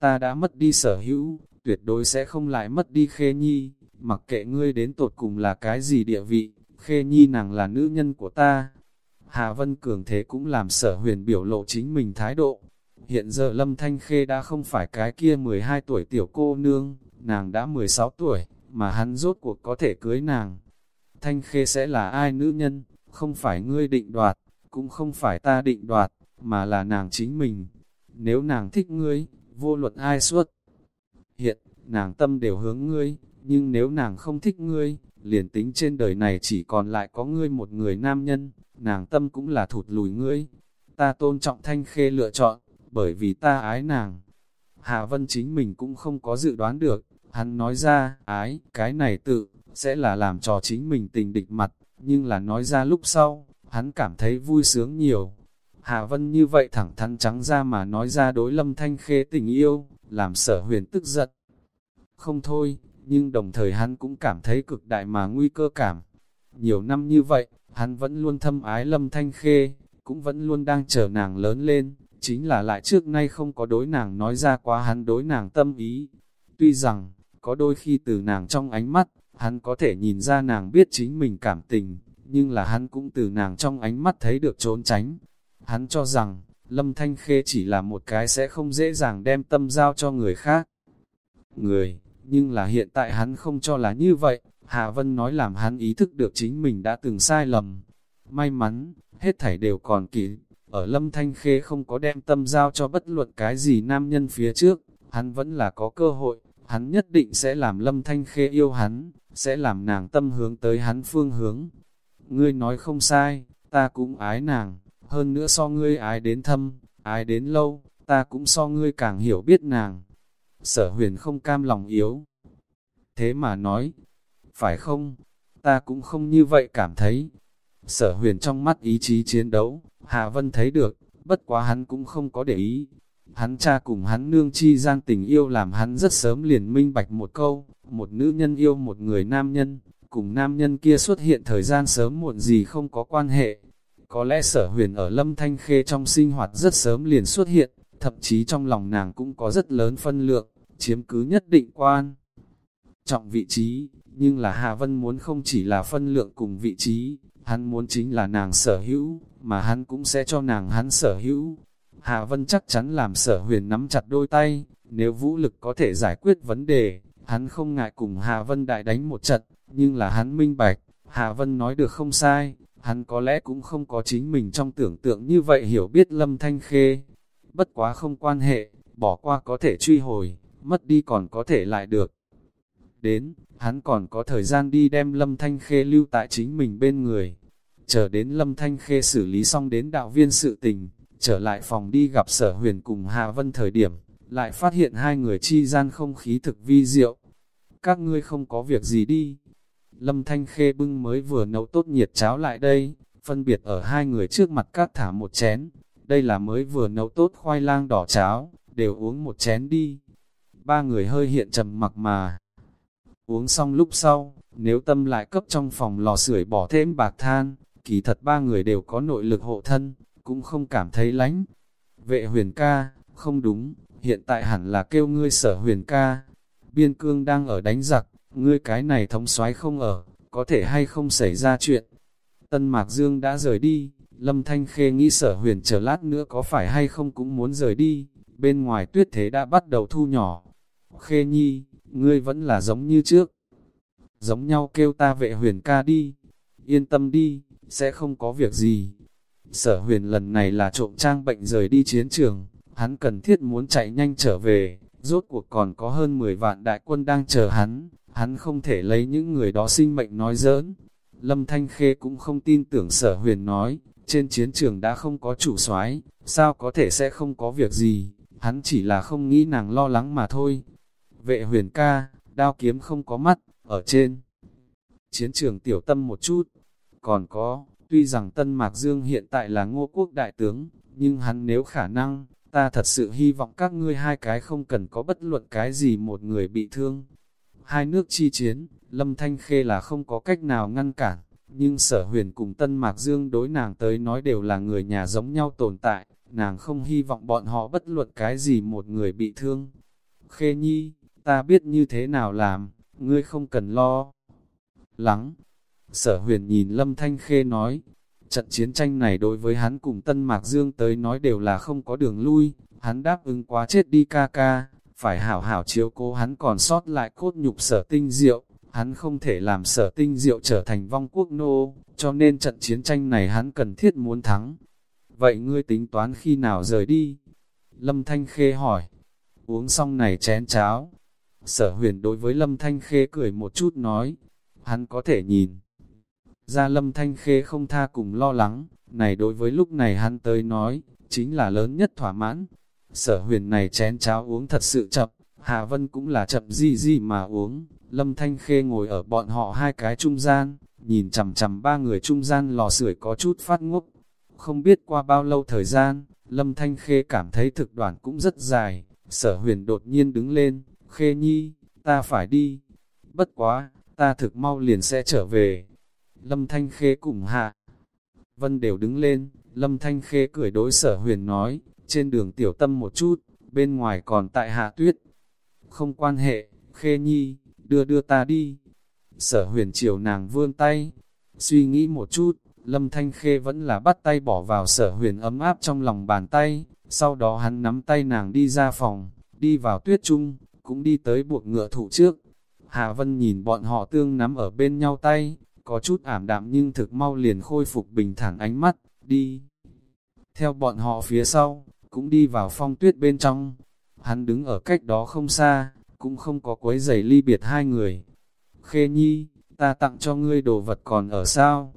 ta đã mất đi sở hữu, tuyệt đối sẽ không lại mất đi khê nhi, mặc kệ ngươi đến tột cùng là cái gì địa vị, khê nhi nàng là nữ nhân của ta. Hà Vân Cường thế cũng làm sở huyền biểu lộ chính mình thái độ. Hiện giờ Lâm Thanh Khê đã không phải cái kia 12 tuổi tiểu cô nương, nàng đã 16 tuổi, mà hắn rốt cuộc có thể cưới nàng. Thanh Khê sẽ là ai nữ nhân, không phải ngươi định đoạt, cũng không phải ta định đoạt, mà là nàng chính mình. Nếu nàng thích ngươi, vô luật ai suốt. Hiện, nàng tâm đều hướng ngươi, nhưng nếu nàng không thích ngươi, liền tính trên đời này chỉ còn lại có ngươi một người nam nhân, nàng tâm cũng là thụt lùi ngươi. Ta tôn trọng thanh khê lựa chọn, bởi vì ta ái nàng. Hà Vân chính mình cũng không có dự đoán được, hắn nói ra, ái, cái này tự, sẽ là làm trò chính mình tình địch mặt, nhưng là nói ra lúc sau, hắn cảm thấy vui sướng nhiều. Hà Vân như vậy thẳng thắn trắng ra mà nói ra đối lâm thanh khê tình yêu, làm sở huyền tức giận. Không thôi, nhưng đồng thời hắn cũng cảm thấy cực đại mà nguy cơ cảm. Nhiều năm như vậy, hắn vẫn luôn thâm ái lâm thanh khê, cũng vẫn luôn đang chờ nàng lớn lên, chính là lại trước nay không có đối nàng nói ra quá hắn đối nàng tâm ý. Tuy rằng, có đôi khi từ nàng trong ánh mắt, hắn có thể nhìn ra nàng biết chính mình cảm tình, nhưng là hắn cũng từ nàng trong ánh mắt thấy được trốn tránh. Hắn cho rằng, Lâm Thanh Khê chỉ là một cái sẽ không dễ dàng đem tâm giao cho người khác. Người, nhưng là hiện tại hắn không cho là như vậy, Hạ Vân nói làm hắn ý thức được chính mình đã từng sai lầm. May mắn, hết thảy đều còn kỳ, ở Lâm Thanh Khê không có đem tâm giao cho bất luận cái gì nam nhân phía trước, hắn vẫn là có cơ hội, hắn nhất định sẽ làm Lâm Thanh Khê yêu hắn, sẽ làm nàng tâm hướng tới hắn phương hướng. Ngươi nói không sai, ta cũng ái nàng, hơn nữa so ngươi ái đến thâm, ái đến lâu, ta cũng so ngươi càng hiểu biết nàng. Sở huyền không cam lòng yếu. Thế mà nói, phải không, ta cũng không như vậy cảm thấy. Sở huyền trong mắt ý chí chiến đấu, Hạ Vân thấy được, bất quá hắn cũng không có để ý. Hắn cha cùng hắn nương chi gian tình yêu làm hắn rất sớm liền minh bạch một câu, một nữ nhân yêu một người nam nhân, cùng nam nhân kia xuất hiện thời gian sớm muộn gì không có quan hệ. Có lẽ sở huyền ở lâm thanh khê trong sinh hoạt rất sớm liền xuất hiện, thậm chí trong lòng nàng cũng có rất lớn phân lượng, chiếm cứ nhất định quan. Trọng vị trí, nhưng là Hà Vân muốn không chỉ là phân lượng cùng vị trí, hắn muốn chính là nàng sở hữu, mà hắn cũng sẽ cho nàng hắn sở hữu. Hà Vân chắc chắn làm sở huyền nắm chặt đôi tay, nếu vũ lực có thể giải quyết vấn đề, hắn không ngại cùng Hà Vân đại đánh một trận, nhưng là hắn minh bạch, Hà Vân nói được không sai, hắn có lẽ cũng không có chính mình trong tưởng tượng như vậy hiểu biết Lâm Thanh Khê. Bất quá không quan hệ, bỏ qua có thể truy hồi, mất đi còn có thể lại được. Đến, hắn còn có thời gian đi đem Lâm Thanh Khê lưu tại chính mình bên người. Chờ đến Lâm Thanh Khê xử lý xong đến đạo viên sự tình, trở lại phòng đi gặp sở huyền cùng Hà Vân thời điểm, lại phát hiện hai người chi gian không khí thực vi diệu. Các ngươi không có việc gì đi. Lâm Thanh Khê bưng mới vừa nấu tốt nhiệt cháo lại đây, phân biệt ở hai người trước mặt các thả một chén. Đây là mới vừa nấu tốt khoai lang đỏ cháo, đều uống một chén đi. Ba người hơi hiện trầm mặc mà. Uống xong lúc sau, nếu tâm lại cấp trong phòng lò sưởi bỏ thêm bạc than, kỳ thật ba người đều có nội lực hộ thân, cũng không cảm thấy lánh. Vệ huyền ca, không đúng, hiện tại hẳn là kêu ngươi sở huyền ca. Biên cương đang ở đánh giặc, ngươi cái này thống soái không ở, có thể hay không xảy ra chuyện. Tân Mạc Dương đã rời đi, Lâm Thanh Khê nghĩ sở huyền chờ lát nữa có phải hay không cũng muốn rời đi, bên ngoài tuyết thế đã bắt đầu thu nhỏ. Khê Nhi, ngươi vẫn là giống như trước. Giống nhau kêu ta vệ huyền ca đi, yên tâm đi, sẽ không có việc gì. Sở huyền lần này là trộm trang bệnh rời đi chiến trường, hắn cần thiết muốn chạy nhanh trở về, rốt cuộc còn có hơn 10 vạn đại quân đang chờ hắn, hắn không thể lấy những người đó sinh mệnh nói giỡn. Lâm Thanh Khê cũng không tin tưởng sở huyền nói, trên chiến trường đã không có chủ soái sao có thể sẽ không có việc gì, hắn chỉ là không nghĩ nàng lo lắng mà thôi. Vệ huyền ca, đao kiếm không có mắt, ở trên. Chiến trường tiểu tâm một chút, còn có, tuy rằng Tân Mạc Dương hiện tại là ngô quốc đại tướng, nhưng hắn nếu khả năng, ta thật sự hy vọng các ngươi hai cái không cần có bất luận cái gì một người bị thương. Hai nước chi chiến, Lâm Thanh Khê là không có cách nào ngăn cản, nhưng sở huyền cùng Tân Mạc Dương đối nàng tới nói đều là người nhà giống nhau tồn tại, nàng không hy vọng bọn họ bất luận cái gì một người bị thương. Khê Nhi, ta biết như thế nào làm, ngươi không cần lo. Lắng, sở huyền nhìn Lâm Thanh Khê nói, trận chiến tranh này đối với hắn cùng Tân Mạc Dương tới nói đều là không có đường lui, hắn đáp ứng quá chết đi ca ca, phải hảo hảo chiếu cố hắn còn sót lại cốt nhục sở tinh diệu, hắn không thể làm sở tinh diệu trở thành vong quốc nô, cho nên trận chiến tranh này hắn cần thiết muốn thắng. Vậy ngươi tính toán khi nào rời đi? Lâm Thanh Khê hỏi, uống xong này chén cháo. Sở huyền đối với Lâm Thanh Khê cười một chút nói, hắn có thể nhìn. Ra Lâm Thanh Khê không tha cùng lo lắng, này đối với lúc này hắn tới nói, chính là lớn nhất thỏa mãn. Sở huyền này chén cháo uống thật sự chậm, Hà Vân cũng là chậm gì gì mà uống. Lâm Thanh Khê ngồi ở bọn họ hai cái trung gian, nhìn chằm chằm ba người trung gian lò sưởi có chút phát ngốc. Không biết qua bao lâu thời gian, Lâm Thanh Khê cảm thấy thực đoạn cũng rất dài. Sở huyền đột nhiên đứng lên, Khê Nhi, ta phải đi. Bất quá, ta thực mau liền sẽ trở về. Lâm Thanh Khê cùng hạ. Vân đều đứng lên, Lâm Thanh Khê cười đối sở huyền nói, trên đường tiểu tâm một chút, bên ngoài còn tại hạ tuyết. Không quan hệ, Khê Nhi, đưa đưa ta đi. Sở huyền chiều nàng vươn tay, suy nghĩ một chút, Lâm Thanh Khê vẫn là bắt tay bỏ vào sở huyền ấm áp trong lòng bàn tay, sau đó hắn nắm tay nàng đi ra phòng, đi vào tuyết trung, cũng đi tới buộc ngựa thủ trước. Hà Vân nhìn bọn họ tương nắm ở bên nhau tay, có chút ảm đạm nhưng thực mau liền khôi phục bình thản ánh mắt, đi. Theo bọn họ phía sau, cũng đi vào phong tuyết bên trong. Hắn đứng ở cách đó không xa, cũng không có quấy giày ly biệt hai người. Khê Nhi, ta tặng cho ngươi đồ vật còn ở sao?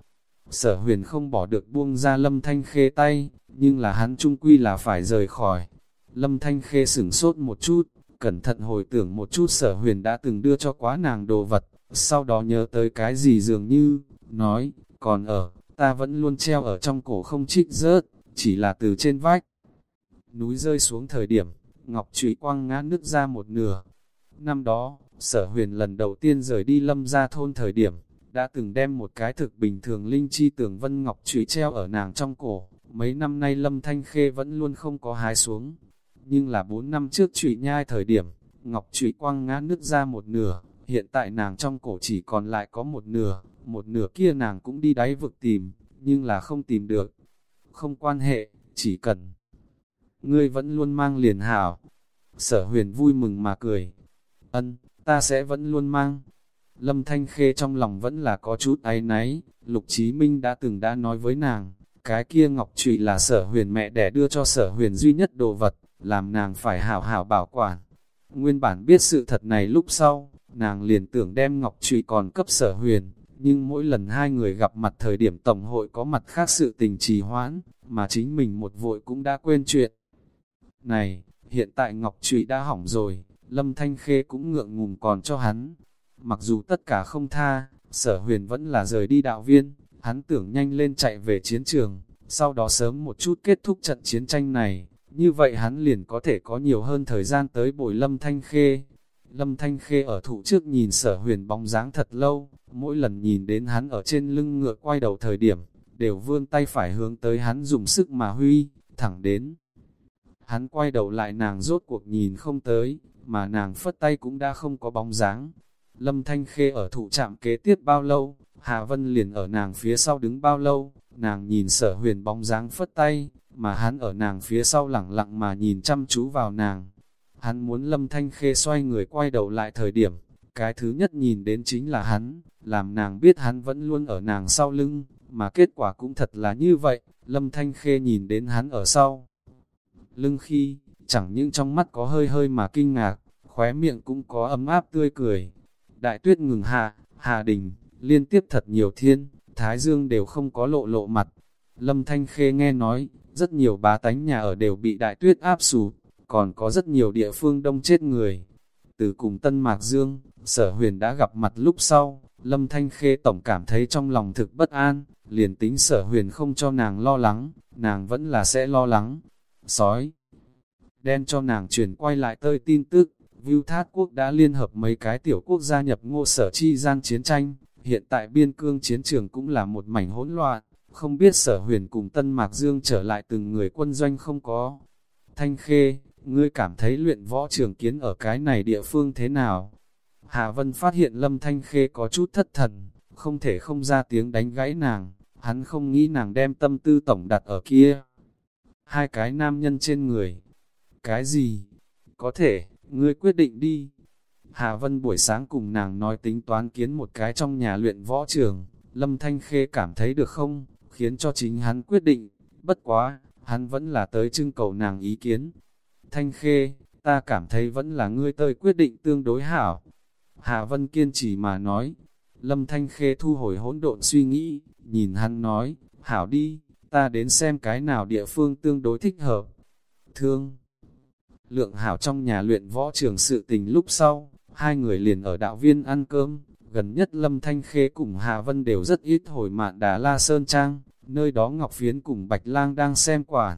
Sở huyền không bỏ được buông ra lâm thanh khê tay, nhưng là hắn trung quy là phải rời khỏi. Lâm thanh khê sửng sốt một chút, cẩn thận hồi tưởng một chút sở huyền đã từng đưa cho quá nàng đồ vật, sau đó nhớ tới cái gì dường như, nói, còn ở, ta vẫn luôn treo ở trong cổ không trích rớt, chỉ là từ trên vách. Núi rơi xuống thời điểm, Ngọc Trụy quăng ngã nứt ra một nửa. Năm đó, sở huyền lần đầu tiên rời đi lâm ra thôn thời điểm, đã từng đem một cái thực bình thường linh chi tưởng vân Ngọc Trụy treo ở nàng trong cổ. Mấy năm nay lâm thanh khê vẫn luôn không có hái xuống. Nhưng là bốn năm trước trụy nhai thời điểm, Ngọc Trụy quăng ngã nứt ra một nửa, hiện tại nàng trong cổ chỉ còn lại có một nửa, một nửa kia nàng cũng đi đáy vực tìm, nhưng là không tìm được. Không quan hệ, chỉ cần ngươi vẫn luôn mang liền hảo. Sở huyền vui mừng mà cười. Ân, ta sẽ vẫn luôn mang. Lâm Thanh Khê trong lòng vẫn là có chút áy náy, Lục Chí Minh đã từng đã nói với nàng, cái kia ngọc trụy là sở huyền mẹ đẻ đưa cho sở huyền duy nhất đồ vật, làm nàng phải hảo hảo bảo quản. Nguyên bản biết sự thật này lúc sau, nàng liền tưởng đem ngọc trụy còn cấp sở huyền, nhưng mỗi lần hai người gặp mặt thời điểm tổng hội có mặt khác sự tình trì hoãn, mà chính mình một vội cũng đã quên chuyện. Này, hiện tại ngọc trụy đã hỏng rồi, Lâm Thanh Khê cũng ngượng ngùng còn cho hắn. Mặc dù tất cả không tha, sở huyền vẫn là rời đi đạo viên, hắn tưởng nhanh lên chạy về chiến trường, sau đó sớm một chút kết thúc trận chiến tranh này, như vậy hắn liền có thể có nhiều hơn thời gian tới bồi Lâm Thanh Khê. Lâm Thanh Khê ở thụ trước nhìn sở huyền bóng dáng thật lâu, mỗi lần nhìn đến hắn ở trên lưng ngựa quay đầu thời điểm, đều vươn tay phải hướng tới hắn dùng sức mà huy, thẳng đến. Hắn quay đầu lại nàng rốt cuộc nhìn không tới, mà nàng phất tay cũng đã không có bóng dáng. Lâm Thanh Khê ở thụ trạm kế tiếp bao lâu, Hà Vân liền ở nàng phía sau đứng bao lâu, nàng nhìn sở huyền bóng dáng phất tay, mà hắn ở nàng phía sau lẳng lặng mà nhìn chăm chú vào nàng. Hắn muốn Lâm Thanh Khê xoay người quay đầu lại thời điểm, cái thứ nhất nhìn đến chính là hắn, làm nàng biết hắn vẫn luôn ở nàng sau lưng, mà kết quả cũng thật là như vậy, Lâm Thanh Khê nhìn đến hắn ở sau. Lưng khi, chẳng những trong mắt có hơi hơi mà kinh ngạc, khóe miệng cũng có ấm áp tươi cười. Đại tuyết ngừng hạ, hà đình, liên tiếp thật nhiều thiên, thái dương đều không có lộ lộ mặt. Lâm Thanh Khê nghe nói, rất nhiều bá tánh nhà ở đều bị đại tuyết áp sụp, còn có rất nhiều địa phương đông chết người. Từ cùng Tân Mạc Dương, sở huyền đã gặp mặt lúc sau, Lâm Thanh Khê tổng cảm thấy trong lòng thực bất an, liền tính sở huyền không cho nàng lo lắng, nàng vẫn là sẽ lo lắng. Sói đen cho nàng chuyển quay lại tơi tin tức, Vưu Thát Quốc đã liên hợp mấy cái tiểu quốc gia nhập ngô sở chi gian chiến tranh, hiện tại biên cương chiến trường cũng là một mảnh hỗn loạn, không biết sở huyền cùng Tân Mạc Dương trở lại từng người quân doanh không có. Thanh Khê, ngươi cảm thấy luyện võ trường kiến ở cái này địa phương thế nào? Hạ Vân phát hiện Lâm Thanh Khê có chút thất thần, không thể không ra tiếng đánh gãy nàng, hắn không nghĩ nàng đem tâm tư tổng đặt ở kia. Hai cái nam nhân trên người. Cái gì? Có thể, ngươi quyết định đi. Hà Vân buổi sáng cùng nàng nói tính toán kiến một cái trong nhà luyện võ trường, Lâm Thanh Khê cảm thấy được không, khiến cho chính hắn quyết định, bất quá, hắn vẫn là tới trưng cầu nàng ý kiến. Thanh Khê, ta cảm thấy vẫn là ngươi tơi quyết định tương đối hảo. Hà Vân kiên trì mà nói, Lâm Thanh Khê thu hồi hỗn độn suy nghĩ, nhìn hắn nói, hảo đi, ta đến xem cái nào địa phương tương đối thích hợp. Thương, lượng hảo trong nhà luyện võ trường sự tình lúc sau, hai người liền ở đạo viên ăn cơm, gần nhất Lâm Thanh Khê cùng Hà Vân đều rất ít hồi mạn đà La Sơn Trang, nơi đó Ngọc Phiến cùng Bạch Lang đang xem quả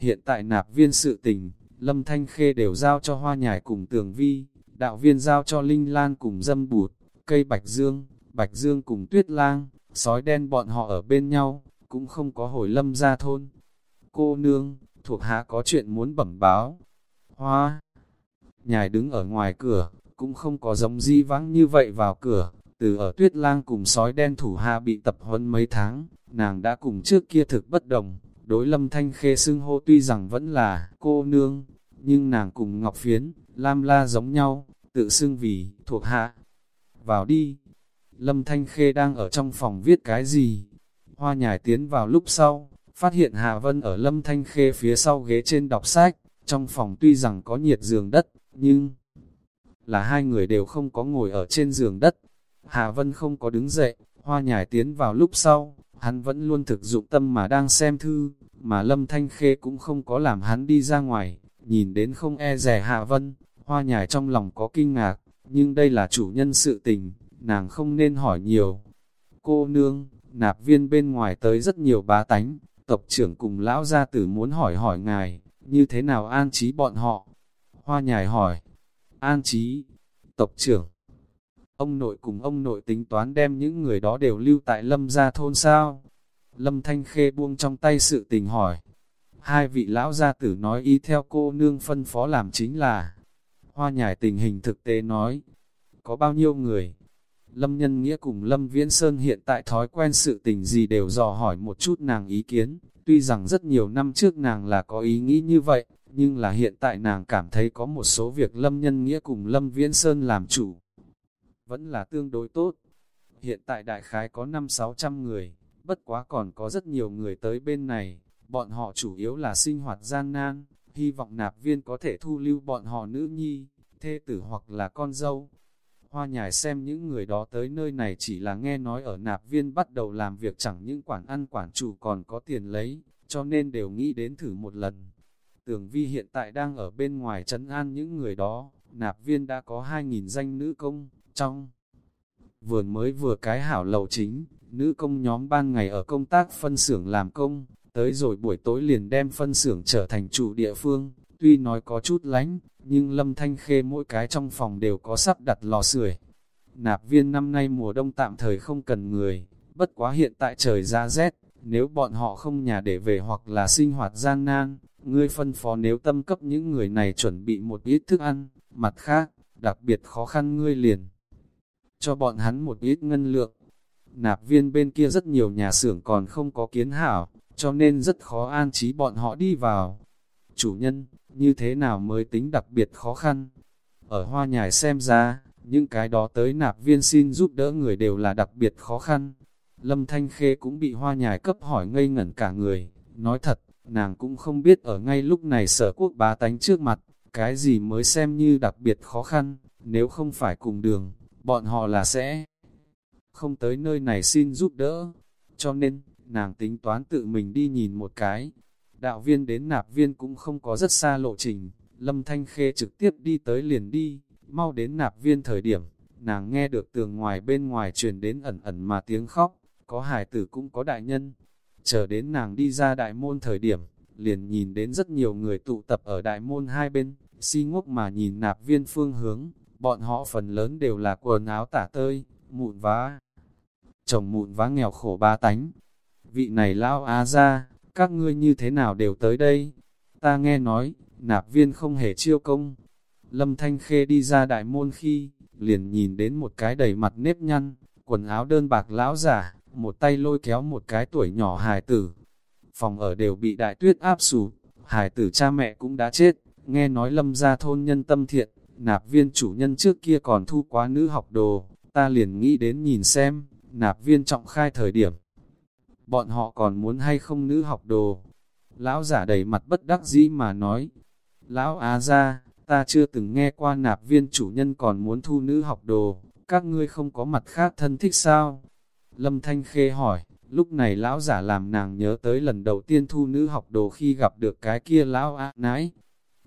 Hiện tại nạp viên sự tình, Lâm Thanh Khê đều giao cho Hoa Nhài cùng Tường Vi, đạo viên giao cho Linh Lan cùng Dâm Bụt, cây Bạch Dương, Bạch Dương cùng Tuyết Lang, sói đen bọn họ ở bên nhau, cũng không có hồi lâm ra thôn. Cô nương, thuộc hạ có chuyện muốn bẩm báo. Hoa, nhài đứng ở ngoài cửa, cũng không có giống di vắng như vậy vào cửa, từ ở tuyết lang cùng sói đen thủ hạ bị tập huấn mấy tháng, nàng đã cùng trước kia thực bất đồng, đối lâm thanh khê xưng hô tuy rằng vẫn là cô nương, nhưng nàng cùng ngọc phiến, lam la giống nhau, tự xưng vì thuộc hạ. Vào đi, lâm thanh khê đang ở trong phòng viết cái gì, hoa nhài tiến vào lúc sau, phát hiện Hà Vân ở lâm thanh khê phía sau ghế trên đọc sách, trong phòng tuy rằng có nhiệt giường đất, nhưng là hai người đều không có ngồi ở trên giường đất. Hà Vân không có đứng dậy, hoa nhài tiến vào lúc sau, hắn vẫn luôn thực dụng tâm mà đang xem thư, mà Lâm Thanh Khê cũng không có làm hắn đi ra ngoài, nhìn đến không e rẻ Hà Vân, hoa nhài trong lòng có kinh ngạc, nhưng đây là chủ nhân sự tình, nàng không nên hỏi nhiều. Cô nương, nạp viên bên ngoài tới rất nhiều bá tánh, tộc trưởng cùng lão gia tử muốn hỏi hỏi ngài, như thế nào an trí bọn họ? Hoa nhài hỏi, an trí, tộc trưởng. Ông nội cùng ông nội tính toán đem những người đó đều lưu tại lâm gia thôn sao? Lâm Thanh Khê buông trong tay sự tình hỏi. Hai vị lão gia tử nói ý theo cô nương phân phó làm chính là. Hoa nhải tình hình thực tế nói. Có bao nhiêu người? Lâm Nhân Nghĩa cùng Lâm Viễn Sơn hiện tại thói quen sự tình gì đều dò hỏi một chút nàng ý kiến. Tuy rằng rất nhiều năm trước nàng là có ý nghĩ như vậy, nhưng là hiện tại nàng cảm thấy có một số việc Lâm Nhân Nghĩa cùng Lâm Viễn Sơn làm chủ. Vẫn là tương đối tốt. Hiện tại đại khái có 5-600 người, bất quá còn có rất nhiều người tới bên này, bọn họ chủ yếu là sinh hoạt gian nan, hy vọng nạp viên có thể thu lưu bọn họ nữ nhi, thê tử hoặc là con dâu. Hoa nhài xem những người đó tới nơi này chỉ là nghe nói ở nạp viên bắt đầu làm việc chẳng những quản ăn quản chủ còn có tiền lấy, cho nên đều nghĩ đến thử một lần. Tường vi hiện tại đang ở bên ngoài trấn an những người đó, nạp viên đã có 2.000 danh nữ công, trong vườn mới vừa cái hảo lầu chính, nữ công nhóm ban ngày ở công tác phân xưởng làm công, tới rồi buổi tối liền đem phân xưởng trở thành chủ địa phương, tuy nói có chút lánh, nhưng lâm thanh khê mỗi cái trong phòng đều có sắp đặt lò sưởi. Nạp viên năm nay mùa đông tạm thời không cần người, bất quá hiện tại trời ra rét, nếu bọn họ không nhà để về hoặc là sinh hoạt gian nan, ngươi phân phó nếu tâm cấp những người này chuẩn bị một ít thức ăn, mặt khác, đặc biệt khó khăn ngươi liền. Cho bọn hắn một ít ngân lượng. Nạp viên bên kia rất nhiều nhà xưởng còn không có kiến hảo, cho nên rất khó an trí bọn họ đi vào. Chủ nhân, như thế nào mới tính đặc biệt khó khăn? Ở hoa nhài xem ra, những cái đó tới nạp viên xin giúp đỡ người đều là đặc biệt khó khăn. Lâm Thanh Khê cũng bị hoa nhài cấp hỏi ngây ngẩn cả người, nói thật, nàng cũng không biết ở ngay lúc này sở quốc bá tánh trước mặt, cái gì mới xem như đặc biệt khó khăn, nếu không phải cùng đường, bọn họ là sẽ không tới nơi này xin giúp đỡ. Cho nên, nàng tính toán tự mình đi nhìn một cái. Đạo viên đến nạp viên cũng không có rất xa lộ trình, Lâm Thanh Khê trực tiếp đi tới liền đi, mau đến nạp viên thời điểm, nàng nghe được tường ngoài bên ngoài truyền đến ẩn ẩn mà tiếng khóc, có hải tử cũng có đại nhân, Chờ đến nàng đi ra đại môn thời điểm, liền nhìn đến rất nhiều người tụ tập ở đại môn hai bên, si ngốc mà nhìn nạp viên phương hướng, bọn họ phần lớn đều là quần áo tả tơi, mụn vá. Chồng mụn vá nghèo khổ ba tánh. Vị này lao á ra, các ngươi như thế nào đều tới đây? Ta nghe nói, nạp viên không hề chiêu công. Lâm Thanh Khê đi ra đại môn khi, liền nhìn đến một cái đầy mặt nếp nhăn, quần áo đơn bạc lão giả, một tay lôi kéo một cái tuổi nhỏ hài tử. Phòng ở đều bị đại tuyết áp sụp, hài tử cha mẹ cũng đã chết, nghe nói lâm gia thôn nhân tâm thiện, nạp viên chủ nhân trước kia còn thu quá nữ học đồ, ta liền nghĩ đến nhìn xem, nạp viên trọng khai thời điểm. Bọn họ còn muốn hay không nữ học đồ. Lão giả đầy mặt bất đắc dĩ mà nói, Lão Á ra, ta chưa từng nghe qua nạp viên chủ nhân còn muốn thu nữ học đồ, các ngươi không có mặt khác thân thích sao? Lâm Thanh Khê hỏi, lúc này lão giả làm nàng nhớ tới lần đầu tiên thu nữ học đồ khi gặp được cái kia lão á nãi.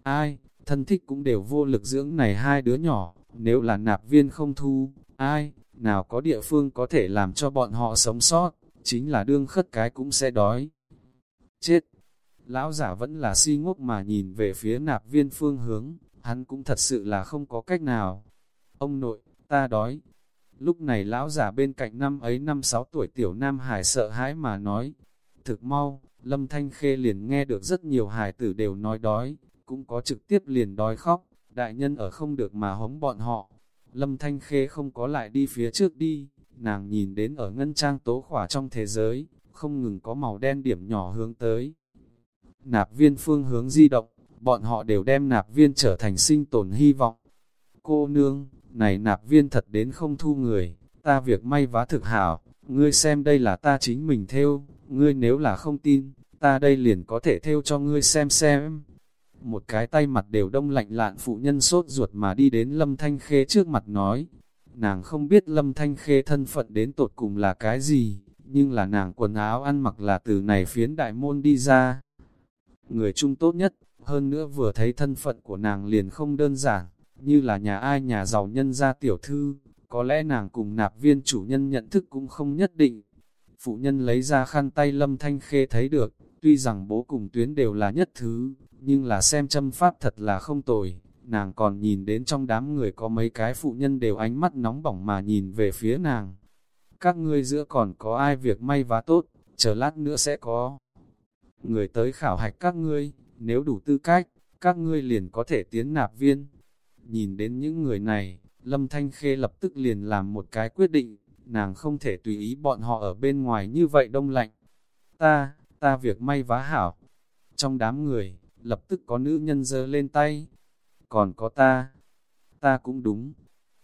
Ai, thân thích cũng đều vô lực dưỡng này hai đứa nhỏ, nếu là nạp viên không thu, ai, nào có địa phương có thể làm cho bọn họ sống sót, chính là đương khất cái cũng sẽ đói. Chết! Lão giả vẫn là si ngốc mà nhìn về phía nạp viên phương hướng, hắn cũng thật sự là không có cách nào. Ông nội, ta đói. Lúc này lão giả bên cạnh năm ấy năm sáu tuổi tiểu nam hải sợ hãi mà nói. Thực mau, lâm thanh khê liền nghe được rất nhiều hải tử đều nói đói, cũng có trực tiếp liền đói khóc, đại nhân ở không được mà hống bọn họ. Lâm thanh khê không có lại đi phía trước đi, nàng nhìn đến ở ngân trang tố khỏa trong thế giới, không ngừng có màu đen điểm nhỏ hướng tới. Nạp viên phương hướng di động, bọn họ đều đem nạp viên trở thành sinh tồn hy vọng. Cô nương, này nạp viên thật đến không thu người, ta việc may vá thực hảo, ngươi xem đây là ta chính mình theo, ngươi nếu là không tin, ta đây liền có thể theo cho ngươi xem xem. Một cái tay mặt đều đông lạnh lạn phụ nhân sốt ruột mà đi đến Lâm Thanh Khê trước mặt nói, nàng không biết Lâm Thanh Khê thân phận đến tột cùng là cái gì, nhưng là nàng quần áo ăn mặc là từ này phiến đại môn đi ra. Người trung tốt nhất, hơn nữa vừa thấy thân phận của nàng liền không đơn giản, như là nhà ai nhà giàu nhân gia tiểu thư, có lẽ nàng cùng nạp viên chủ nhân nhận thức cũng không nhất định. Phụ nhân lấy ra khăn tay lâm thanh khê thấy được, tuy rằng bố cùng tuyến đều là nhất thứ, nhưng là xem châm pháp thật là không tồi, nàng còn nhìn đến trong đám người có mấy cái phụ nhân đều ánh mắt nóng bỏng mà nhìn về phía nàng. Các ngươi giữa còn có ai việc may vá tốt, chờ lát nữa sẽ có. Người tới khảo hạch các ngươi, nếu đủ tư cách, các ngươi liền có thể tiến nạp viên. Nhìn đến những người này, Lâm Thanh Khê lập tức liền làm một cái quyết định, nàng không thể tùy ý bọn họ ở bên ngoài như vậy đông lạnh. Ta, ta việc may vá hảo. Trong đám người, lập tức có nữ nhân dơ lên tay. Còn có ta, ta cũng đúng.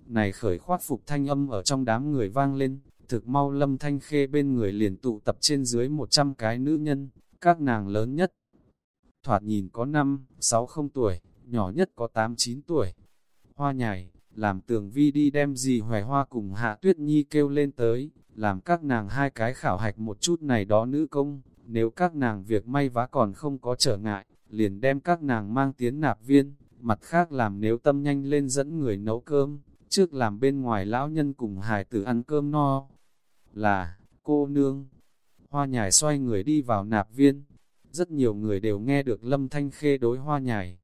Này khởi khoát phục thanh âm ở trong đám người vang lên, thực mau lâm thanh khê bên người liền tụ tập trên dưới 100 cái nữ nhân, các nàng lớn nhất. Thoạt nhìn có 5, 6 không tuổi, nhỏ nhất có 8, 9 tuổi. Hoa nhảy, làm tường vi đi đem gì hoài hoa cùng hạ tuyết nhi kêu lên tới, làm các nàng hai cái khảo hạch một chút này đó nữ công, nếu các nàng việc may vá còn không có trở ngại, liền đem các nàng mang tiến nạp viên, mặt khác làm nếu tâm nhanh lên dẫn người nấu cơm, trước làm bên ngoài lão nhân cùng hài tử ăn cơm no. Là, cô nương, hoa nhài xoay người đi vào nạp viên, rất nhiều người đều nghe được lâm thanh khê đối hoa nhài.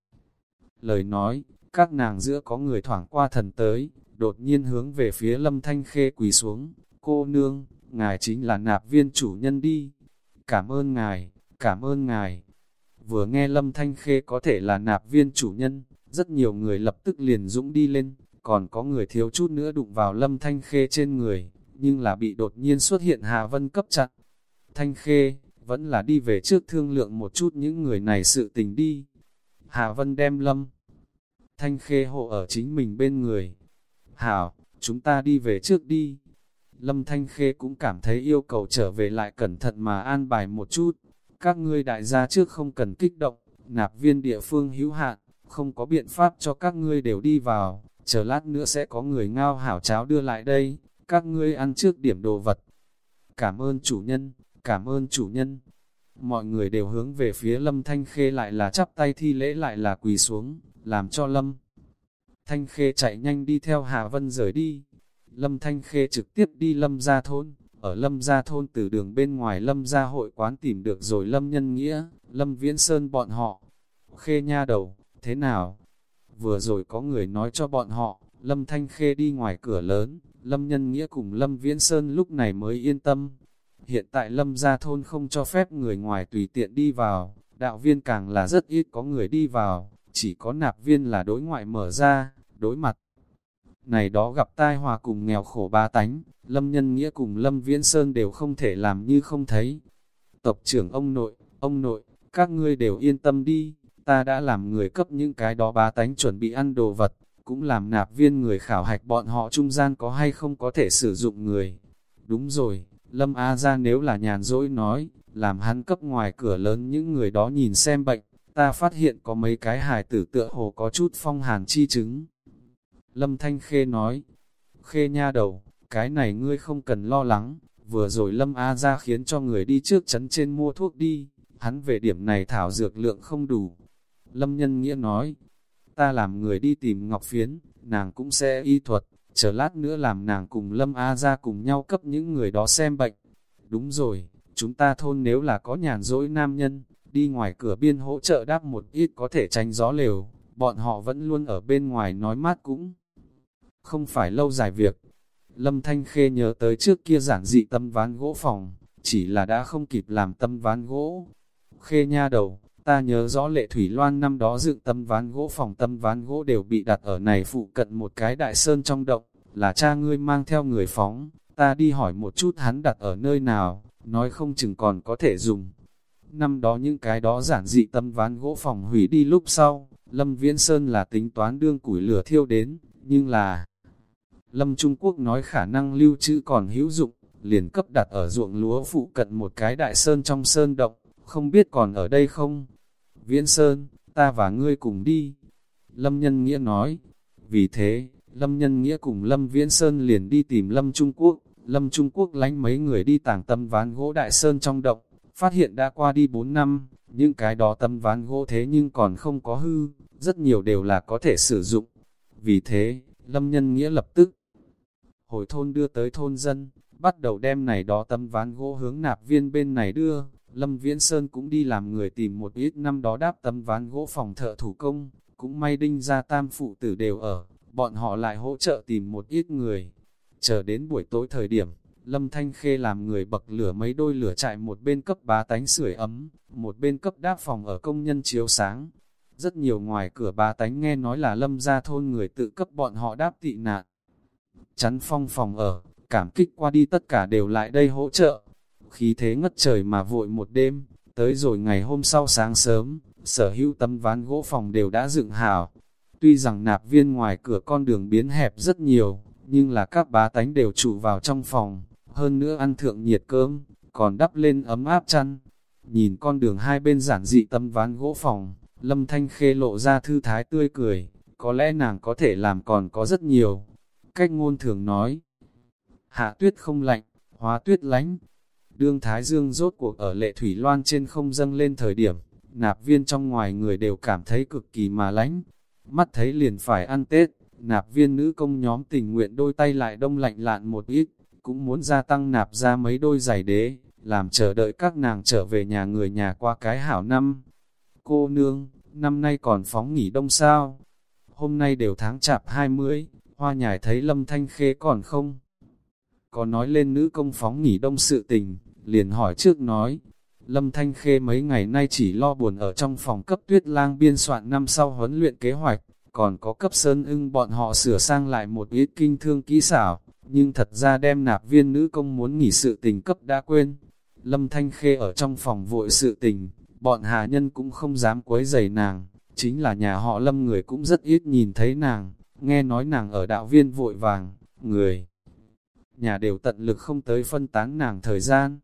Lời nói, các nàng giữa có người thoảng qua thần tới, đột nhiên hướng về phía lâm thanh khê quỳ xuống, cô nương, ngài chính là nạp viên chủ nhân đi. Cảm ơn ngài, cảm ơn ngài. Vừa nghe lâm thanh khê có thể là nạp viên chủ nhân, rất nhiều người lập tức liền dũng đi lên, còn có người thiếu chút nữa đụng vào lâm thanh khê trên người, nhưng là bị đột nhiên xuất hiện Hà Vân cấp chặn. Thanh khê, vẫn là đi về trước thương lượng một chút những người này sự tình đi. Hà Vân đem lâm. Thanh khê hộ ở chính mình bên người. Hảo, chúng ta đi về trước đi. Lâm Thanh Khê cũng cảm thấy yêu cầu trở về lại cẩn thận mà an bài một chút. Các ngươi đại gia trước không cần kích động, nạp viên địa phương hữu hạn, không có biện pháp cho các ngươi đều đi vào, chờ lát nữa sẽ có người ngao hảo cháo đưa lại đây, các ngươi ăn trước điểm đồ vật. Cảm ơn chủ nhân, cảm ơn chủ nhân. Mọi người đều hướng về phía Lâm Thanh Khê lại là chắp tay thi lễ lại là quỳ xuống, làm cho Lâm. Thanh Khê chạy nhanh đi theo Hà Vân rời đi. Lâm Thanh Khê trực tiếp đi Lâm Gia Thôn, ở Lâm Gia Thôn từ đường bên ngoài Lâm Gia hội quán tìm được rồi Lâm Nhân Nghĩa, Lâm Viễn Sơn bọn họ. Khê nha đầu, thế nào? Vừa rồi có người nói cho bọn họ, Lâm Thanh Khê đi ngoài cửa lớn, Lâm Nhân Nghĩa cùng Lâm Viễn Sơn lúc này mới yên tâm. Hiện tại Lâm Gia Thôn không cho phép người ngoài tùy tiện đi vào, đạo viên càng là rất ít có người đi vào, chỉ có nạp viên là đối ngoại mở ra, đối mặt. Này đó gặp tai hòa cùng nghèo khổ ba tánh, Lâm Nhân Nghĩa cùng Lâm Viễn Sơn đều không thể làm như không thấy. Tộc trưởng ông nội, ông nội, các ngươi đều yên tâm đi, ta đã làm người cấp những cái đó bá tánh chuẩn bị ăn đồ vật, cũng làm nạp viên người khảo hạch bọn họ trung gian có hay không có thể sử dụng người. Đúng rồi, Lâm A ra nếu là nhàn dỗi nói, làm hắn cấp ngoài cửa lớn những người đó nhìn xem bệnh, ta phát hiện có mấy cái hài tử tựa hồ có chút phong hàn chi chứng. Lâm Thanh Khê nói, Khê nha đầu, cái này ngươi không cần lo lắng, vừa rồi Lâm A ra khiến cho người đi trước chấn trên mua thuốc đi, hắn về điểm này thảo dược lượng không đủ. Lâm Nhân Nghĩa nói, ta làm người đi tìm Ngọc Phiến, nàng cũng sẽ y thuật, chờ lát nữa làm nàng cùng Lâm A ra cùng nhau cấp những người đó xem bệnh. Đúng rồi, chúng ta thôn nếu là có nhàn rỗi nam nhân, đi ngoài cửa biên hỗ trợ đáp một ít có thể tránh gió lều, bọn họ vẫn luôn ở bên ngoài nói mát cũng không phải lâu dài việc. Lâm Thanh Khê nhớ tới trước kia giản dị tâm ván gỗ phòng, chỉ là đã không kịp làm tâm ván gỗ. Khê nha đầu, ta nhớ rõ lệ thủy loan năm đó dựng tâm ván gỗ phòng tâm ván gỗ đều bị đặt ở này phụ cận một cái đại sơn trong động, là cha ngươi mang theo người phóng, ta đi hỏi một chút hắn đặt ở nơi nào, nói không chừng còn có thể dùng. Năm đó những cái đó giản dị tâm ván gỗ phòng hủy đi lúc sau, Lâm Viễn Sơn là tính toán đương củi lửa thiêu đến, nhưng là... Lâm Trung Quốc nói khả năng lưu trữ còn hữu dụng, liền cấp đặt ở ruộng lúa phụ cận một cái đại sơn trong sơn động, không biết còn ở đây không? Viễn Sơn, ta và ngươi cùng đi. Lâm Nhân Nghĩa nói, vì thế, Lâm Nhân Nghĩa cùng Lâm Viễn Sơn liền đi tìm Lâm Trung Quốc, Lâm Trung Quốc lánh mấy người đi tàng tâm ván gỗ đại sơn trong động, phát hiện đã qua đi 4 năm, những cái đó tâm ván gỗ thế nhưng còn không có hư, rất nhiều đều là có thể sử dụng. Vì thế, Lâm Nhân Nghĩa lập tức hồi thôn đưa tới thôn dân, bắt đầu đem này đó tâm ván gỗ hướng nạp viên bên này đưa. Lâm Viễn Sơn cũng đi làm người tìm một ít năm đó đáp tấm ván gỗ phòng thợ thủ công, cũng may đinh ra tam phụ tử đều ở, bọn họ lại hỗ trợ tìm một ít người. Chờ đến buổi tối thời điểm, Lâm Thanh Khê làm người bậc lửa mấy đôi lửa chạy một bên cấp bá tánh sưởi ấm, một bên cấp đáp phòng ở công nhân chiếu sáng. Rất nhiều ngoài cửa bá tánh nghe nói là Lâm ra thôn người tự cấp bọn họ đáp tị nạn. Chắn phong phòng ở, cảm kích qua đi tất cả đều lại đây hỗ trợ. Khí thế ngất trời mà vội một đêm, tới rồi ngày hôm sau sáng sớm, sở hữu tấm ván gỗ phòng đều đã dựng hảo. Tuy rằng nạp viên ngoài cửa con đường biến hẹp rất nhiều, nhưng là các bá tánh đều trụ vào trong phòng, hơn nữa ăn thượng nhiệt cơm, còn đắp lên ấm áp chăn. Nhìn con đường hai bên giản dị tấm ván gỗ phòng, lâm thanh khê lộ ra thư thái tươi cười, có lẽ nàng có thể làm còn có rất nhiều. Cách ngôn thường nói, hạ tuyết không lạnh, hóa tuyết lánh. Đương Thái Dương rốt cuộc ở lệ thủy loan trên không dâng lên thời điểm, nạp viên trong ngoài người đều cảm thấy cực kỳ mà lánh. Mắt thấy liền phải ăn Tết, nạp viên nữ công nhóm tình nguyện đôi tay lại đông lạnh lạn một ít, cũng muốn gia tăng nạp ra mấy đôi giày đế, làm chờ đợi các nàng trở về nhà người nhà qua cái hảo năm. Cô nương, năm nay còn phóng nghỉ đông sao? Hôm nay đều tháng chạp 20, hoa nhài thấy lâm thanh khê còn không? Có nói lên nữ công phóng nghỉ đông sự tình, liền hỏi trước nói. Lâm Thanh Khê mấy ngày nay chỉ lo buồn ở trong phòng cấp tuyết lang biên soạn năm sau huấn luyện kế hoạch, còn có cấp sơn ưng bọn họ sửa sang lại một ít kinh thương kỹ xảo, nhưng thật ra đem nạp viên nữ công muốn nghỉ sự tình cấp đã quên. Lâm Thanh Khê ở trong phòng vội sự tình, bọn hà nhân cũng không dám quấy rầy nàng, chính là nhà họ Lâm người cũng rất ít nhìn thấy nàng, nghe nói nàng ở đạo viên vội vàng, người nhà đều tận lực không tới phân tán nàng thời gian.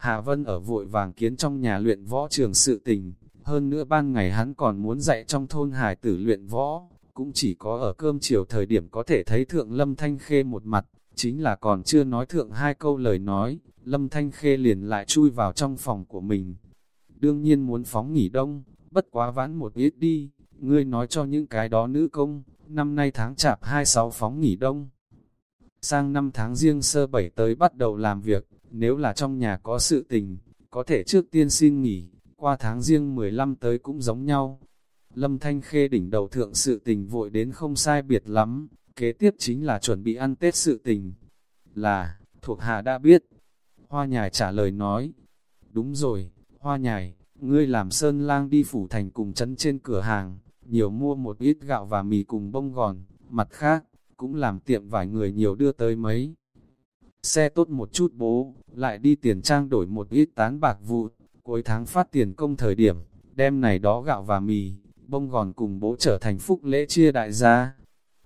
Hà Vân ở vội vàng kiến trong nhà luyện võ trường sự tình, hơn nữa ban ngày hắn còn muốn dạy trong thôn hải tử luyện võ, cũng chỉ có ở cơm chiều thời điểm có thể thấy thượng Lâm Thanh Khê một mặt, chính là còn chưa nói thượng hai câu lời nói, Lâm Thanh Khê liền lại chui vào trong phòng của mình. Đương nhiên muốn phóng nghỉ đông, bất quá vãn một ít đi, ngươi nói cho những cái đó nữ công, năm nay tháng chạp 26 phóng nghỉ đông. Sang năm tháng riêng sơ bảy tới bắt đầu làm việc, nếu là trong nhà có sự tình, có thể trước tiên xin nghỉ, qua tháng riêng 15 tới cũng giống nhau. Lâm Thanh Khê đỉnh đầu thượng sự tình vội đến không sai biệt lắm, kế tiếp chính là chuẩn bị ăn Tết sự tình. Là, thuộc hạ đã biết. Hoa nhài trả lời nói, đúng rồi, hoa nhài, ngươi làm sơn lang đi phủ thành cùng chấn trên cửa hàng, nhiều mua một ít gạo và mì cùng bông gòn, mặt khác, cũng làm tiệm vài người nhiều đưa tới mấy. Xe tốt một chút bố, lại đi tiền trang đổi một ít tán bạc vụ, cuối tháng phát tiền công thời điểm, đem này đó gạo và mì, bông gòn cùng bố trở thành phúc lễ chia đại gia.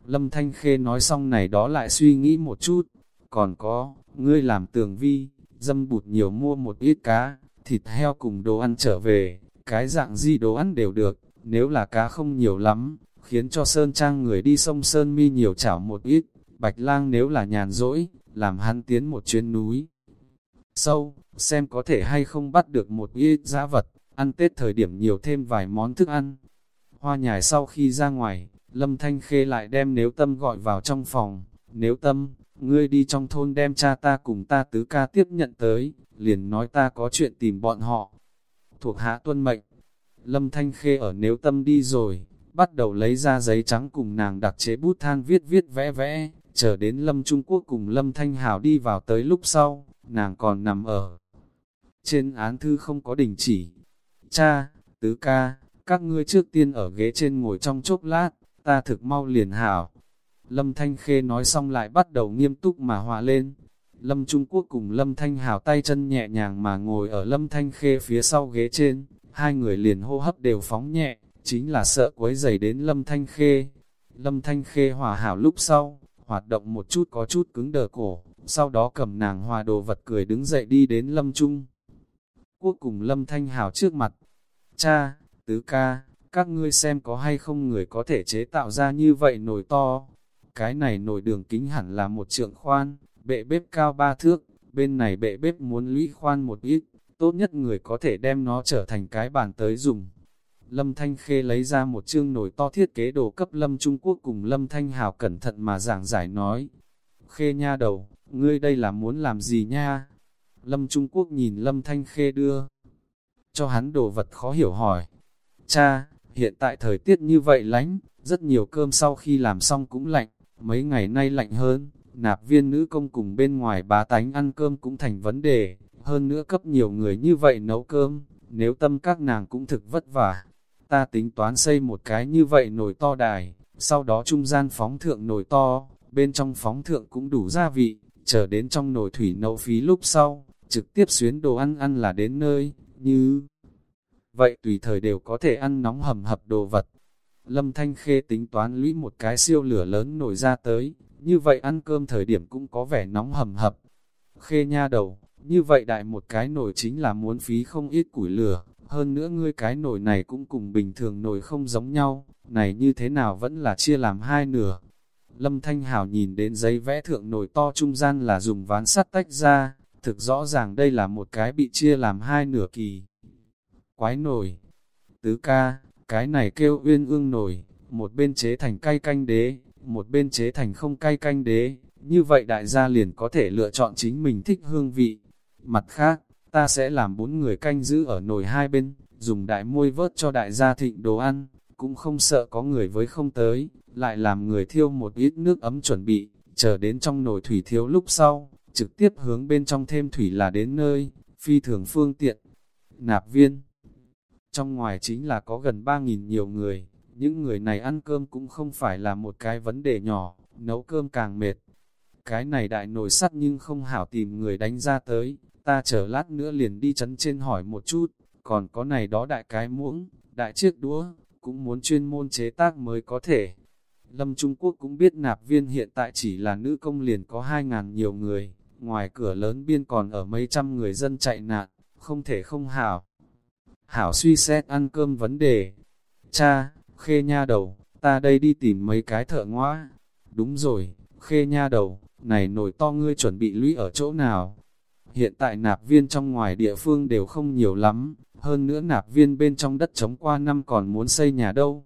Lâm Thanh Khê nói xong này đó lại suy nghĩ một chút, còn có, ngươi làm tường vi, dâm bụt nhiều mua một ít cá, thịt heo cùng đồ ăn trở về, cái dạng gì đồ ăn đều được, nếu là cá không nhiều lắm, khiến cho Sơn Trang người đi sông Sơn Mi nhiều chảo một ít, Bạch Lang nếu là nhàn rỗi, làm hắn tiến một chuyến núi. Sâu, xem có thể hay không bắt được một ít giá vật, ăn Tết thời điểm nhiều thêm vài món thức ăn. Hoa nhài sau khi ra ngoài, Lâm Thanh Khê lại đem nếu tâm gọi vào trong phòng, nếu tâm, ngươi đi trong thôn đem cha ta cùng ta tứ ca tiếp nhận tới, liền nói ta có chuyện tìm bọn họ. Thuộc hạ tuân mệnh, Lâm Thanh Khê ở nếu tâm đi rồi, bắt đầu lấy ra giấy trắng cùng nàng đặc chế bút than viết viết vẽ vẽ, chờ đến Lâm Trung Quốc cùng Lâm Thanh Hảo đi vào tới lúc sau, nàng còn nằm ở. Trên án thư không có đình chỉ. Cha, tứ ca, các ngươi trước tiên ở ghế trên ngồi trong chốc lát, ta thực mau liền hảo. Lâm Thanh Khê nói xong lại bắt đầu nghiêm túc mà hòa lên. Lâm Trung Quốc cùng Lâm Thanh Hảo tay chân nhẹ nhàng mà ngồi ở Lâm Thanh Khê phía sau ghế trên, hai người liền hô hấp đều phóng nhẹ, chính là sợ quấy dày đến Lâm Thanh Khê. Lâm Thanh Khê hòa hảo lúc sau, hoạt động một chút có chút cứng đờ cổ, sau đó cầm nàng hòa đồ vật cười đứng dậy đi đến Lâm Trung. Quốc cùng Lâm Thanh Hảo trước mặt. Cha, tứ ca, các ngươi xem có hay không người có thể chế tạo ra như vậy nồi to. Cái này nồi đường kính hẳn là một trượng khoan, bệ bếp cao ba thước, bên này bệ bếp muốn lũy khoan một ít, tốt nhất người có thể đem nó trở thành cái bàn tới dùng. Lâm Thanh Khê lấy ra một chương nồi to thiết kế đồ cấp Lâm Trung Quốc cùng Lâm Thanh Hào cẩn thận mà giảng giải nói. Khê nha đầu, ngươi đây là muốn làm gì nha? Lâm Trung Quốc nhìn Lâm Thanh Khê đưa. Cho hắn đồ vật khó hiểu hỏi. Cha, hiện tại thời tiết như vậy lánh, rất nhiều cơm sau khi làm xong cũng lạnh, mấy ngày nay lạnh hơn, nạp viên nữ công cùng bên ngoài bá tánh ăn cơm cũng thành vấn đề, hơn nữa cấp nhiều người như vậy nấu cơm, nếu tâm các nàng cũng thực vất vả. Ta tính toán xây một cái như vậy nồi to đài, sau đó trung gian phóng thượng nồi to, bên trong phóng thượng cũng đủ gia vị, chờ đến trong nồi thủy nấu phí lúc sau, trực tiếp xuyến đồ ăn ăn là đến nơi, như... Vậy tùy thời đều có thể ăn nóng hầm hập đồ vật. Lâm Thanh Khê tính toán lũy một cái siêu lửa lớn nổi ra tới, như vậy ăn cơm thời điểm cũng có vẻ nóng hầm hập. Khê nha đầu, như vậy đại một cái nồi chính là muốn phí không ít củi lửa, hơn nữa ngươi cái nồi này cũng cùng bình thường nồi không giống nhau, này như thế nào vẫn là chia làm hai nửa. Lâm Thanh Hảo nhìn đến giấy vẽ thượng nồi to trung gian là dùng ván sắt tách ra, thực rõ ràng đây là một cái bị chia làm hai nửa kỳ. Quái nồi Tứ ca, cái này kêu uyên ương nồi, một bên chế thành cay canh đế, một bên chế thành không cay canh đế, như vậy đại gia liền có thể lựa chọn chính mình thích hương vị. Mặt khác, ta sẽ làm bốn người canh giữ ở nồi hai bên, dùng đại môi vớt cho đại gia thịnh đồ ăn, cũng không sợ có người với không tới, lại làm người thiêu một ít nước ấm chuẩn bị, chờ đến trong nồi thủy thiếu lúc sau, trực tiếp hướng bên trong thêm thủy là đến nơi, phi thường phương tiện. Nạp viên Trong ngoài chính là có gần 3.000 nhiều người, những người này ăn cơm cũng không phải là một cái vấn đề nhỏ, nấu cơm càng mệt. Cái này đại nồi sắt nhưng không hảo tìm người đánh ra tới, ta chờ lát nữa liền đi chấn trên hỏi một chút, còn có này đó đại cái muỗng, đại chiếc đũa, cũng muốn chuyên môn chế tác mới có thể. Lâm Trung Quốc cũng biết nạp viên hiện tại chỉ là nữ công liền có 2.000 nhiều người, ngoài cửa lớn biên còn ở mấy trăm người dân chạy nạn, không thể không hảo. Hảo suy xét ăn cơm vấn đề. Cha, khê nha đầu, ta đây đi tìm mấy cái thợ ngoa. Đúng rồi, khê nha đầu, này nồi to ngươi chuẩn bị lũy ở chỗ nào? Hiện tại nạp viên trong ngoài địa phương đều không nhiều lắm, hơn nữa nạp viên bên trong đất trống qua năm còn muốn xây nhà đâu.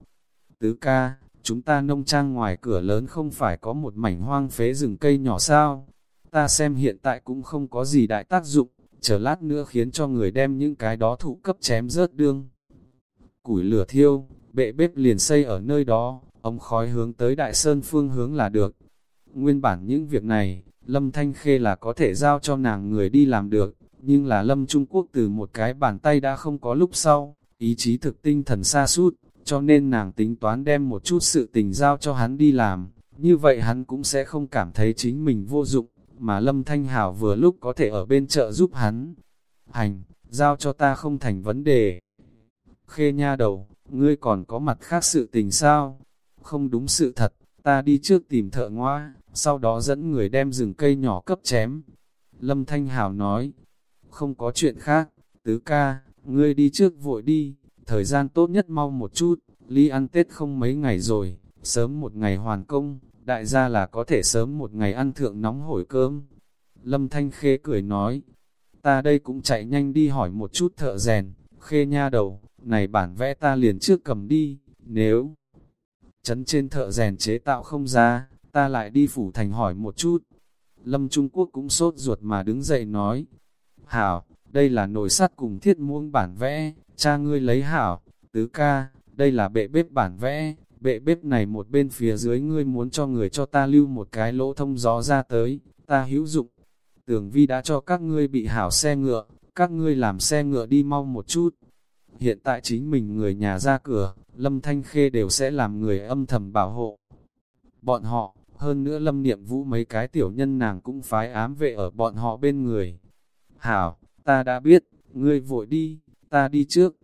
Tứ ca, chúng ta nông trang ngoài cửa lớn không phải có một mảnh hoang phế rừng cây nhỏ sao? Ta xem hiện tại cũng không có gì đại tác dụng, chờ lát nữa khiến cho người đem những cái đó thụ cấp chém rớt đương. Củi lửa thiêu, bệ bếp liền xây ở nơi đó, ống khói hướng tới đại sơn phương hướng là được. Nguyên bản những việc này, Lâm Thanh Khê là có thể giao cho nàng người đi làm được, nhưng là Lâm Trung Quốc từ một cái bàn tay đã không có lúc sau, ý chí thực tinh thần xa suốt, cho nên nàng tính toán đem một chút sự tình giao cho hắn đi làm, như vậy hắn cũng sẽ không cảm thấy chính mình vô dụng, mà Lâm Thanh Hảo vừa lúc có thể ở bên chợ giúp hắn. Hành, giao cho ta không thành vấn đề. Khê nha đầu, ngươi còn có mặt khác sự tình sao? Không đúng sự thật, ta đi trước tìm thợ ngoa, sau đó dẫn người đem rừng cây nhỏ cấp chém. Lâm Thanh Hảo nói, không có chuyện khác, tứ ca, ngươi đi trước vội đi, thời gian tốt nhất mau một chút, ly ăn Tết không mấy ngày rồi, sớm một ngày hoàn công, đại gia là có thể sớm một ngày ăn thượng nóng hổi cơm. Lâm Thanh Khê cười nói, ta đây cũng chạy nhanh đi hỏi một chút thợ rèn, khê nha đầu, này bản vẽ ta liền trước cầm đi, nếu chấn trên thợ rèn chế tạo không ra, ta lại đi phủ thành hỏi một chút. Lâm Trung Quốc cũng sốt ruột mà đứng dậy nói, Hảo, đây là nồi sắt cùng thiết muông bản vẽ, cha ngươi lấy hảo, tứ ca, đây là bệ bếp bản vẽ, bệ bếp này một bên phía dưới ngươi muốn cho người cho ta lưu một cái lỗ thông gió ra tới, ta hữu dụng. Tưởng vi đã cho các ngươi bị hảo xe ngựa, các ngươi làm xe ngựa đi mau một chút. Hiện tại chính mình người nhà ra cửa, Lâm Thanh Khê đều sẽ làm người âm thầm bảo hộ. Bọn họ, hơn nữa Lâm Niệm Vũ mấy cái tiểu nhân nàng cũng phái ám vệ ở bọn họ bên người. Hảo, ta đã biết, ngươi vội đi, ta đi trước.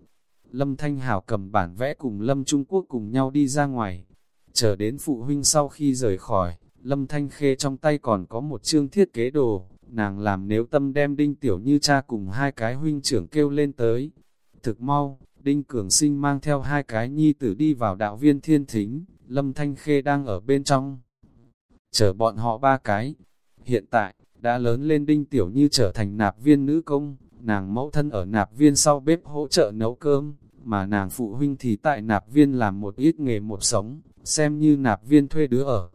Lâm Thanh Hảo cầm bản vẽ cùng Lâm Trung Quốc cùng nhau đi ra ngoài. Chờ đến phụ huynh sau khi rời khỏi, Lâm Thanh Khê trong tay còn có một chương thiết kế đồ, nàng làm nếu tâm đem Đinh Tiểu Như cha cùng hai cái huynh trưởng kêu lên tới. Thực mau, Đinh Cường Sinh mang theo hai cái nhi tử đi vào đạo viên thiên thính, Lâm Thanh Khê đang ở bên trong. Chờ bọn họ ba cái. Hiện tại, đã lớn lên Đinh Tiểu Như trở thành nạp viên nữ công, nàng mẫu thân ở nạp viên sau bếp hỗ trợ nấu cơm, mà nàng phụ huynh thì tại nạp viên làm một ít nghề một sống, xem như nạp viên thuê đứa ở.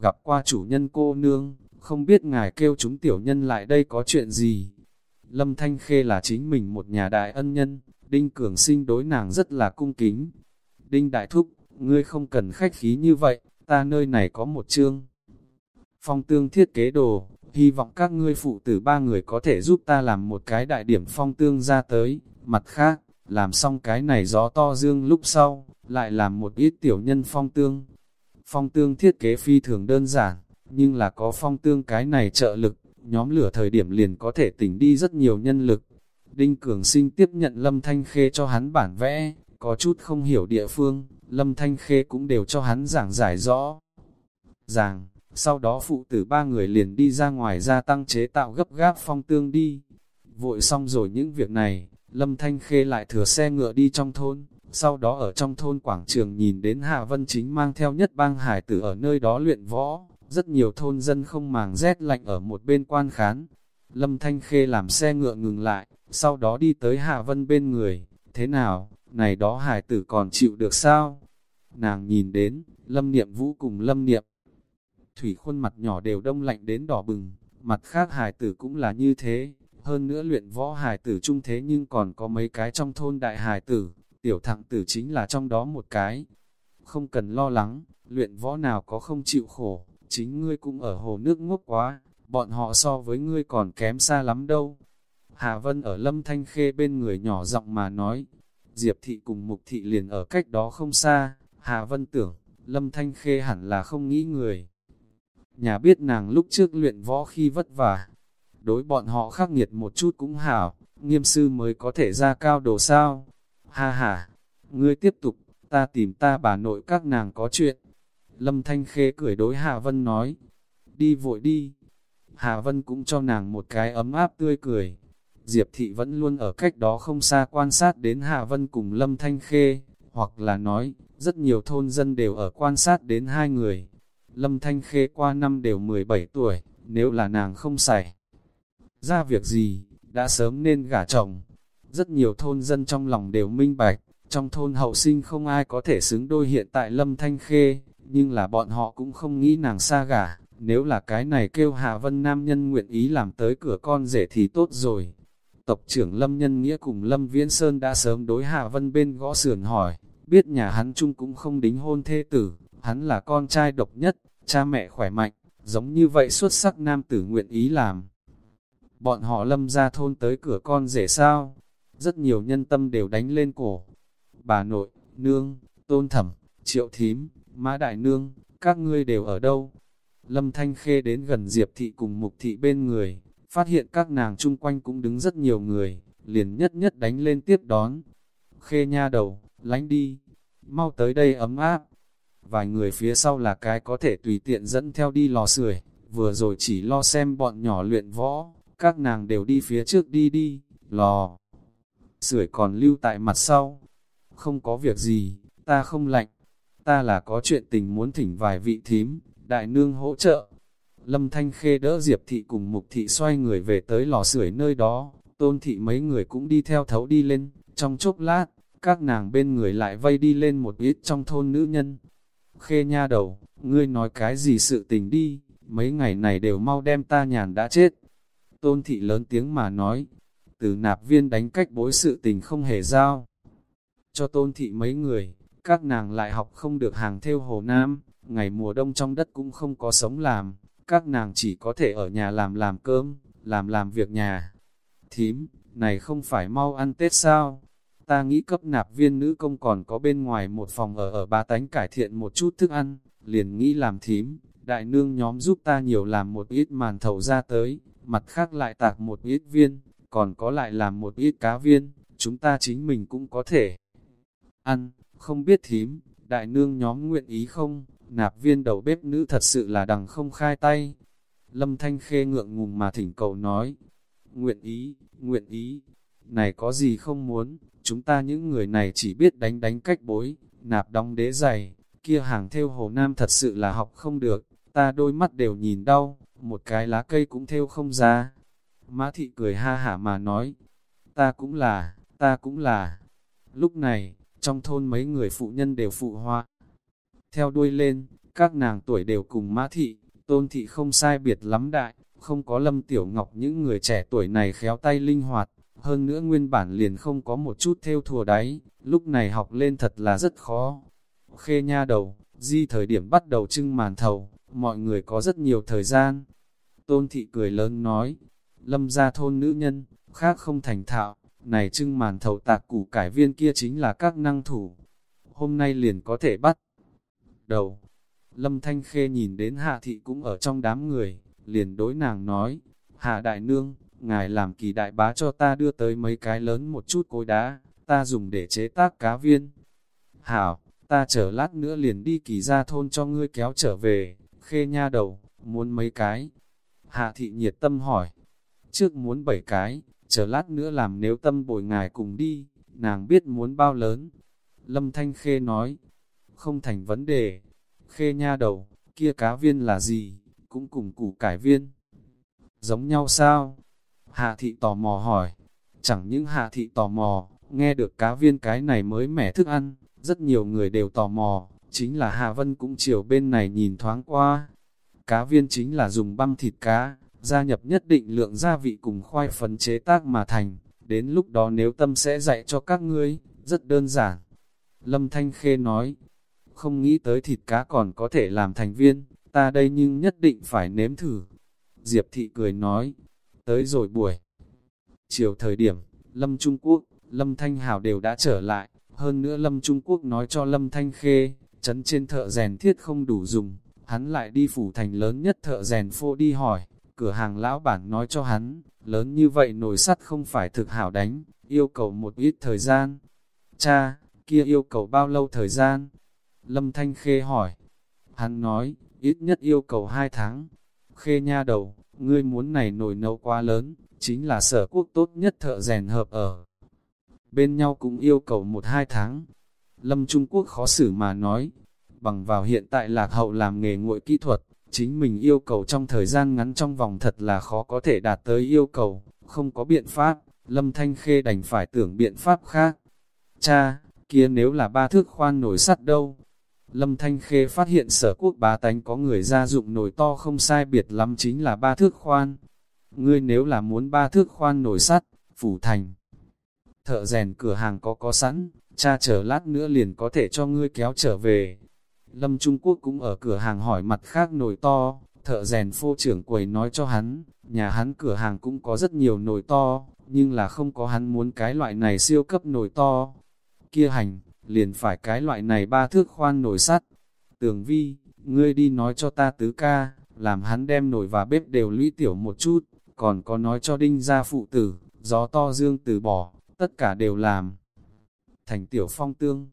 Gặp qua chủ nhân cô nương, không biết ngài kêu chúng tiểu nhân lại đây có chuyện gì. Lâm Thanh Khê là chính mình một nhà đại ân nhân, Đinh Cường Sinh đối nàng rất là cung kính. Đinh Đại Thúc, ngươi không cần khách khí như vậy, ta nơi này có một chương. Phong tương thiết kế đồ, hy vọng các ngươi phụ tử ba người có thể giúp ta làm một cái đại điểm phong tương ra tới. Mặt khác, làm xong cái này gió to dương lúc sau, lại làm một ít tiểu nhân phong tương. Phong tương thiết kế phi thường đơn giản, nhưng là có phong tương cái này trợ lực, nhóm lửa thời điểm liền có thể tỉnh đi rất nhiều nhân lực. Đinh Cường Sinh tiếp nhận Lâm Thanh Khê cho hắn bản vẽ, có chút không hiểu địa phương, Lâm Thanh Khê cũng đều cho hắn giảng giải rõ. Giảng, sau đó phụ tử ba người liền đi ra ngoài gia tăng chế tạo gấp gáp phong tương đi. Vội xong rồi những việc này, Lâm Thanh Khê lại thừa xe ngựa đi trong thôn, sau đó ở trong thôn quảng trường nhìn đến Hạ Vân Chính mang theo nhất bang hải tử ở nơi đó luyện võ, rất nhiều thôn dân không màng rét lạnh ở một bên quan khán. Lâm Thanh Khê làm xe ngựa ngừng lại, sau đó đi tới Hạ Vân bên người, thế nào, này đó hải tử còn chịu được sao? Nàng nhìn đến, Lâm Niệm Vũ cùng Lâm Niệm thủy khuôn mặt nhỏ đều đông lạnh đến đỏ bừng, mặt khác hài tử cũng là như thế, hơn nữa luyện võ hài tử trung thế nhưng còn có mấy cái trong thôn đại hài tử, tiểu thẳng tử chính là trong đó một cái. Không cần lo lắng, luyện võ nào có không chịu khổ, chính ngươi cũng ở hồ nước ngốc quá, bọn họ so với ngươi còn kém xa lắm đâu. Hà Vân ở lâm thanh khê bên người nhỏ giọng mà nói, Diệp thị cùng mục thị liền ở cách đó không xa, Hà Vân tưởng, lâm thanh khê hẳn là không nghĩ người nhà biết nàng lúc trước luyện võ khi vất vả. Đối bọn họ khắc nghiệt một chút cũng hảo, nghiêm sư mới có thể ra cao đồ sao. Ha ha, ngươi tiếp tục, ta tìm ta bà nội các nàng có chuyện. Lâm Thanh Khê cười đối Hà Vân nói, đi vội đi. Hà Vân cũng cho nàng một cái ấm áp tươi cười. Diệp Thị vẫn luôn ở cách đó không xa quan sát đến Hà Vân cùng Lâm Thanh Khê, hoặc là nói, rất nhiều thôn dân đều ở quan sát đến hai người. Lâm Thanh Khê qua năm đều 17 tuổi, nếu là nàng không xảy ra việc gì, đã sớm nên gả chồng. Rất nhiều thôn dân trong lòng đều minh bạch, trong thôn hậu sinh không ai có thể xứng đôi hiện tại Lâm Thanh Khê, nhưng là bọn họ cũng không nghĩ nàng xa gả, nếu là cái này kêu Hạ Vân Nam nhân nguyện ý làm tới cửa con rể thì tốt rồi. Tộc trưởng Lâm Nhân Nghĩa cùng Lâm Viễn Sơn đã sớm đối Hạ Vân bên gõ sườn hỏi, biết nhà hắn chung cũng không đính hôn thê tử, hắn là con trai độc nhất, cha mẹ khỏe mạnh, giống như vậy xuất sắc nam tử nguyện ý làm. Bọn họ lâm ra thôn tới cửa con rể sao, rất nhiều nhân tâm đều đánh lên cổ. Bà nội, nương, tôn thẩm, triệu thím, mã đại nương, các ngươi đều ở đâu? Lâm Thanh Khê đến gần Diệp Thị cùng Mục Thị bên người, phát hiện các nàng chung quanh cũng đứng rất nhiều người, liền nhất nhất đánh lên tiếp đón. Khê nha đầu, lánh đi, mau tới đây ấm áp. Vài người phía sau là cái có thể tùy tiện dẫn theo đi lò sưởi vừa rồi chỉ lo xem bọn nhỏ luyện võ, các nàng đều đi phía trước đi đi, lò. Sưởi còn lưu tại mặt sau. Không có việc gì, ta không lạnh, ta là có chuyện tình muốn thỉnh vài vị thím, đại nương hỗ trợ. Lâm Thanh Khê đỡ Diệp Thị cùng Mục Thị xoay người về tới lò sưởi nơi đó, tôn thị mấy người cũng đi theo thấu đi lên, trong chốc lát, các nàng bên người lại vây đi lên một ít trong thôn nữ nhân. Khê nha đầu, ngươi nói cái gì sự tình đi, mấy ngày này đều mau đem ta nhàn đã chết. Tôn thị lớn tiếng mà nói, từ nạp viên đánh cách bối sự tình không hề giao. Cho tôn thị mấy người, các nàng lại học không được hàng theo hồ nam, ngày mùa đông trong đất cũng không có sống làm, các nàng chỉ có thể ở nhà làm làm cơm, làm làm việc nhà. Thím, này không phải mau ăn Tết sao? Ta nghĩ cấp nạp viên nữ công còn có bên ngoài một phòng ở ở ba tánh cải thiện một chút thức ăn, liền nghĩ làm thím, đại nương nhóm giúp ta nhiều làm một ít màn thầu ra tới, mặt khác lại tạc một ít viên, còn có lại làm một ít cá viên, chúng ta chính mình cũng có thể ăn, không biết thím, đại nương nhóm nguyện ý không, nạp viên đầu bếp nữ thật sự là đằng không khai tay. Lâm Thanh Khê ngượng ngùng mà thỉnh cầu nói, nguyện ý, nguyện ý, này có gì không muốn, chúng ta những người này chỉ biết đánh đánh cách bối, nạp đóng đế giày, kia hàng theo hồ nam thật sự là học không được, ta đôi mắt đều nhìn đau, một cái lá cây cũng theo không ra. Mã thị cười ha hả mà nói, ta cũng là, ta cũng là. Lúc này, trong thôn mấy người phụ nhân đều phụ hoa. Theo đuôi lên, các nàng tuổi đều cùng mã thị, tôn thị không sai biệt lắm đại, không có lâm tiểu ngọc những người trẻ tuổi này khéo tay linh hoạt, hơn nữa nguyên bản liền không có một chút theo thùa đáy, lúc này học lên thật là rất khó. Khê nha đầu, di thời điểm bắt đầu trưng màn thầu, mọi người có rất nhiều thời gian. Tôn thị cười lớn nói, lâm ra thôn nữ nhân, khác không thành thạo, này trưng màn thầu tạc củ cải viên kia chính là các năng thủ. Hôm nay liền có thể bắt đầu. Lâm Thanh Khê nhìn đến Hạ Thị cũng ở trong đám người, liền đối nàng nói, Hạ Đại Nương, ngài làm kỳ đại bá cho ta đưa tới mấy cái lớn một chút cối đá, ta dùng để chế tác cá viên. Hảo, ta chờ lát nữa liền đi kỳ ra thôn cho ngươi kéo trở về, khê nha đầu, muốn mấy cái. Hạ thị nhiệt tâm hỏi, trước muốn bảy cái, chờ lát nữa làm nếu tâm bồi ngài cùng đi, nàng biết muốn bao lớn. Lâm Thanh Khê nói, không thành vấn đề, khê nha đầu, kia cá viên là gì, cũng cùng củ cải viên. Giống nhau sao? Hạ thị tò mò hỏi, chẳng những hạ thị tò mò, nghe được cá viên cái này mới mẻ thức ăn, rất nhiều người đều tò mò, chính là Hạ Vân cũng chiều bên này nhìn thoáng qua. Cá viên chính là dùng băm thịt cá, gia nhập nhất định lượng gia vị cùng khoai phấn chế tác mà thành, đến lúc đó nếu tâm sẽ dạy cho các ngươi, rất đơn giản. Lâm Thanh Khê nói, không nghĩ tới thịt cá còn có thể làm thành viên, ta đây nhưng nhất định phải nếm thử. Diệp Thị cười nói, tới rồi buổi. Chiều thời điểm, Lâm Trung Quốc, Lâm Thanh Hảo đều đã trở lại, hơn nữa Lâm Trung Quốc nói cho Lâm Thanh Khê, chấn trên thợ rèn thiết không đủ dùng, hắn lại đi phủ thành lớn nhất thợ rèn phô đi hỏi, cửa hàng lão bản nói cho hắn, lớn như vậy nồi sắt không phải thực hảo đánh, yêu cầu một ít thời gian. Cha, kia yêu cầu bao lâu thời gian? Lâm Thanh Khê hỏi. Hắn nói, ít nhất yêu cầu hai tháng. Khê nha đầu, ngươi muốn này nồi nấu quá lớn, chính là sở quốc tốt nhất thợ rèn hợp ở. Bên nhau cũng yêu cầu một hai tháng. Lâm Trung Quốc khó xử mà nói, bằng vào hiện tại lạc hậu làm nghề nguội kỹ thuật, chính mình yêu cầu trong thời gian ngắn trong vòng thật là khó có thể đạt tới yêu cầu, không có biện pháp, Lâm Thanh Khê đành phải tưởng biện pháp khác. Cha, kia nếu là ba thước khoan nổi sắt đâu? Lâm Thanh Khê phát hiện sở quốc bá tánh có người gia dụng nồi to không sai biệt lắm chính là ba thước khoan. Ngươi nếu là muốn ba thước khoan nổi sắt, phủ thành. Thợ rèn cửa hàng có có sẵn, cha chờ lát nữa liền có thể cho ngươi kéo trở về. Lâm Trung Quốc cũng ở cửa hàng hỏi mặt khác nồi to, thợ rèn phô trưởng quầy nói cho hắn, nhà hắn cửa hàng cũng có rất nhiều nồi to, nhưng là không có hắn muốn cái loại này siêu cấp nồi to. Kia hành, liền phải cái loại này ba thước khoan nổi sắt. Tường vi, ngươi đi nói cho ta tứ ca, làm hắn đem nồi và bếp đều lũy tiểu một chút, còn có nói cho đinh gia phụ tử, gió to dương từ bỏ, tất cả đều làm. Thành tiểu phong tương,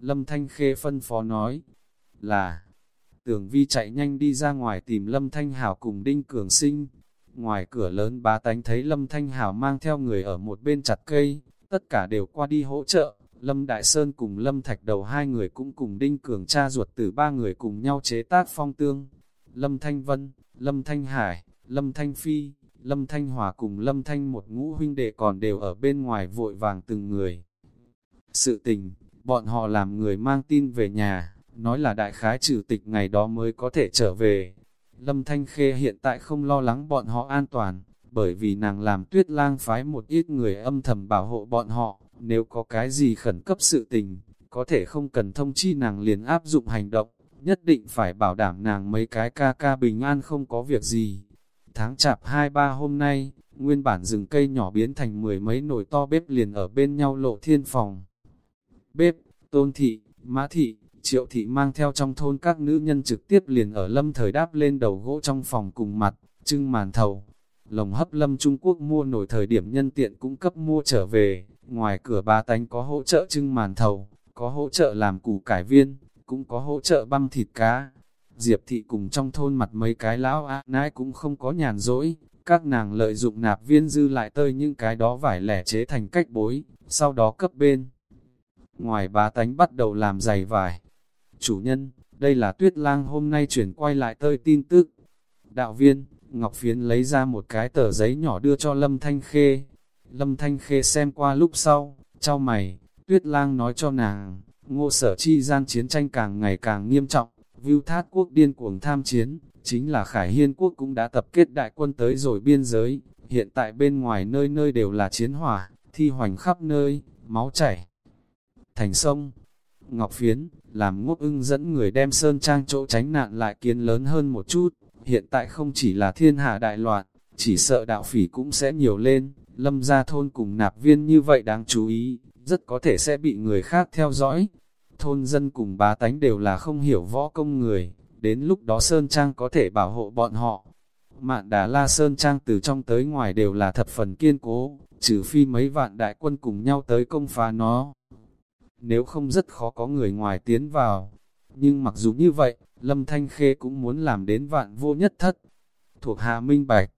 Lâm Thanh Khê phân phó nói, là, tường vi chạy nhanh đi ra ngoài tìm Lâm Thanh Hảo cùng Đinh Cường Sinh. Ngoài cửa lớn bá tánh thấy Lâm Thanh Hảo mang theo người ở một bên chặt cây, tất cả đều qua đi hỗ trợ. Lâm Đại Sơn cùng Lâm Thạch Đầu hai người cũng cùng Đinh Cường cha ruột từ ba người cùng nhau chế tác phong tương. Lâm Thanh Vân, Lâm Thanh Hải, Lâm Thanh Phi, Lâm Thanh Hòa cùng Lâm Thanh một ngũ huynh đệ còn đều ở bên ngoài vội vàng từng người. Sự tình, bọn họ làm người mang tin về nhà, nói là đại khái trừ tịch ngày đó mới có thể trở về. Lâm Thanh Khê hiện tại không lo lắng bọn họ an toàn, bởi vì nàng làm tuyết lang phái một ít người âm thầm bảo hộ bọn họ, nếu có cái gì khẩn cấp sự tình, có thể không cần thông chi nàng liền áp dụng hành động, nhất định phải bảo đảm nàng mấy cái ca ca bình an không có việc gì. Tháng chạp 2-3 hôm nay, nguyên bản rừng cây nhỏ biến thành mười mấy nồi to bếp liền ở bên nhau lộ thiên phòng. Bếp, tôn thị, mã thị, triệu thị mang theo trong thôn các nữ nhân trực tiếp liền ở lâm thời đáp lên đầu gỗ trong phòng cùng mặt, trưng màn thầu. Lồng hấp lâm Trung Quốc mua nổi thời điểm nhân tiện cung cấp mua trở về, ngoài cửa ba tánh có hỗ trợ trưng màn thầu, có hỗ trợ làm củ cải viên, cũng có hỗ trợ băng thịt cá. Diệp thị cùng trong thôn mặt mấy cái lão á nãi cũng không có nhàn rỗi, các nàng lợi dụng nạp viên dư lại tơi những cái đó vải lẻ chế thành cách bối, sau đó cấp bên. Ngoài bá tánh bắt đầu làm giày vải. Chủ nhân, đây là tuyết lang hôm nay chuyển quay lại tơi tin tức. Đạo viên, Ngọc Phiến lấy ra một cái tờ giấy nhỏ đưa cho Lâm Thanh Khê. Lâm Thanh Khê xem qua lúc sau, trao mày, tuyết lang nói cho nàng, ngô sở chi gian chiến tranh càng ngày càng nghiêm trọng, view thát quốc điên cuồng tham chiến, chính là Khải Hiên quốc cũng đã tập kết đại quân tới rồi biên giới, hiện tại bên ngoài nơi nơi đều là chiến hỏa, thi hoành khắp nơi, máu chảy. Thành sông, Ngọc Phiến, làm ngốc ưng dẫn người đem sơn trang chỗ tránh nạn lại kiến lớn hơn một chút, hiện tại không chỉ là thiên hạ đại loạn, chỉ sợ đạo phỉ cũng sẽ nhiều lên, lâm gia thôn cùng nạp viên như vậy đáng chú ý, rất có thể sẽ bị người khác theo dõi. Thôn dân cùng bá tánh đều là không hiểu võ công người, đến lúc đó Sơn Trang có thể bảo hộ bọn họ. Mạn Đà La Sơn Trang từ trong tới ngoài đều là thập phần kiên cố, trừ phi mấy vạn đại quân cùng nhau tới công phá nó. Nếu không rất khó có người ngoài tiến vào. Nhưng mặc dù như vậy, Lâm Thanh Khê cũng muốn làm đến vạn vô nhất thất. Thuộc Hà minh bạch.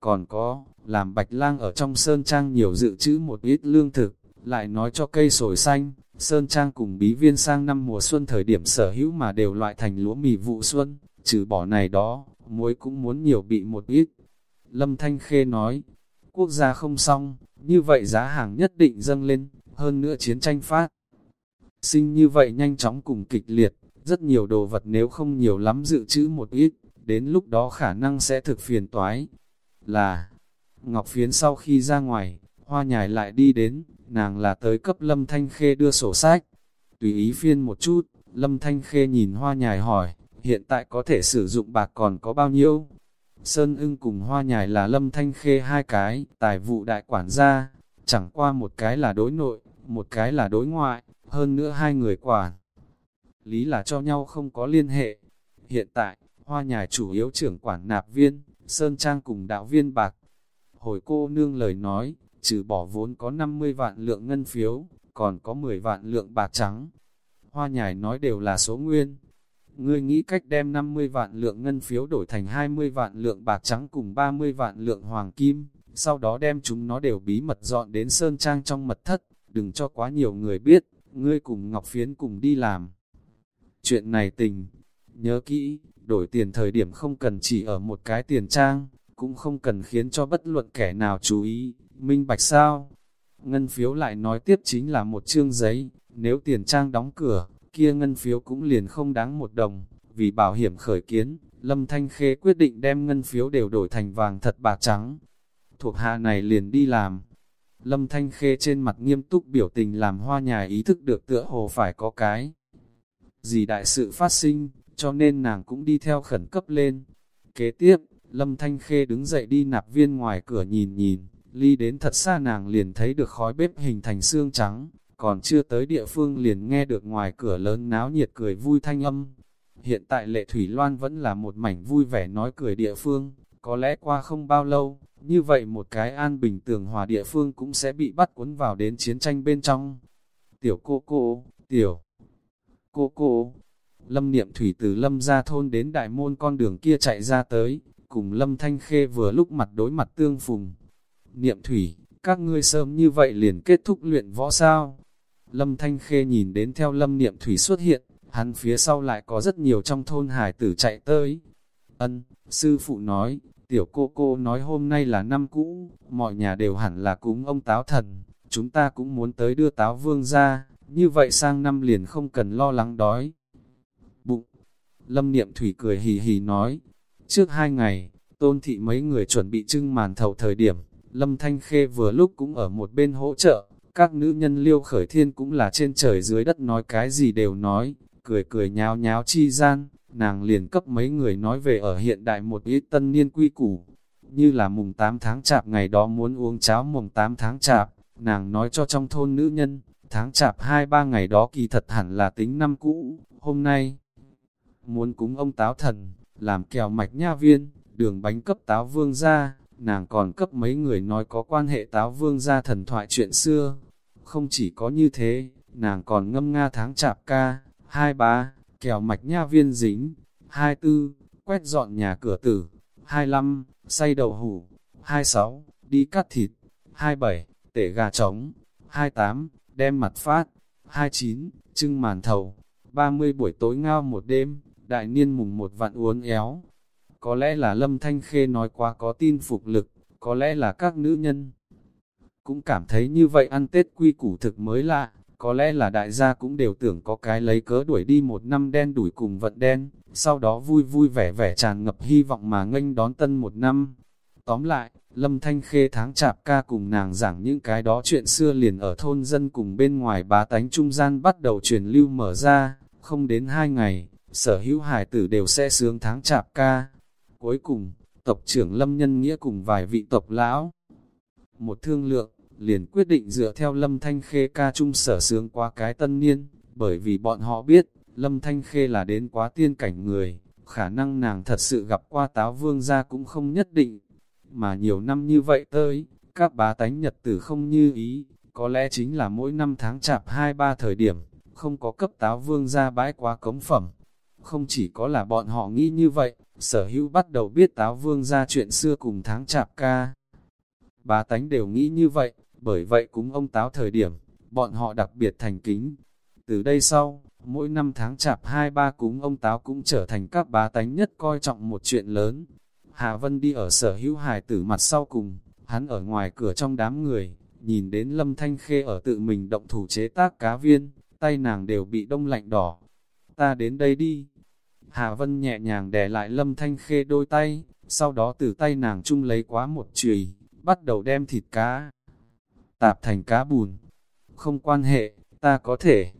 Còn có, làm bạch lang ở trong Sơn Trang nhiều dự trữ một ít lương thực, lại nói cho cây sồi xanh, Sơn Trang cùng bí viên sang năm mùa xuân thời điểm sở hữu mà đều loại thành lúa mì vụ xuân, trừ bỏ này đó, muối cũng muốn nhiều bị một ít. Lâm Thanh Khê nói, quốc gia không xong, như vậy giá hàng nhất định dâng lên, hơn nữa chiến tranh phát. Sinh như vậy nhanh chóng cùng kịch liệt, rất nhiều đồ vật nếu không nhiều lắm dự trữ một ít, đến lúc đó khả năng sẽ thực phiền toái. Là, Ngọc Phiến sau khi ra ngoài, hoa nhài lại đi đến, nàng là tới cấp Lâm Thanh Khê đưa sổ sách. Tùy ý phiên một chút, Lâm Thanh Khê nhìn hoa nhài hỏi, hiện tại có thể sử dụng bạc còn có bao nhiêu? Sơn ưng cùng hoa nhài là Lâm Thanh Khê hai cái, tài vụ đại quản gia, chẳng qua một cái là đối nội, một cái là đối ngoại, hơn nữa hai người quản. Lý là cho nhau không có liên hệ. Hiện tại, hoa nhài chủ yếu trưởng quản nạp viên, Sơn Trang cùng đạo viên bạc. Hồi cô nương lời nói, trừ bỏ vốn có 50 vạn lượng ngân phiếu, còn có 10 vạn lượng bạc trắng. Hoa nhài nói đều là số nguyên. Ngươi nghĩ cách đem 50 vạn lượng ngân phiếu đổi thành 20 vạn lượng bạc trắng cùng 30 vạn lượng hoàng kim, sau đó đem chúng nó đều bí mật dọn đến Sơn Trang trong mật thất, đừng cho quá nhiều người biết, ngươi cùng Ngọc Phiến cùng đi làm. Chuyện này tình, nhớ kỹ, đổi tiền thời điểm không cần chỉ ở một cái tiền trang, cũng không cần khiến cho bất luận kẻ nào chú ý, minh bạch sao. Ngân phiếu lại nói tiếp chính là một chương giấy, nếu tiền trang đóng cửa, kia ngân phiếu cũng liền không đáng một đồng, vì bảo hiểm khởi kiến, Lâm Thanh Khê quyết định đem ngân phiếu đều đổi thành vàng thật bạc trắng. Thuộc hạ này liền đi làm. Lâm Thanh Khê trên mặt nghiêm túc biểu tình làm hoa nhà ý thức được tựa hồ phải có cái. Gì đại sự phát sinh, cho nên nàng cũng đi theo khẩn cấp lên. Kế tiếp, Lâm Thanh Khê đứng dậy đi nạp viên ngoài cửa nhìn nhìn, ly đến thật xa nàng liền thấy được khói bếp hình thành xương trắng, còn chưa tới địa phương liền nghe được ngoài cửa lớn náo nhiệt cười vui thanh âm. Hiện tại lệ Thủy Loan vẫn là một mảnh vui vẻ nói cười địa phương, có lẽ qua không bao lâu, như vậy một cái an bình tường hòa địa phương cũng sẽ bị bắt cuốn vào đến chiến tranh bên trong. Tiểu cô cô, tiểu cô cô, lâm niệm thủy từ lâm ra thôn đến đại môn con đường kia chạy ra tới, cùng lâm thanh khê vừa lúc mặt đối mặt tương phùng. Niệm thủy, các ngươi sớm như vậy liền kết thúc luyện võ sao? Lâm thanh khê nhìn đến theo lâm niệm thủy xuất hiện, hắn phía sau lại có rất nhiều trong thôn hải tử chạy tới. Ân, sư phụ nói, tiểu cô cô nói hôm nay là năm cũ, mọi nhà đều hẳn là cúng ông táo thần, chúng ta cũng muốn tới đưa táo vương ra, như vậy sang năm liền không cần lo lắng đói. Bụng, lâm niệm thủy cười hì hì nói, trước hai ngày, tôn thị mấy người chuẩn bị trưng màn thầu thời điểm, lâm thanh khê vừa lúc cũng ở một bên hỗ trợ, các nữ nhân liêu khởi thiên cũng là trên trời dưới đất nói cái gì đều nói, cười cười nháo nháo chi gian, nàng liền cấp mấy người nói về ở hiện đại một ít tân niên quy củ, như là mùng 8 tháng chạp ngày đó muốn uống cháo mùng 8 tháng chạp, nàng nói cho trong thôn nữ nhân, tháng chạp 2-3 ngày đó kỳ thật hẳn là tính năm cũ, hôm nay muốn cúng ông táo thần, làm kèo mạch nha viên, đường bánh cấp táo vương ra, nàng còn cấp mấy người nói có quan hệ táo vương ra thần thoại chuyện xưa. Không chỉ có như thế, nàng còn ngâm nga tháng chạp ca, hai ba, kèo mạch nha viên dính, hai tư, quét dọn nhà cửa tử, hai lăm, xay đầu hủ, hai sáu, đi cắt thịt, hai bảy, tể gà trống, hai tám, đem mặt phát, hai chín, trưng màn thầu, ba mươi buổi tối ngao một đêm, đại niên mùng một vạn uốn éo. Có lẽ là Lâm Thanh Khê nói quá có tin phục lực, có lẽ là các nữ nhân. Cũng cảm thấy như vậy ăn Tết quy củ thực mới lạ, có lẽ là đại gia cũng đều tưởng có cái lấy cớ đuổi đi một năm đen đuổi cùng vận đen, sau đó vui vui vẻ vẻ tràn ngập hy vọng mà nghênh đón tân một năm. Tóm lại, Lâm Thanh Khê tháng chạp ca cùng nàng giảng những cái đó chuyện xưa liền ở thôn dân cùng bên ngoài bá tánh trung gian bắt đầu truyền lưu mở ra, không đến hai ngày, sở hữu hải tử đều sẽ sướng tháng chạp ca. Cuối cùng, tộc trưởng Lâm Nhân Nghĩa cùng vài vị tộc lão. Một thương lượng, liền quyết định dựa theo Lâm Thanh Khê ca chung sở sướng qua cái tân niên, bởi vì bọn họ biết, Lâm Thanh Khê là đến quá tiên cảnh người, khả năng nàng thật sự gặp qua táo vương gia cũng không nhất định. Mà nhiều năm như vậy tới, các bá tánh nhật tử không như ý, có lẽ chính là mỗi năm tháng chạp 2-3 thời điểm, không có cấp táo vương gia bãi quá cống phẩm. Không chỉ có là bọn họ nghĩ như vậy, sở hữu bắt đầu biết táo vương ra chuyện xưa cùng tháng chạp ca. bà tánh đều nghĩ như vậy, bởi vậy cúng ông táo thời điểm, bọn họ đặc biệt thành kính. Từ đây sau, mỗi năm tháng chạp hai ba cúng ông táo cũng trở thành các bá tánh nhất coi trọng một chuyện lớn. Hà Vân đi ở sở hữu hài tử mặt sau cùng, hắn ở ngoài cửa trong đám người, nhìn đến Lâm Thanh Khê ở tự mình động thủ chế tác cá viên, tay nàng đều bị đông lạnh đỏ. Ta đến đây đi. Hà Vân nhẹ nhàng đè lại Lâm Thanh Khê đôi tay, sau đó từ tay nàng chung lấy quá một chùy, bắt đầu đem thịt cá tạp thành cá bùn. Không quan hệ, ta có thể.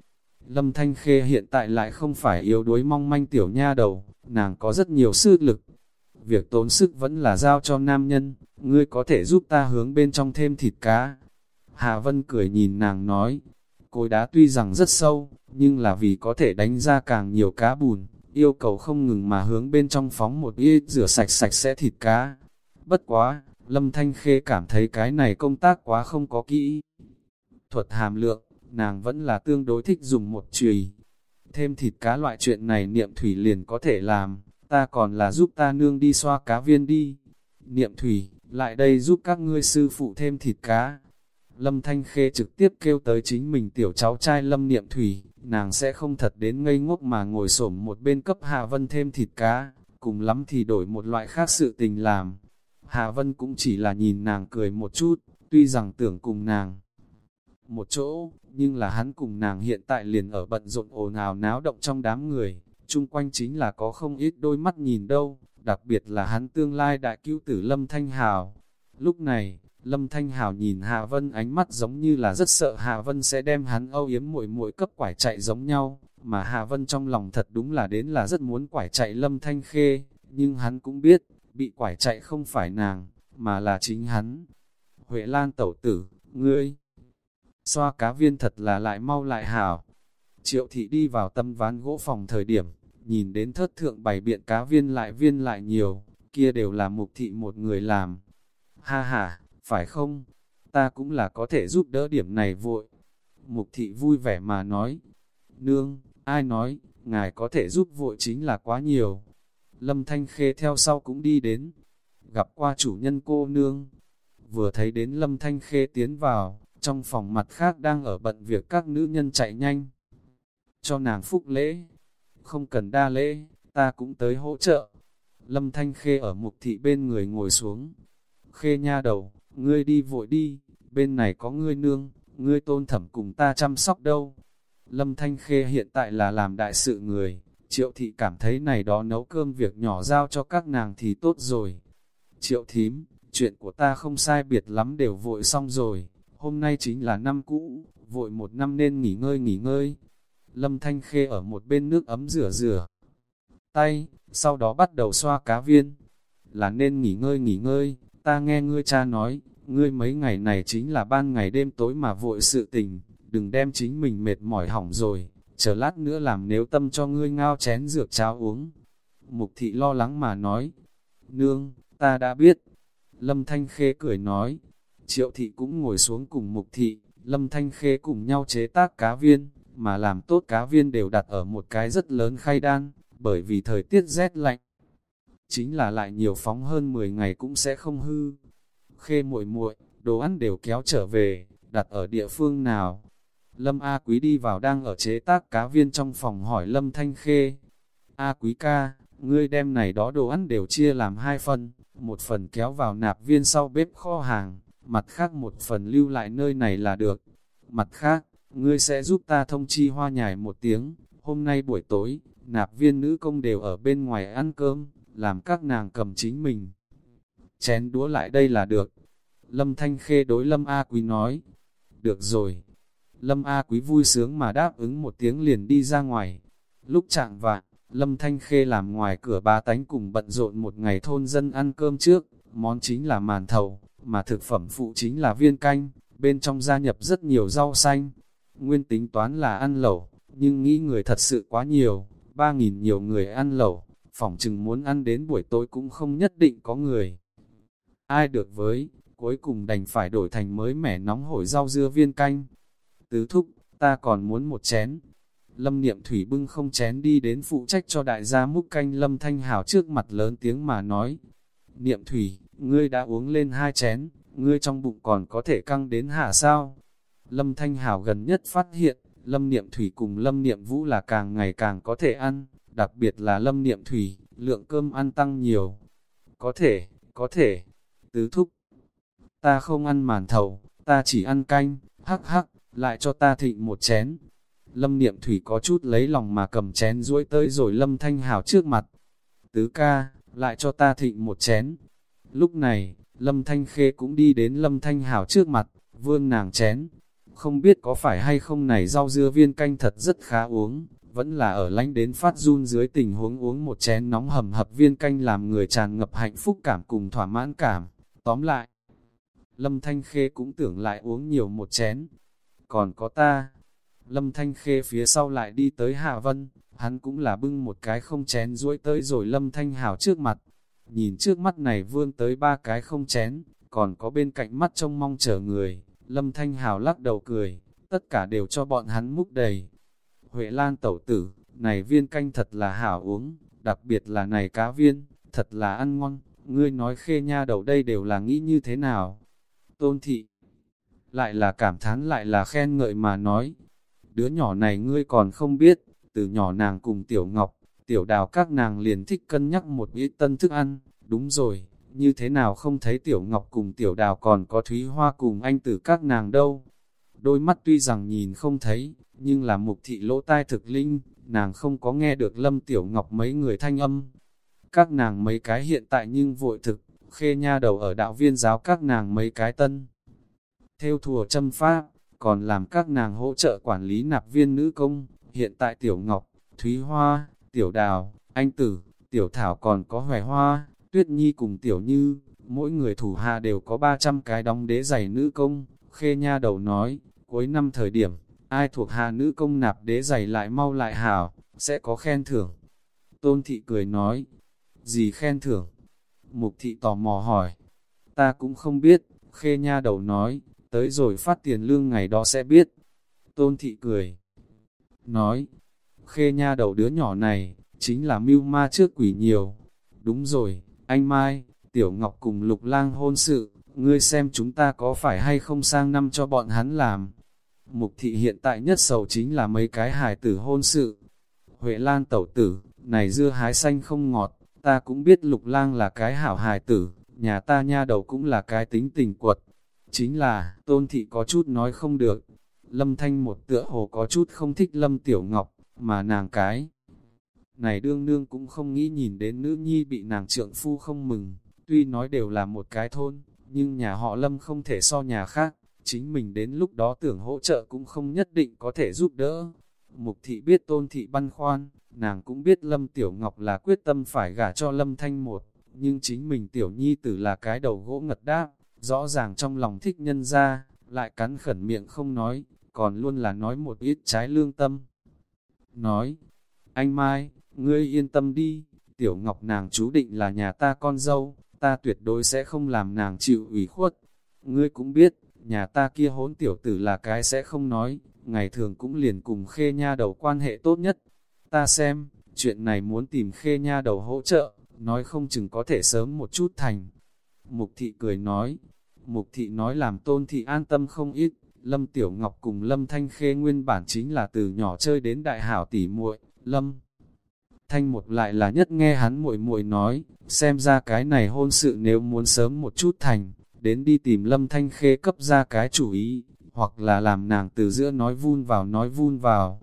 Lâm Thanh Khê hiện tại lại không phải yếu đuối mong manh tiểu nha đầu, nàng có rất nhiều sức lực. Việc tốn sức vẫn là giao cho nam nhân, ngươi có thể giúp ta hướng bên trong thêm thịt cá. Hà Vân cười nhìn nàng nói, cối đá tuy rằng rất sâu, nhưng là vì có thể đánh ra càng nhiều cá bùn, yêu cầu không ngừng mà hướng bên trong phóng một ít rửa sạch sạch sẽ thịt cá. Bất quá, Lâm Thanh Khê cảm thấy cái này công tác quá không có kỹ. Thuật hàm lượng, nàng vẫn là tương đối thích dùng một chùy. Thêm thịt cá loại chuyện này niệm thủy liền có thể làm, ta còn là giúp ta nương đi xoa cá viên đi. Niệm thủy, lại đây giúp các ngươi sư phụ thêm thịt cá. Lâm Thanh Khê trực tiếp kêu tới chính mình tiểu cháu trai Lâm Niệm Thủy, nàng sẽ không thật đến ngây ngốc mà ngồi xổm một bên cấp Hạ Vân thêm thịt cá, cùng lắm thì đổi một loại khác sự tình làm. Hà Vân cũng chỉ là nhìn nàng cười một chút, tuy rằng tưởng cùng nàng một chỗ, nhưng là hắn cùng nàng hiện tại liền ở bận rộn ồn ào náo động trong đám người, chung quanh chính là có không ít đôi mắt nhìn đâu, đặc biệt là hắn tương lai đại cứu tử Lâm Thanh Hào. Lúc này, Lâm Thanh Hào nhìn Hà Vân ánh mắt giống như là rất sợ Hà Vân sẽ đem hắn âu yếm muội muội cấp quải chạy giống nhau, mà Hà Vân trong lòng thật đúng là đến là rất muốn quải chạy Lâm Thanh Khê, nhưng hắn cũng biết, bị quải chạy không phải nàng, mà là chính hắn. Huệ Lan tẩu tử, ngươi, Xoa cá viên thật là lại mau lại hảo. Triệu thị đi vào tâm ván gỗ phòng thời điểm, nhìn đến thất thượng bày biện cá viên lại viên lại nhiều, kia đều là mục thị một người làm. Ha ha, phải không? Ta cũng là có thể giúp đỡ điểm này vội. Mục thị vui vẻ mà nói. Nương, ai nói, ngài có thể giúp vội chính là quá nhiều. Lâm Thanh Khê theo sau cũng đi đến, gặp qua chủ nhân cô nương. Vừa thấy đến Lâm Thanh Khê tiến vào, trong phòng mặt khác đang ở bận việc các nữ nhân chạy nhanh. Cho nàng phúc lễ, không cần đa lễ, ta cũng tới hỗ trợ. Lâm Thanh Khê ở mục thị bên người ngồi xuống. Khê nha đầu, ngươi đi vội đi, bên này có ngươi nương, ngươi tôn thẩm cùng ta chăm sóc đâu. Lâm Thanh Khê hiện tại là làm đại sự người, triệu thị cảm thấy này đó nấu cơm việc nhỏ giao cho các nàng thì tốt rồi. Triệu thím, chuyện của ta không sai biệt lắm đều vội xong rồi, hôm nay chính là năm cũ, vội một năm nên nghỉ ngơi nghỉ ngơi. Lâm Thanh Khê ở một bên nước ấm rửa rửa tay, sau đó bắt đầu xoa cá viên. Là nên nghỉ ngơi nghỉ ngơi, ta nghe ngươi cha nói, ngươi mấy ngày này chính là ban ngày đêm tối mà vội sự tình, đừng đem chính mình mệt mỏi hỏng rồi, chờ lát nữa làm nếu tâm cho ngươi ngao chén dược cháo uống. Mục thị lo lắng mà nói, nương, ta đã biết. Lâm Thanh Khê cười nói, triệu thị cũng ngồi xuống cùng mục thị, Lâm Thanh Khê cùng nhau chế tác cá viên, mà làm tốt cá viên đều đặt ở một cái rất lớn khay đan, bởi vì thời tiết rét lạnh. Chính là lại nhiều phóng hơn 10 ngày cũng sẽ không hư. Khê muội muội, đồ ăn đều kéo trở về, đặt ở địa phương nào? Lâm A Quý đi vào đang ở chế tác cá viên trong phòng hỏi Lâm Thanh Khê. A Quý ca, ngươi đem này đó đồ ăn đều chia làm hai phần, một phần kéo vào nạp viên sau bếp kho hàng, mặt khác một phần lưu lại nơi này là được. Mặt khác, ngươi sẽ giúp ta thông chi hoa nhài một tiếng, hôm nay buổi tối, nạp viên nữ công đều ở bên ngoài ăn cơm, làm các nàng cầm chính mình. Chén đũa lại đây là được. Lâm Thanh Khê đối Lâm A Quý nói. Được rồi. Lâm A Quý vui sướng mà đáp ứng một tiếng liền đi ra ngoài. Lúc trạng vạn, Lâm Thanh Khê làm ngoài cửa ba tánh cùng bận rộn một ngày thôn dân ăn cơm trước. Món chính là màn thầu, mà thực phẩm phụ chính là viên canh, bên trong gia nhập rất nhiều rau xanh. Nguyên tính toán là ăn lẩu, nhưng nghĩ người thật sự quá nhiều, ba nghìn nhiều người ăn lẩu, phỏng chừng muốn ăn đến buổi tối cũng không nhất định có người. Ai được với, cuối cùng đành phải đổi thành mới mẻ nóng hổi rau dưa viên canh. Tứ thúc, ta còn muốn một chén. Lâm niệm thủy bưng không chén đi đến phụ trách cho đại gia múc canh Lâm Thanh Hảo trước mặt lớn tiếng mà nói. Niệm thủy, ngươi đã uống lên hai chén, ngươi trong bụng còn có thể căng đến hạ sao? Lâm Thanh Hảo gần nhất phát hiện, Lâm Niệm Thủy cùng Lâm Niệm Vũ là càng ngày càng có thể ăn, đặc biệt là Lâm Niệm Thủy, lượng cơm ăn tăng nhiều. Có thể, có thể, tứ thúc. Ta không ăn màn thầu, ta chỉ ăn canh, hắc hắc, lại cho ta thịnh một chén. Lâm Niệm Thủy có chút lấy lòng mà cầm chén duỗi tới rồi Lâm Thanh Hảo trước mặt. Tứ ca, lại cho ta thịnh một chén. Lúc này, Lâm Thanh Khê cũng đi đến Lâm Thanh Hảo trước mặt, vươn nàng chén, không biết có phải hay không này rau dưa viên canh thật rất khá uống, vẫn là ở lánh đến phát run dưới tình huống uống một chén nóng hầm hập viên canh làm người tràn ngập hạnh phúc cảm cùng thỏa mãn cảm. Tóm lại, Lâm Thanh Khê cũng tưởng lại uống nhiều một chén. Còn có ta, Lâm Thanh Khê phía sau lại đi tới Hạ Vân, hắn cũng là bưng một cái không chén duỗi tới rồi Lâm Thanh Hảo trước mặt. Nhìn trước mắt này vươn tới ba cái không chén, còn có bên cạnh mắt trông mong chờ người, Lâm Thanh Hào lắc đầu cười, tất cả đều cho bọn hắn múc đầy. Huệ Lan tẩu tử, này viên canh thật là hảo uống, đặc biệt là này cá viên, thật là ăn ngon, ngươi nói khê nha đầu đây đều là nghĩ như thế nào. Tôn thị, lại là cảm thán lại là khen ngợi mà nói, đứa nhỏ này ngươi còn không biết, từ nhỏ nàng cùng tiểu ngọc, tiểu đào các nàng liền thích cân nhắc một ít tân thức ăn, đúng rồi, như thế nào không thấy Tiểu Ngọc cùng Tiểu Đào còn có Thúy Hoa cùng anh tử các nàng đâu. Đôi mắt tuy rằng nhìn không thấy, nhưng là mục thị lỗ tai thực linh, nàng không có nghe được Lâm Tiểu Ngọc mấy người thanh âm. Các nàng mấy cái hiện tại nhưng vội thực, khê nha đầu ở đạo viên giáo các nàng mấy cái tân. Theo thùa châm pháp, còn làm các nàng hỗ trợ quản lý nạp viên nữ công, hiện tại Tiểu Ngọc, Thúy Hoa, Tiểu Đào, Anh Tử, Tiểu Thảo còn có Hoài Hoa, Tuyết Nhi cùng Tiểu Như, mỗi người thủ hạ đều có 300 cái đóng đế giày nữ công, khê nha đầu nói, cuối năm thời điểm, ai thuộc hạ nữ công nạp đế giày lại mau lại hảo, sẽ có khen thưởng. Tôn thị cười nói, gì khen thưởng? Mục thị tò mò hỏi, ta cũng không biết, khê nha đầu nói, tới rồi phát tiền lương ngày đó sẽ biết. Tôn thị cười, nói, khê nha đầu đứa nhỏ này, chính là mưu ma trước quỷ nhiều. Đúng rồi, anh Mai, Tiểu Ngọc cùng Lục Lang hôn sự, ngươi xem chúng ta có phải hay không sang năm cho bọn hắn làm. Mục thị hiện tại nhất sầu chính là mấy cái hài tử hôn sự. Huệ Lan tẩu tử, này dưa hái xanh không ngọt, ta cũng biết Lục Lang là cái hảo hài tử, nhà ta nha đầu cũng là cái tính tình quật. Chính là, tôn thị có chút nói không được. Lâm Thanh một tựa hồ có chút không thích Lâm Tiểu Ngọc, mà nàng cái. Này đương nương cũng không nghĩ nhìn đến nữ nhi bị nàng trượng phu không mừng, tuy nói đều là một cái thôn, nhưng nhà họ Lâm không thể so nhà khác, chính mình đến lúc đó tưởng hỗ trợ cũng không nhất định có thể giúp đỡ. Mục thị biết tôn thị băn khoan, nàng cũng biết Lâm Tiểu Ngọc là quyết tâm phải gả cho Lâm Thanh một, nhưng chính mình Tiểu Nhi tử là cái đầu gỗ ngật đáp, rõ ràng trong lòng thích nhân ra, lại cắn khẩn miệng không nói, còn luôn là nói một ít trái lương tâm. Nói, anh Mai, ngươi yên tâm đi, Tiểu Ngọc nàng chú định là nhà ta con dâu, ta tuyệt đối sẽ không làm nàng chịu ủy khuất. Ngươi cũng biết, nhà ta kia hốn tiểu tử là cái sẽ không nói, ngày thường cũng liền cùng khê nha đầu quan hệ tốt nhất. Ta xem, chuyện này muốn tìm khê nha đầu hỗ trợ, nói không chừng có thể sớm một chút thành. Mục thị cười nói, mục thị nói làm tôn thị an tâm không ít, Lâm Tiểu Ngọc cùng Lâm Thanh Khê nguyên bản chính là từ nhỏ chơi đến đại hảo tỷ muội Lâm Thanh một lại là nhất nghe hắn muội muội nói, xem ra cái này hôn sự nếu muốn sớm một chút thành, đến đi tìm Lâm Thanh Khê cấp ra cái chủ ý, hoặc là làm nàng từ giữa nói vun vào nói vun vào.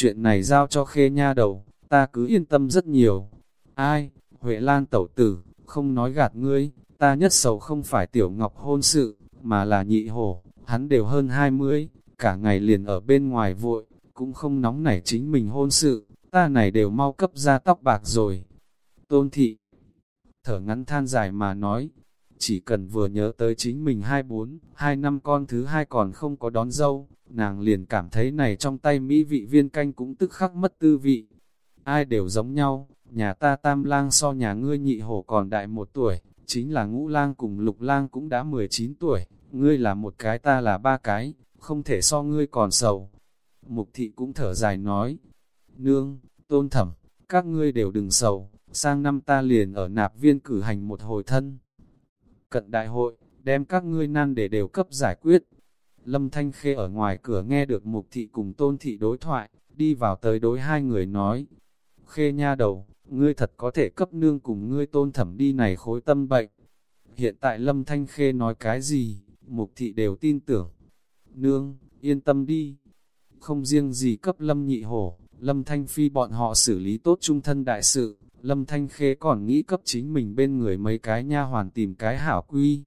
Chuyện này giao cho Khê nha đầu, ta cứ yên tâm rất nhiều. Ai, Huệ Lan tẩu tử, không nói gạt ngươi, ta nhất sầu không phải tiểu ngọc hôn sự, mà là nhị hổ, hắn đều hơn hai mươi, cả ngày liền ở bên ngoài vội, cũng không nóng nảy chính mình hôn sự, ta này đều mau cấp ra tóc bạc rồi. Tôn thị, thở ngắn than dài mà nói, chỉ cần vừa nhớ tới chính mình hai bốn, hai năm con thứ hai còn không có đón dâu, nàng liền cảm thấy này trong tay mỹ vị viên canh cũng tức khắc mất tư vị. Ai đều giống nhau, nhà ta tam lang so nhà ngươi nhị hổ còn đại một tuổi, chính là ngũ lang cùng lục lang cũng đã 19 tuổi, ngươi là một cái ta là ba cái, không thể so ngươi còn sầu. Mục thị cũng thở dài nói, nương, tôn thẩm, các ngươi đều đừng sầu, sang năm ta liền ở nạp viên cử hành một hồi thân. Cận đại hội, đem các ngươi nan để đều cấp giải quyết. Lâm Thanh Khê ở ngoài cửa nghe được mục thị cùng tôn thị đối thoại, đi vào tới đối hai người nói. Khê nha đầu, ngươi thật có thể cấp nương cùng ngươi tôn thẩm đi này khối tâm bệnh. Hiện tại Lâm Thanh Khê nói cái gì, mục thị đều tin tưởng. Nương, yên tâm đi. Không riêng gì cấp Lâm nhị hổ, Lâm Thanh Phi bọn họ xử lý tốt trung thân đại sự, Lâm Thanh Khê còn nghĩ cấp chính mình bên người mấy cái nha hoàn tìm cái hảo quy.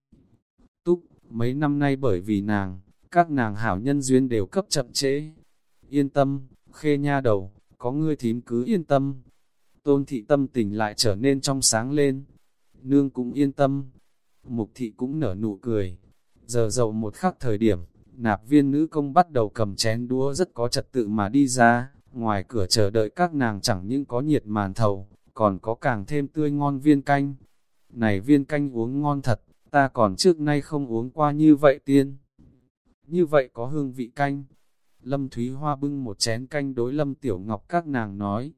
Túc, mấy năm nay bởi vì nàng, các nàng hảo nhân duyên đều cấp chậm trễ. Yên tâm, Khê nha đầu, có ngươi thím cứ yên tâm. Tôn thị tâm tình lại trở nên trong sáng lên. Nương cũng yên tâm. Mục thị cũng nở nụ cười. Giờ dầu một khắc thời điểm, nạp viên nữ công bắt đầu cầm chén đũa rất có trật tự mà đi ra, Ngoài cửa chờ đợi các nàng chẳng những có nhiệt màn thầu, còn có càng thêm tươi ngon viên canh. Này viên canh uống ngon thật, ta còn trước nay không uống qua như vậy tiên. Như vậy có hương vị canh. Lâm Thúy Hoa bưng một chén canh đối Lâm Tiểu Ngọc các nàng nói.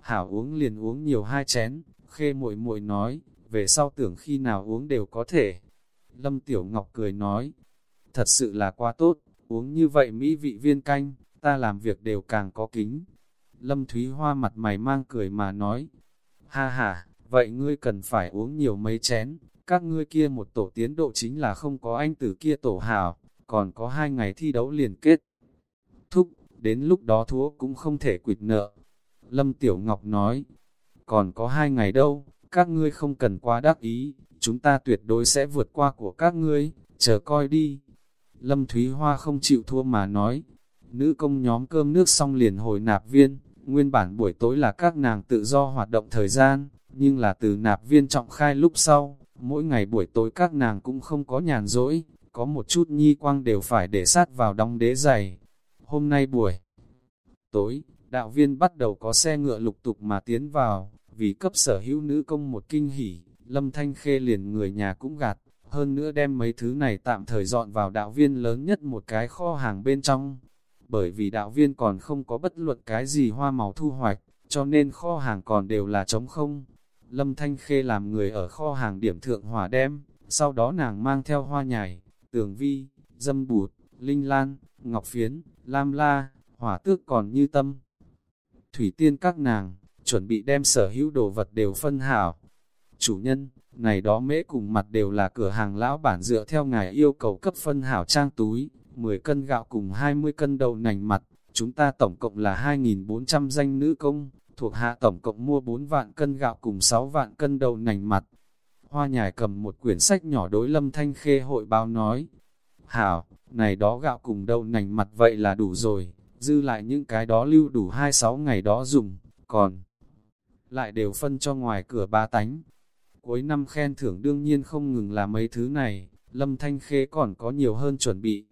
Hảo uống liền uống nhiều hai chén, khê muội muội nói, về sau tưởng khi nào uống đều có thể. Lâm Tiểu Ngọc cười nói, thật sự là quá tốt, uống như vậy mỹ vị viên canh, ta làm việc đều càng có kính. Lâm Thúy Hoa mặt mày mang cười mà nói, ha ha, vậy ngươi cần phải uống nhiều mấy chén, các ngươi kia một tổ tiến độ chính là không có anh tử kia tổ hảo, còn có hai ngày thi đấu liền kết. Thúc, đến lúc đó thua cũng không thể quỵt nợ. Lâm Tiểu Ngọc nói, còn có hai ngày đâu, các ngươi không cần quá đắc ý, chúng ta tuyệt đối sẽ vượt qua của các ngươi, chờ coi đi. Lâm Thúy Hoa không chịu thua mà nói, Nữ công nhóm cơm nước xong liền hồi nạp viên, nguyên bản buổi tối là các nàng tự do hoạt động thời gian, nhưng là từ nạp viên trọng khai lúc sau, mỗi ngày buổi tối các nàng cũng không có nhàn rỗi, có một chút nhi quang đều phải để sát vào đóng đế giày. Hôm nay buổi tối, đạo viên bắt đầu có xe ngựa lục tục mà tiến vào, vì cấp sở hữu nữ công một kinh hỉ, lâm thanh khê liền người nhà cũng gạt, hơn nữa đem mấy thứ này tạm thời dọn vào đạo viên lớn nhất một cái kho hàng bên trong. Bởi vì đạo viên còn không có bất luận cái gì hoa màu thu hoạch, cho nên kho hàng còn đều là trống không. Lâm Thanh Khê làm người ở kho hàng điểm thượng hỏa đem, sau đó nàng mang theo hoa nhài, tường vi, dâm bụt, linh lan, ngọc phiến, lam la, hỏa tước còn như tâm. Thủy tiên các nàng, chuẩn bị đem sở hữu đồ vật đều phân hảo. Chủ nhân, này đó mễ cùng mặt đều là cửa hàng lão bản dựa theo ngài yêu cầu cấp phân hảo trang túi, 10 cân gạo cùng 20 cân đậu nành mặt, chúng ta tổng cộng là 2.400 danh nữ công, thuộc hạ tổng cộng mua 4 vạn cân gạo cùng 6 vạn cân đậu nành mặt. Hoa nhài cầm một quyển sách nhỏ đối lâm thanh khê hội báo nói, Hảo, này đó gạo cùng đậu nành mặt vậy là đủ rồi, dư lại những cái đó lưu đủ 26 ngày đó dùng, còn lại đều phân cho ngoài cửa ba tánh. Cuối năm khen thưởng đương nhiên không ngừng là mấy thứ này, Lâm Thanh Khê còn có nhiều hơn chuẩn bị.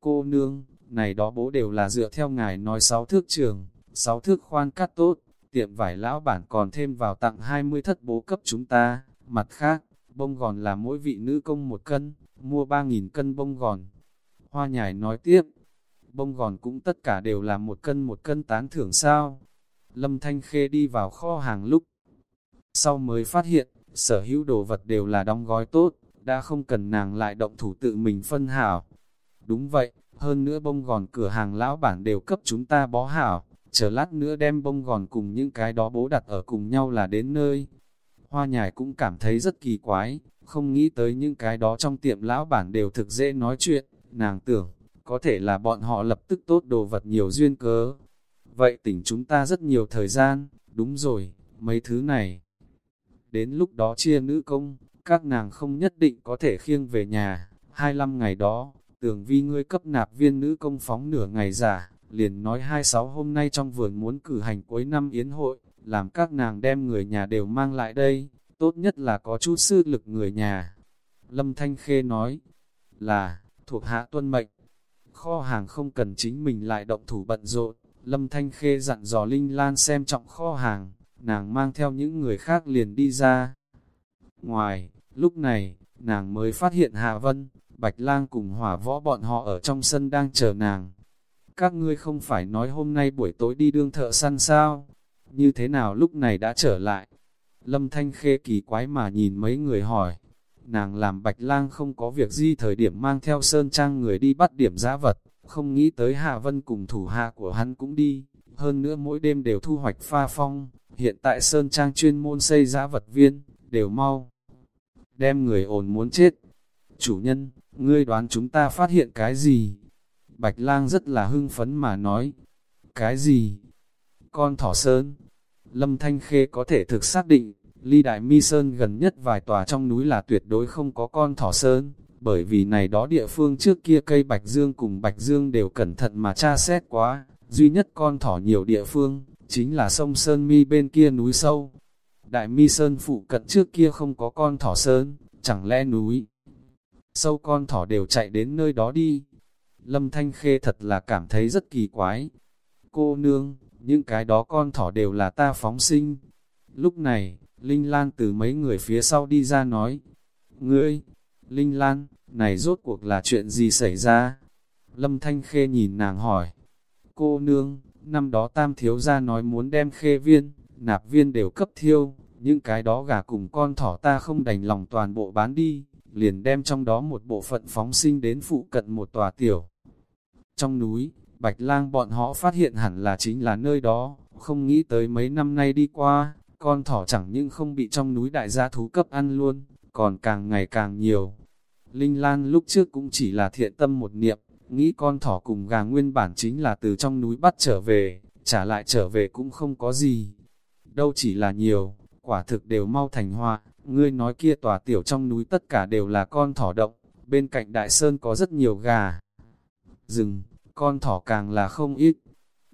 Cô nương, này đó bố đều là dựa theo ngài nói sáu thước trường, sáu thước khoan cắt tốt, tiệm vải lão bản còn thêm vào tặng 20 thất bố cấp chúng ta. Mặt khác, bông gòn là mỗi vị nữ công một cân, mua 3.000 cân bông gòn. Hoa nhài nói tiếp, bông gòn cũng tất cả đều là một cân một cân tán thưởng sao. Lâm Thanh Khê đi vào kho hàng lúc, sau mới phát hiện, sở hữu đồ vật đều là đóng gói tốt, đã không cần nàng lại động thủ tự mình phân hảo. Đúng vậy, hơn nữa bông gòn cửa hàng lão bản đều cấp chúng ta bó hảo, chờ lát nữa đem bông gòn cùng những cái đó bố đặt ở cùng nhau là đến nơi. Hoa nhài cũng cảm thấy rất kỳ quái, không nghĩ tới những cái đó trong tiệm lão bản đều thực dễ nói chuyện, nàng tưởng, có thể là bọn họ lập tức tốt đồ vật nhiều duyên cớ. Vậy tỉnh chúng ta rất nhiều thời gian, đúng rồi, mấy thứ này. Đến lúc đó chia nữ công, các nàng không nhất định có thể khiêng về nhà. 25 ngày đó, tưởng vi ngươi cấp nạp viên nữ công phóng nửa ngày giả, liền nói 26 hôm nay trong vườn muốn cử hành cuối năm yến hội, làm các nàng đem người nhà đều mang lại đây, tốt nhất là có chút sư lực người nhà. Lâm Thanh Khê nói, là, thuộc hạ tuân mệnh, kho hàng không cần chính mình lại động thủ bận rộn, Lâm Thanh Khê dặn dò Linh Lan xem trọng kho hàng, nàng mang theo những người khác liền đi ra. Ngoài, lúc này, nàng mới phát hiện Hạ Vân, Bạch Lang cùng hỏa võ bọn họ ở trong sân đang chờ nàng. Các ngươi không phải nói hôm nay buổi tối đi đương thợ săn sao? Như thế nào lúc này đã trở lại? Lâm Thanh Khê kỳ quái mà nhìn mấy người hỏi. Nàng làm Bạch Lang không có việc gì thời điểm mang theo Sơn Trang người đi bắt điểm giá vật, không nghĩ tới Hạ Vân cùng thủ hạ của hắn cũng đi. Hơn nữa mỗi đêm đều thu hoạch pha phong, hiện tại Sơn Trang chuyên môn xây giá vật viên, đều mau. Đem người ồn muốn chết. Chủ nhân, ngươi đoán chúng ta phát hiện cái gì? Bạch lang rất là hưng phấn mà nói. Cái gì? Con thỏ sơn. Lâm Thanh Khê có thể thực xác định, ly đại mi sơn gần nhất vài tòa trong núi là tuyệt đối không có con thỏ sơn, bởi vì này đó địa phương trước kia cây Bạch Dương cùng Bạch Dương đều cẩn thận mà tra xét quá, duy nhất con thỏ nhiều địa phương, chính là sông Sơn Mi bên kia núi sâu. Đại Mi Sơn phụ cận trước kia không có con thỏ sơn, chẳng lẽ núi sâu con thỏ đều chạy đến nơi đó đi. Lâm Thanh Khê thật là cảm thấy rất kỳ quái. Cô nương, những cái đó con thỏ đều là ta phóng sinh. Lúc này, Linh Lan từ mấy người phía sau đi ra nói, Ngươi, Linh Lan, này rốt cuộc là chuyện gì xảy ra? Lâm Thanh Khê nhìn nàng hỏi, Cô nương, năm đó tam thiếu gia nói muốn đem khê viên, nạp viên đều cấp thiêu, những cái đó gà cùng con thỏ ta không đành lòng toàn bộ bán đi, liền đem trong đó một bộ phận phóng sinh đến phụ cận một tòa tiểu. Trong núi, Bạch lang bọn họ phát hiện hẳn là chính là nơi đó, không nghĩ tới mấy năm nay đi qua, con thỏ chẳng những không bị trong núi đại gia thú cấp ăn luôn, còn càng ngày càng nhiều. Linh Lan lúc trước cũng chỉ là thiện tâm một niệm, nghĩ con thỏ cùng gà nguyên bản chính là từ trong núi bắt trở về, trả lại trở về cũng không có gì. Đâu chỉ là nhiều, quả thực đều mau thành hoa, ngươi nói kia tòa tiểu trong núi tất cả đều là con thỏ động, bên cạnh đại sơn có rất nhiều gà. Rừng, con thỏ càng là không ít.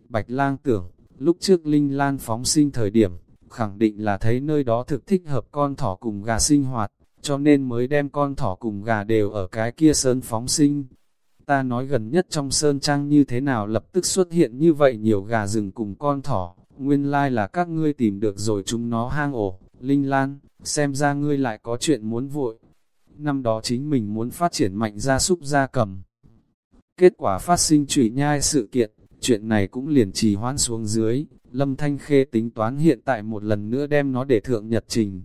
Bạch lang tưởng, lúc trước Linh Lan phóng sinh thời điểm, khẳng định là thấy nơi đó thực thích hợp con thỏ cùng gà sinh hoạt, cho nên mới đem con thỏ cùng gà đều ở cái kia sơn phóng sinh. Ta nói gần nhất trong sơn trang như thế nào lập tức xuất hiện như vậy nhiều gà rừng cùng con thỏ, nguyên lai là các ngươi tìm được rồi chúng nó hang ổ, Linh Lan, xem ra ngươi lại có chuyện muốn vội. Năm đó chính mình muốn phát triển mạnh ra súc gia cầm. Kết quả phát sinh trụy nhai sự kiện, chuyện này cũng liền trì hoãn xuống dưới, Lâm Thanh Khê tính toán hiện tại một lần nữa đem nó để thượng nhật trình.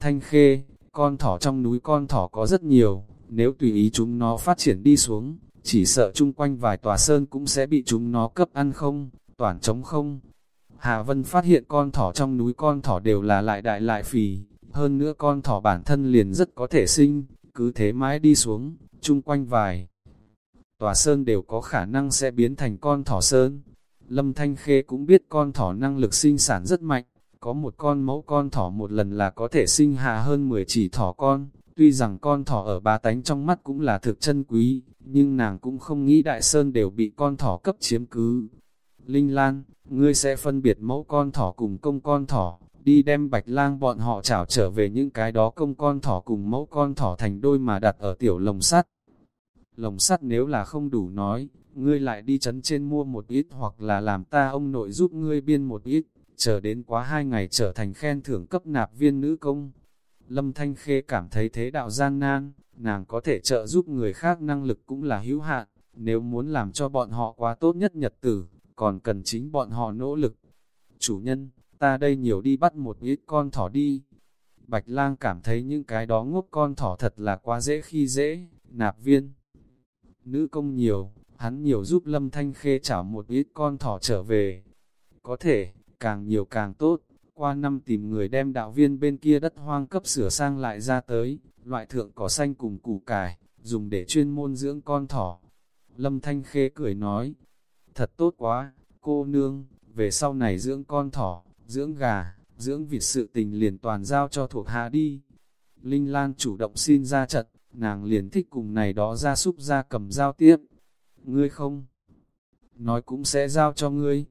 Thanh Khê, con thỏ trong núi con thỏ có rất nhiều, nếu tùy ý chúng nó phát triển đi xuống, chỉ sợ chung quanh vài tòa sơn cũng sẽ bị chúng nó cấp ăn không, toàn trống không. Hà Vân phát hiện con thỏ trong núi con thỏ đều là lại đại lại phì, hơn nữa con thỏ bản thân liền rất có thể sinh, cứ thế mãi đi xuống, chung quanh vài. Tòa sơn đều có khả năng sẽ biến thành con thỏ sơn. Lâm Thanh Khê cũng biết con thỏ năng lực sinh sản rất mạnh, có một con mẫu con thỏ một lần là có thể sinh hạ hơn 10 chỉ thỏ con, tuy rằng con thỏ ở bà tánh trong mắt cũng là thực chân quý, nhưng nàng cũng không nghĩ đại sơn đều bị con thỏ cấp chiếm cứ. Linh Lan, ngươi sẽ phân biệt mẫu con thỏ cùng công con thỏ, đi đem bạch lang bọn họ trảo trở về những cái đó công con thỏ cùng mẫu con thỏ thành đôi mà đặt ở tiểu lồng sắt. Lồng sắt nếu là không đủ nói, ngươi lại đi chấn trên mua một ít hoặc là làm ta ông nội giúp ngươi biên một ít, chờ đến quá hai ngày trở thành khen thưởng cấp nạp viên nữ công. Lâm Thanh Khê cảm thấy thế đạo gian nan, nàng có thể trợ giúp người khác năng lực cũng là hữu hạn, nếu muốn làm cho bọn họ quá tốt nhất nhật tử, còn cần chính bọn họ nỗ lực. Chủ nhân, ta đây nhiều đi bắt một ít con thỏ đi. Bạch lang cảm thấy những cái đó ngốc con thỏ thật là quá dễ khi dễ, nạp viên. Nữ công nhiều, hắn nhiều giúp Lâm Thanh Khê chảo một ít con thỏ trở về. Có thể, càng nhiều càng tốt, qua năm tìm người đem đạo viên bên kia đất hoang cấp sửa sang lại ra tới, loại thượng cỏ xanh cùng củ cải, dùng để chuyên môn dưỡng con thỏ. Lâm Thanh Khê cười nói, thật tốt quá, cô nương, về sau này dưỡng con thỏ, dưỡng gà, dưỡng vịt sự tình liền toàn giao cho thuộc hạ đi. Linh Lan chủ động xin ra trận, nàng liền thích cùng này đó ra súc ra cầm giao tiếp. Ngươi không? Nói cũng sẽ giao cho ngươi.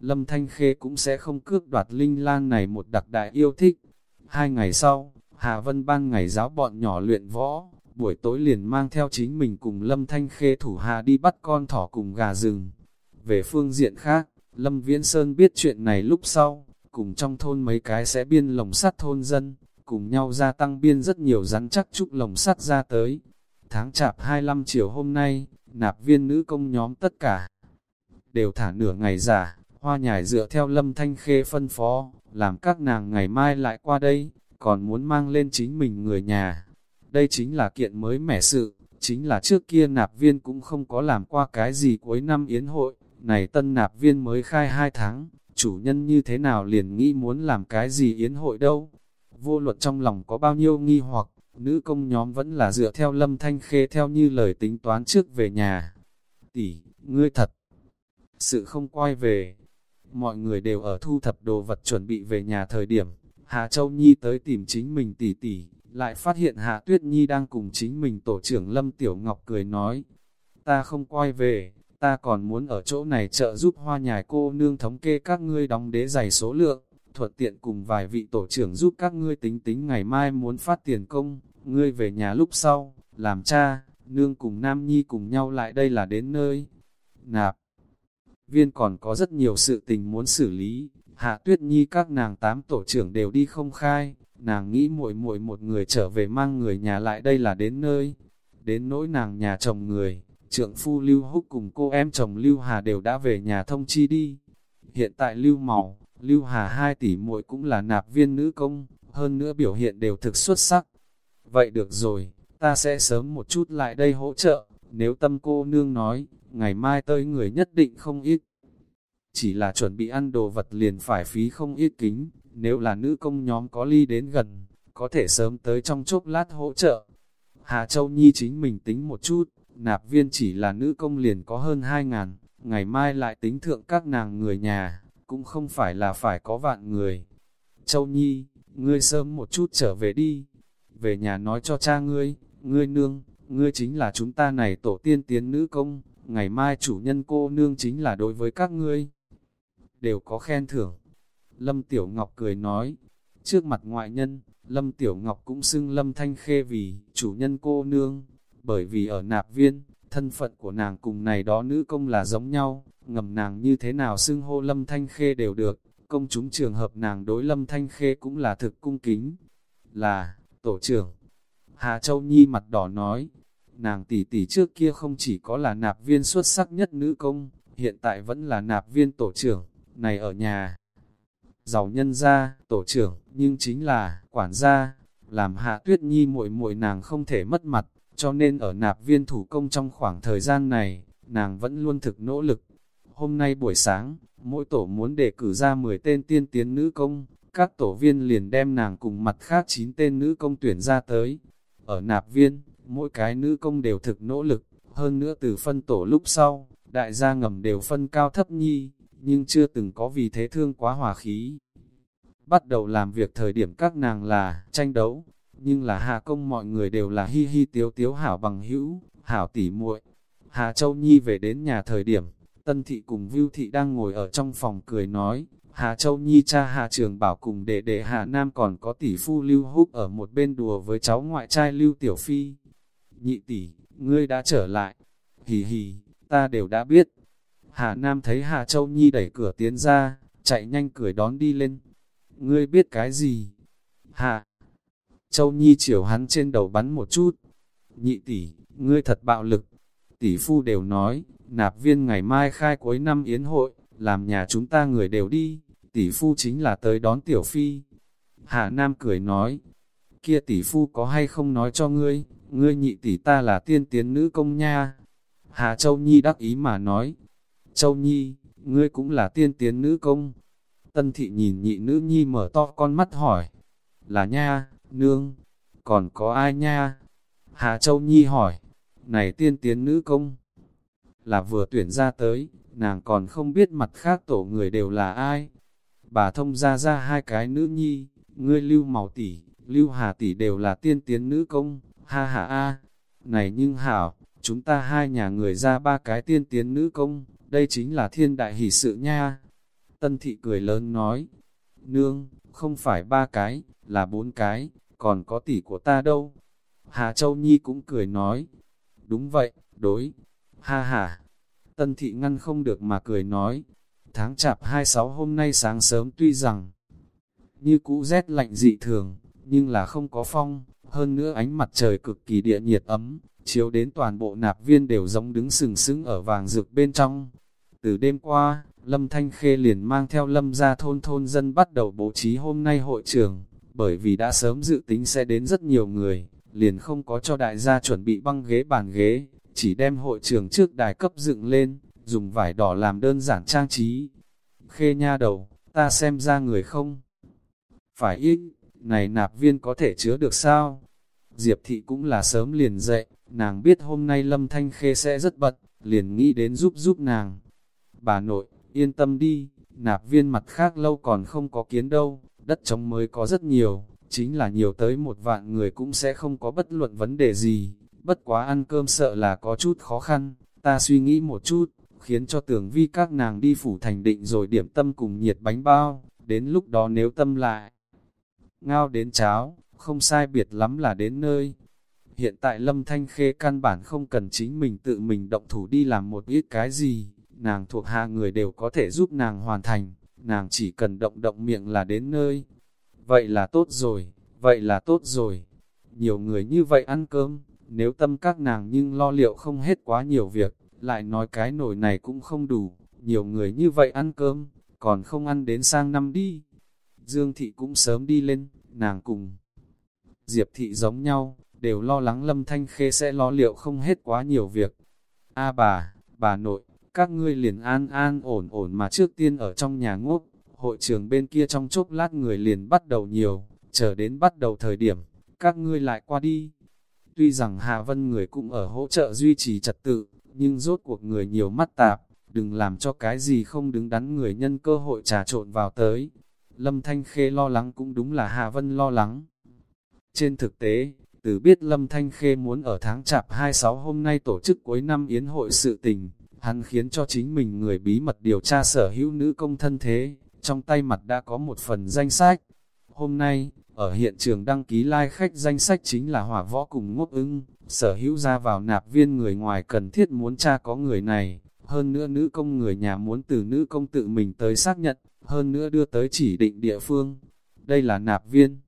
Lâm Thanh Khê cũng sẽ không cướp đoạt Linh Lan này một đặc đại yêu thích. Hai ngày sau, Hà Vân ban ngày giáo bọn nhỏ luyện võ, buổi tối liền mang theo chính mình cùng Lâm Thanh Khê thủ hạ đi bắt con thỏ cùng gà rừng. Về phương diện khác, Lâm Viễn Sơn biết chuyện này lúc sau, cùng trong thôn mấy cái sẽ biên lồng sắt thôn dân, cùng nhau gia tăng biên rất nhiều rắn chắc trúc lồng sắt ra tới. Tháng chạp 25 chiều hôm nay, nạp viên nữ công nhóm tất cả đều thả nửa ngày giả, hoa nhải dựa theo lâm thanh khê phân phó, làm các nàng ngày mai lại qua đây, còn muốn mang lên chính mình người nhà. Đây chính là kiện mới mẻ sự, chính là trước kia nạp viên cũng không có làm qua cái gì cuối năm yến hội, này tân nạp viên mới khai hai tháng, chủ nhân như thế nào liền nghĩ muốn làm cái gì yến hội đâu. Vô luật trong lòng có bao nhiêu nghi hoặc, nữ công nhóm vẫn là dựa theo lâm thanh khê theo như lời tính toán trước về nhà. Tỷ, ngươi thật, sự không quay về. Mọi người đều ở thu thập đồ vật chuẩn bị về nhà thời điểm, Hà Châu Nhi tới tìm chính mình tỷ tỷ, lại phát hiện Hạ Tuyết Nhi đang cùng chính mình tổ trưởng Lâm Tiểu Ngọc cười nói, ta không quay về, ta còn muốn ở chỗ này trợ giúp hoa nhài cô nương thống kê các ngươi đóng đế giày số lượng, thuận tiện cùng vài vị tổ trưởng giúp các ngươi tính tính ngày mai muốn phát tiền công, ngươi về nhà lúc sau, làm cha, nương cùng Nam Nhi cùng nhau lại đây là đến nơi. Nạp, viên còn có rất nhiều sự tình muốn xử lý, Hạ Tuyết Nhi các nàng tám tổ trưởng đều đi không khai, nàng nghĩ muội muội một người trở về mang người nhà lại đây là đến nơi. Đến nỗi nàng nhà chồng người, trượng phu Lưu Húc cùng cô em chồng Lưu Hà đều đã về nhà thông chi đi. Hiện tại Lưu Màu, Lưu Hà hai tỷ muội cũng là nạp viên nữ công, hơn nữa biểu hiện đều thực xuất sắc. Vậy được rồi, ta sẽ sớm một chút lại đây hỗ trợ, nếu tâm cô nương nói, ngày mai tới người nhất định không ít. Chỉ là chuẩn bị ăn đồ vật liền phải phí không ít kính, nếu là nữ công nhóm có ly đến gần, có thể sớm tới trong chốc lát hỗ trợ. Hà Châu Nhi chính mình tính một chút, nạp viên chỉ là nữ công liền có hơn 2 ngàn, ngày mai lại tính thượng các nàng người nhà, cũng không phải là phải có vạn người. Châu Nhi, ngươi sớm một chút trở về đi, về nhà nói cho cha ngươi, ngươi nương, ngươi chính là chúng ta này tổ tiên tiến nữ công, ngày mai chủ nhân cô nương chính là đối với các ngươi. Đều có khen thưởng. Lâm Tiểu Ngọc cười nói, trước mặt ngoại nhân, Lâm Tiểu Ngọc cũng xưng Lâm Thanh Khê vì chủ nhân cô nương, bởi vì ở nạp viên, thân phận của nàng cùng này đó nữ công là giống nhau, ngầm nàng như thế nào xưng hô Lâm Thanh Khê đều được, công chúng trường hợp nàng đối Lâm Thanh Khê cũng là thực cung kính, là, tổ trưởng. Hà Châu Nhi mặt đỏ nói, nàng tỷ tỷ trước kia không chỉ có là nạp viên xuất sắc nhất nữ công, hiện tại vẫn là nạp viên tổ trưởng, này ở nhà. Giàu nhân gia, tổ trưởng, nhưng chính là, quản gia, làm hạ tuyết nhi muội muội nàng không thể mất mặt, cho nên ở nạp viên thủ công trong khoảng thời gian này, nàng vẫn luôn thực nỗ lực. Hôm nay buổi sáng, mỗi tổ muốn đề cử ra 10 tên tiên tiến nữ công, các tổ viên liền đem nàng cùng mặt khác 9 tên nữ công tuyển ra tới. Ở nạp viên, mỗi cái nữ công đều thực nỗ lực, hơn nữa từ phân tổ lúc sau, đại gia ngầm đều phân cao thấp nhi, nhưng chưa từng có vì thế thương quá hòa khí. Bắt đầu làm việc thời điểm các nàng là tranh đấu, nhưng là hạ công mọi người đều là hi hi tiếu tiếu hảo bằng hữu, hảo tỉ muội. Hà Châu Nhi về đến nhà thời điểm, Tân Thị cùng Vưu Thị đang ngồi ở trong phòng cười nói, Hà Châu Nhi cha Hà Trường Bảo cùng đệ đệ Hà Nam còn có tỷ phu Lưu Húc ở một bên đùa với cháu ngoại trai Lưu Tiểu Phi. Nhị tỷ, ngươi đã trở lại. Hì hì, ta đều đã biết. Hà Nam thấy Hà Châu Nhi đẩy cửa tiến ra, chạy nhanh cười đón đi lên. Ngươi biết cái gì? Hà Châu Nhi chiều hắn trên đầu bắn một chút. Nhị tỷ, ngươi thật bạo lực. Tỷ phu đều nói, nạp viên ngày mai khai cuối năm yến hội, làm nhà chúng ta người đều đi, tỷ phu chính là tới đón tiểu phi. Hạ Nam cười nói, kia tỷ phu có hay không nói cho ngươi, ngươi nhị tỷ ta là tiên tiến nữ công nha. Hà Châu Nhi đắc ý mà nói, Châu Nhi, ngươi cũng là tiên tiến nữ công. Tân thị nhìn nhị nữ nhi mở to con mắt hỏi, là nha, nương, còn có ai nha? Hạ Châu Nhi hỏi, này tiên tiến nữ công, là vừa tuyển ra tới, nàng còn không biết mặt khác tổ người đều là ai. Bà thông ra ra hai cái nữ nhi, ngươi lưu màu tỷ, lưu hà tỷ đều là tiên tiến nữ công, ha ha a. Này nhưng hảo, chúng ta hai nhà người ra ba cái tiên tiến nữ công, đây chính là thiên đại hỷ sự nha. Tân thị cười lớn nói, nương, không phải ba cái, là bốn cái, còn có tỷ của ta đâu. Hà Châu Nhi cũng cười nói, đúng vậy, đối, ha ha. Tân thị ngăn không được mà cười nói, tháng chạp 26 hôm nay sáng sớm tuy rằng như cũ rét lạnh dị thường, nhưng là không có phong, hơn nữa ánh mặt trời cực kỳ địa nhiệt ấm, chiếu đến toàn bộ nạp viên đều giống đứng sừng sững ở vàng rực bên trong. Từ đêm qua, Lâm Thanh Khê liền mang theo Lâm ra thôn thôn dân bắt đầu bố trí hôm nay hội trường, bởi vì đã sớm dự tính sẽ đến rất nhiều người, liền không có cho đại gia chuẩn bị băng ghế bàn ghế, chỉ đem hội trường trước đài cấp dựng lên, dùng vải đỏ làm đơn giản trang trí. Khê nha đầu, ta xem ra người không? Phải ít, này nạp viên có thể chứa được sao? Diệp thị cũng là sớm liền dậy, nàng biết hôm nay Lâm Thanh Khê sẽ rất bận, liền nghĩ đến giúp giúp nàng. Bà nội, yên tâm đi, nạp viên mặt khác lâu còn không có kiến đâu, đất trống mới có rất nhiều, chính là nhiều tới một vạn người cũng sẽ không có bất luận vấn đề gì, bất quá ăn cơm sợ là có chút khó khăn, ta suy nghĩ một chút, khiến cho tưởng vi các nàng đi phủ thành định rồi điểm tâm cùng nhiệt bánh bao, đến lúc đó nếu tâm lại. Ngao đến cháo, không sai biệt lắm là đến nơi. Hiện tại Lâm Thanh Khê căn bản không cần chính mình tự mình động thủ đi làm một ít cái gì, nàng thuộc hạ người đều có thể giúp nàng hoàn thành, nàng chỉ cần động động miệng là đến nơi. Vậy là tốt rồi, vậy là tốt rồi. Nhiều người như vậy ăn cơm, nếu tâm các nàng nhưng lo liệu không hết quá nhiều việc, lại nói cái nồi này cũng không đủ, nhiều người như vậy ăn cơm, còn không ăn đến sang năm đi. Dương thị cũng sớm đi lên, nàng cùng. Diệp thị giống nhau, đều lo lắng lâm thanh khê sẽ lo liệu không hết quá nhiều việc. A bà, bà nội, các ngươi liền an an ổn ổn mà trước tiên ở trong nhà ngốc, hội trường bên kia trong chốc lát người liền bắt đầu nhiều, chờ đến bắt đầu thời điểm, các ngươi lại qua đi. Tuy rằng Hà Vân người cũng ở hỗ trợ duy trì trật tự, nhưng rốt cuộc người nhiều mắt tạp, đừng làm cho cái gì không đứng đắn người nhân cơ hội trà trộn vào tới. Lâm Thanh Khê lo lắng cũng đúng là Hà Vân lo lắng. Trên thực tế, từ biết Lâm Thanh Khê muốn ở tháng chạp 26 hôm nay tổ chức cuối năm yến hội sự tình, hắn khiến cho chính mình người bí mật điều tra sở hữu nữ công thân thế, trong tay mặt đã có một phần danh sách. Hôm nay, Ở hiện trường đăng ký lai like khách danh sách chính là hỏa võ cùng ngốc ưng, sở hữu ra vào nạp viên người ngoài cần thiết muốn tra có người này, hơn nữa nữ công người nhà muốn từ nữ công tự mình tới xác nhận, hơn nữa đưa tới chỉ định địa phương. Đây là nạp viên.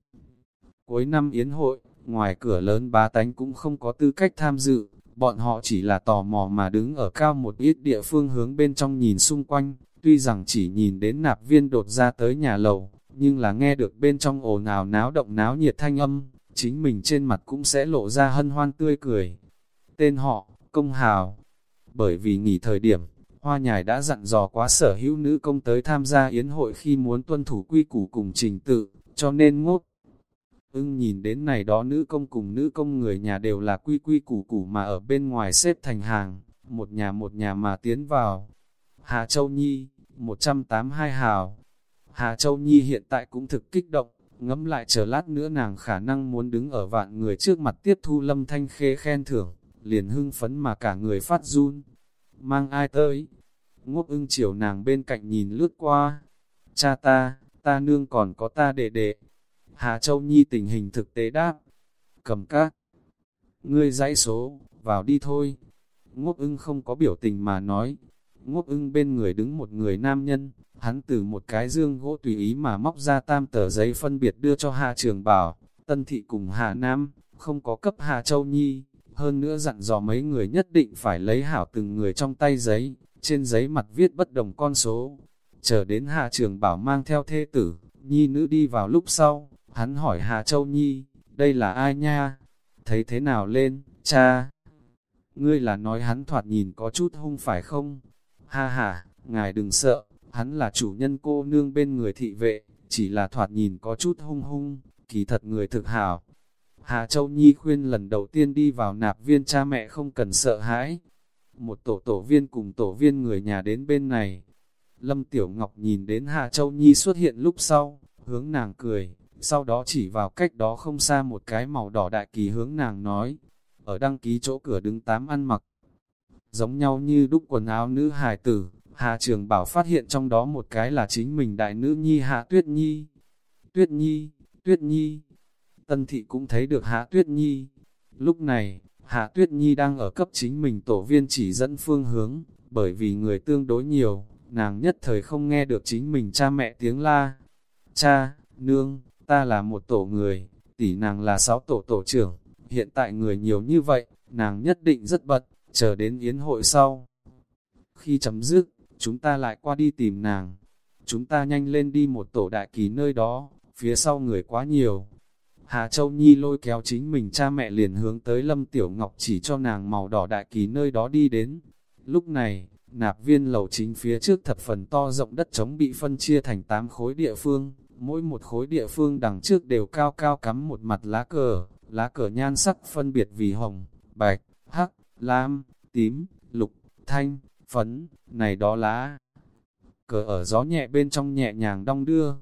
Cuối năm yến hội, ngoài cửa lớn bá tánh cũng không có tư cách tham dự, bọn họ chỉ là tò mò mà đứng ở cao một ít địa phương hướng bên trong nhìn xung quanh, tuy rằng chỉ nhìn đến nạp viên đột ra tới nhà lầu, nhưng là nghe được bên trong ồn ào náo động náo nhiệt thanh âm, chính mình trên mặt cũng sẽ lộ ra hân hoan tươi cười. Tên họ, Công Hào, bởi vì nghỉ thời điểm, Hoa Nhài đã dặn dò quá sở hữu nữ công tới tham gia yến hội khi muốn tuân thủ quy củ cùng trình tự, cho nên ngốt. Ưng nhìn đến này đó nữ công cùng nữ công người nhà đều là quy quy củ củ mà ở bên ngoài xếp thành hàng, một nhà một nhà mà tiến vào. Hà Châu Nhi, 182 hào. Hà Châu Nhi hiện tại cũng thực kích động, ngẫm lại chờ lát nữa nàng khả năng muốn đứng ở vạn người trước mặt tiếp thu lâm thanh khê khen thưởng, liền hưng phấn mà cả người phát run. Mang ai tới? Ngốc ưng chiều nàng bên cạnh nhìn lướt qua. Cha ta, ta nương còn có ta đệ đệ. Hà Châu Nhi tình hình thực tế đáp. Cầm các. Ngươi dãy số, vào đi thôi. Ngốc ưng không có biểu tình mà nói. Ngốc ưng bên người đứng một người nam nhân, hắn từ một cái dương gỗ tùy ý mà móc ra tam tờ giấy phân biệt đưa cho Hà Trường Bảo, Tân Thị cùng Hà Nam, không có cấp Hà Châu Nhi, hơn nữa dặn dò mấy người nhất định phải lấy hảo từng người trong tay giấy, trên giấy mặt viết bất đồng con số. Chờ đến Hà Trường Bảo mang theo thê tử, Nhi nữ đi vào lúc sau, hắn hỏi Hà Châu Nhi, đây là ai nha? Thấy thế nào lên, cha? Ngươi là nói hắn thoạt nhìn có chút hung phải không? Ha ha, ngài đừng sợ, hắn là chủ nhân cô nương bên người thị vệ, chỉ là thoạt nhìn có chút hung hung, kỳ thật người thực hảo. Hà Châu Nhi khuyên lần đầu tiên đi vào nạp viên cha mẹ không cần sợ hãi. Một tổ tổ viên cùng tổ viên người nhà đến bên này. Lâm Tiểu Ngọc nhìn đến Hà Châu Nhi xuất hiện lúc sau, hướng nàng cười, sau đó chỉ vào cách đó không xa một cái màu đỏ đại kỳ hướng nàng nói. Ở đăng ký chỗ cửa đứng tám ăn mặc, giống nhau như đúc quần áo nữ hài tử, Hà Trường Bảo phát hiện trong đó một cái là chính mình đại nữ nhi Hạ Tuyết Nhi. Tuyết Nhi, Tuyết Nhi. Tân Thị cũng thấy được Hạ Tuyết Nhi. Lúc này, Hạ Tuyết Nhi đang ở cấp chính mình tổ viên chỉ dẫn phương hướng, bởi vì người tương đối nhiều, nàng nhất thời không nghe được chính mình cha mẹ tiếng la. Cha, nương, ta là một tổ người, tỷ nàng là sáu tổ tổ trưởng, hiện tại người nhiều như vậy, nàng nhất định rất bận, chờ đến yến hội sau. Khi chấm dứt, chúng ta lại qua đi tìm nàng. Chúng ta nhanh lên đi một tổ đại kỳ nơi đó, phía sau người quá nhiều. Hà Châu Nhi lôi kéo chính mình cha mẹ liền hướng tới Lâm Tiểu Ngọc chỉ cho nàng màu đỏ đại kỳ nơi đó đi đến. Lúc này, nạp viên lầu chính phía trước thập phần to rộng đất trống bị phân chia thành 8 khối địa phương, mỗi một khối địa phương đằng trước đều cao cao cắm một mặt lá cờ, lá cờ nhan sắc phân biệt vì hồng, bạch, hắc, lam, tím, lục, thanh, phấn, này đó lá. Cờ ở gió nhẹ bên trong nhẹ nhàng đong đưa.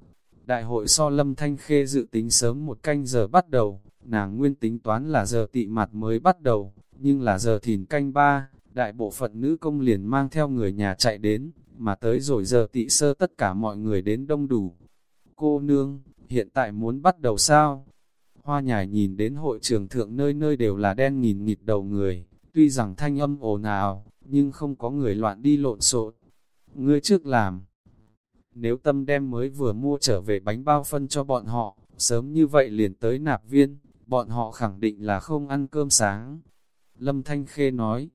Đại hội so lâm thanh khê dự tính sớm một canh giờ bắt đầu, nàng nguyên tính toán là giờ tị mặt mới bắt đầu, nhưng là giờ thìn canh ba, đại bộ phận nữ công liền mang theo người nhà chạy đến, mà tới rồi giờ tị sơ tất cả mọi người đến đông đủ. Cô nương, hiện tại muốn bắt đầu sao? Hoa nhài nhìn đến hội trường thượng nơi nơi đều là đen nghìn nghịt đầu người, tuy rằng thanh âm ồn ào, nhưng không có người loạn đi lộn xộn. Ngươi trước làm. Nếu tâm đem mới vừa mua trở về bánh bao phân cho bọn họ, sớm như vậy liền tới nạp viên, bọn họ khẳng định là không ăn cơm sáng. Lâm Thanh Khê nói,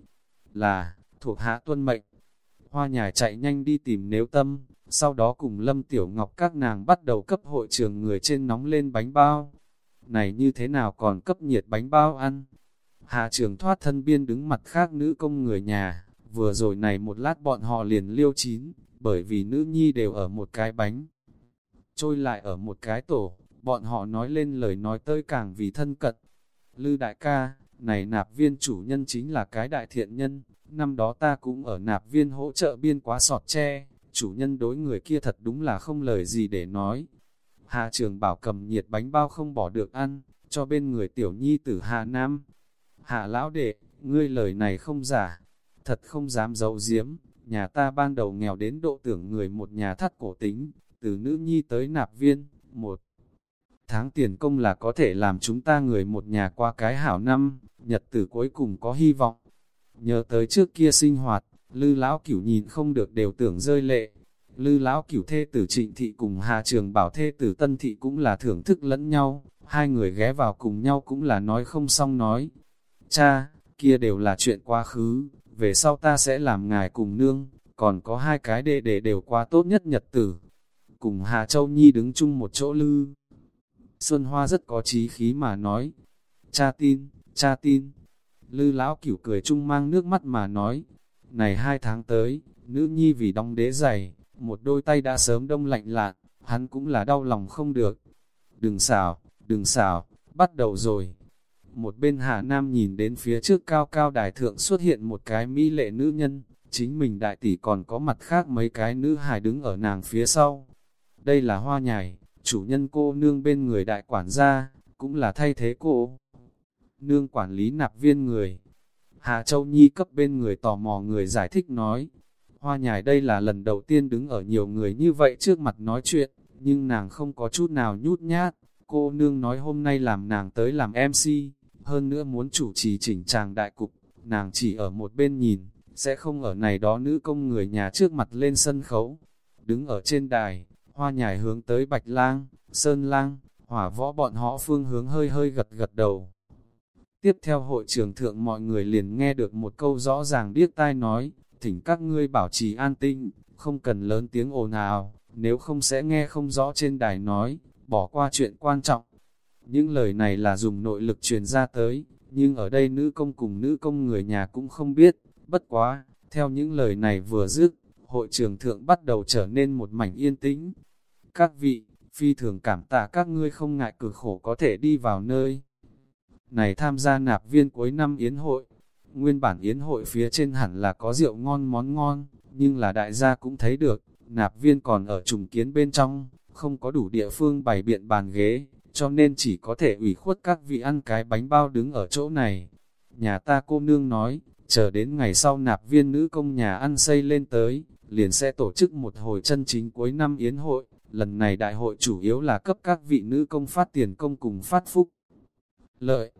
là, thuộc hạ tuân mệnh. Hoa nhài chạy nhanh đi tìm nếu tâm, sau đó cùng Lâm Tiểu Ngọc các nàng bắt đầu cấp hội trường người trên nóng lên bánh bao. Này như thế nào còn cấp nhiệt bánh bao ăn? Hạ trường thoát thân biên đứng mặt khác nữ công người nhà, vừa rồi này một lát bọn họ liền liêu chín, bởi vì nữ nhi đều ở một cái bánh. Trôi lại ở một cái tổ, bọn họ nói lên lời nói tơi càng vì thân cận. Lư đại ca, này nạp viên chủ nhân chính là cái đại thiện nhân, năm đó ta cũng ở nạp viên hỗ trợ biên quá sọt tre, chủ nhân đối người kia thật đúng là không lời gì để nói. Hà trường bảo cầm nhiệt bánh bao không bỏ được ăn, cho bên người tiểu nhi tử Hà Nam, Hạ lão đệ, ngươi lời này không giả, thật không dám giấu giếm, nhà ta ban đầu nghèo đến độ tưởng người một nhà thắt cổ tính, từ nữ nhi tới nạp viên, một tháng tiền công là có thể làm chúng ta người một nhà qua cái hảo năm, nhật tử cuối cùng có hy vọng. Nhớ tới trước kia sinh hoạt, lư lão cửu nhìn không được đều tưởng rơi lệ. Lư lão cửu thê tử trịnh thị cùng Hà Trường bảo thê tử tân thị cũng là thưởng thức lẫn nhau, hai người ghé vào cùng nhau cũng là nói không xong nói. Cha, kia đều là chuyện quá khứ, về sau ta sẽ làm ngài cùng nương, còn có hai cái đệ đệ đều quá tốt nhất nhật tử. Cùng Hà Châu Nhi đứng chung một chỗ lư. Xuân Hoa rất có trí khí mà nói, cha tin, cha tin. Lư lão cửu cười chung mang nước mắt mà nói, này hai tháng tới, nữ nhi vì đong đế dày một đôi tay đã sớm đông lạnh lạn, hắn cũng là đau lòng không được. Đừng xảo, đừng xảo, bắt đầu rồi. Một bên Hà Nam nhìn đến phía trước cao cao đài thượng xuất hiện một cái mỹ lệ nữ nhân, chính mình đại tỷ còn có mặt khác mấy cái nữ hài đứng ở nàng phía sau. Đây là hoa nhài, chủ nhân cô nương bên người đại quản gia, cũng là thay thế cô. Nương quản lý nạp viên người. Hà Châu Nhi cấp bên người tò mò người giải thích nói, hoa nhài đây là lần đầu tiên đứng ở nhiều người như vậy trước mặt nói chuyện, nhưng nàng không có chút nào nhút nhát. Cô nương nói hôm nay làm nàng tới làm MC, hơn nữa muốn chủ trì chỉnh tràng đại cục, nàng chỉ ở một bên nhìn, sẽ không ở này đó nữ công người nhà trước mặt lên sân khấu. Đứng ở trên đài, hoa nhài hướng tới Bạch Lang, Sơn Lang, hỏa võ bọn họ phương hướng hơi hơi gật gật đầu. Tiếp theo hội trường thượng mọi người liền nghe được một câu rõ ràng điếc tai nói, thỉnh các ngươi bảo trì an tinh, không cần lớn tiếng ồn ào, nếu không sẽ nghe không rõ trên đài nói, bỏ qua chuyện quan trọng. Những lời này là dùng nội lực truyền ra tới, nhưng ở đây nữ công cùng nữ công người nhà cũng không biết, bất quá, theo những lời này vừa dứt, hội trường thượng bắt đầu trở nên một mảnh yên tĩnh. Các vị, phi thường cảm tạ các ngươi không ngại cực khổ có thể đi vào nơi. Này tham gia nạp viên cuối năm yến hội, nguyên bản yến hội phía trên hẳn là có rượu ngon món ngon, nhưng là đại gia cũng thấy được, nạp viên còn ở trùng kiến bên trong, không có đủ địa phương bày biện bàn ghế, cho nên chỉ có thể ủy khuất các vị ăn cái bánh bao đứng ở chỗ này. Nhà ta cô nương nói, chờ đến ngày sau nạp viên nữ công nhà ăn xây lên tới, liền sẽ tổ chức một hồi chân chính cuối năm yến hội. Lần này đại hội chủ yếu là cấp các vị nữ công phát tiền công cùng phát phúc. Lợi,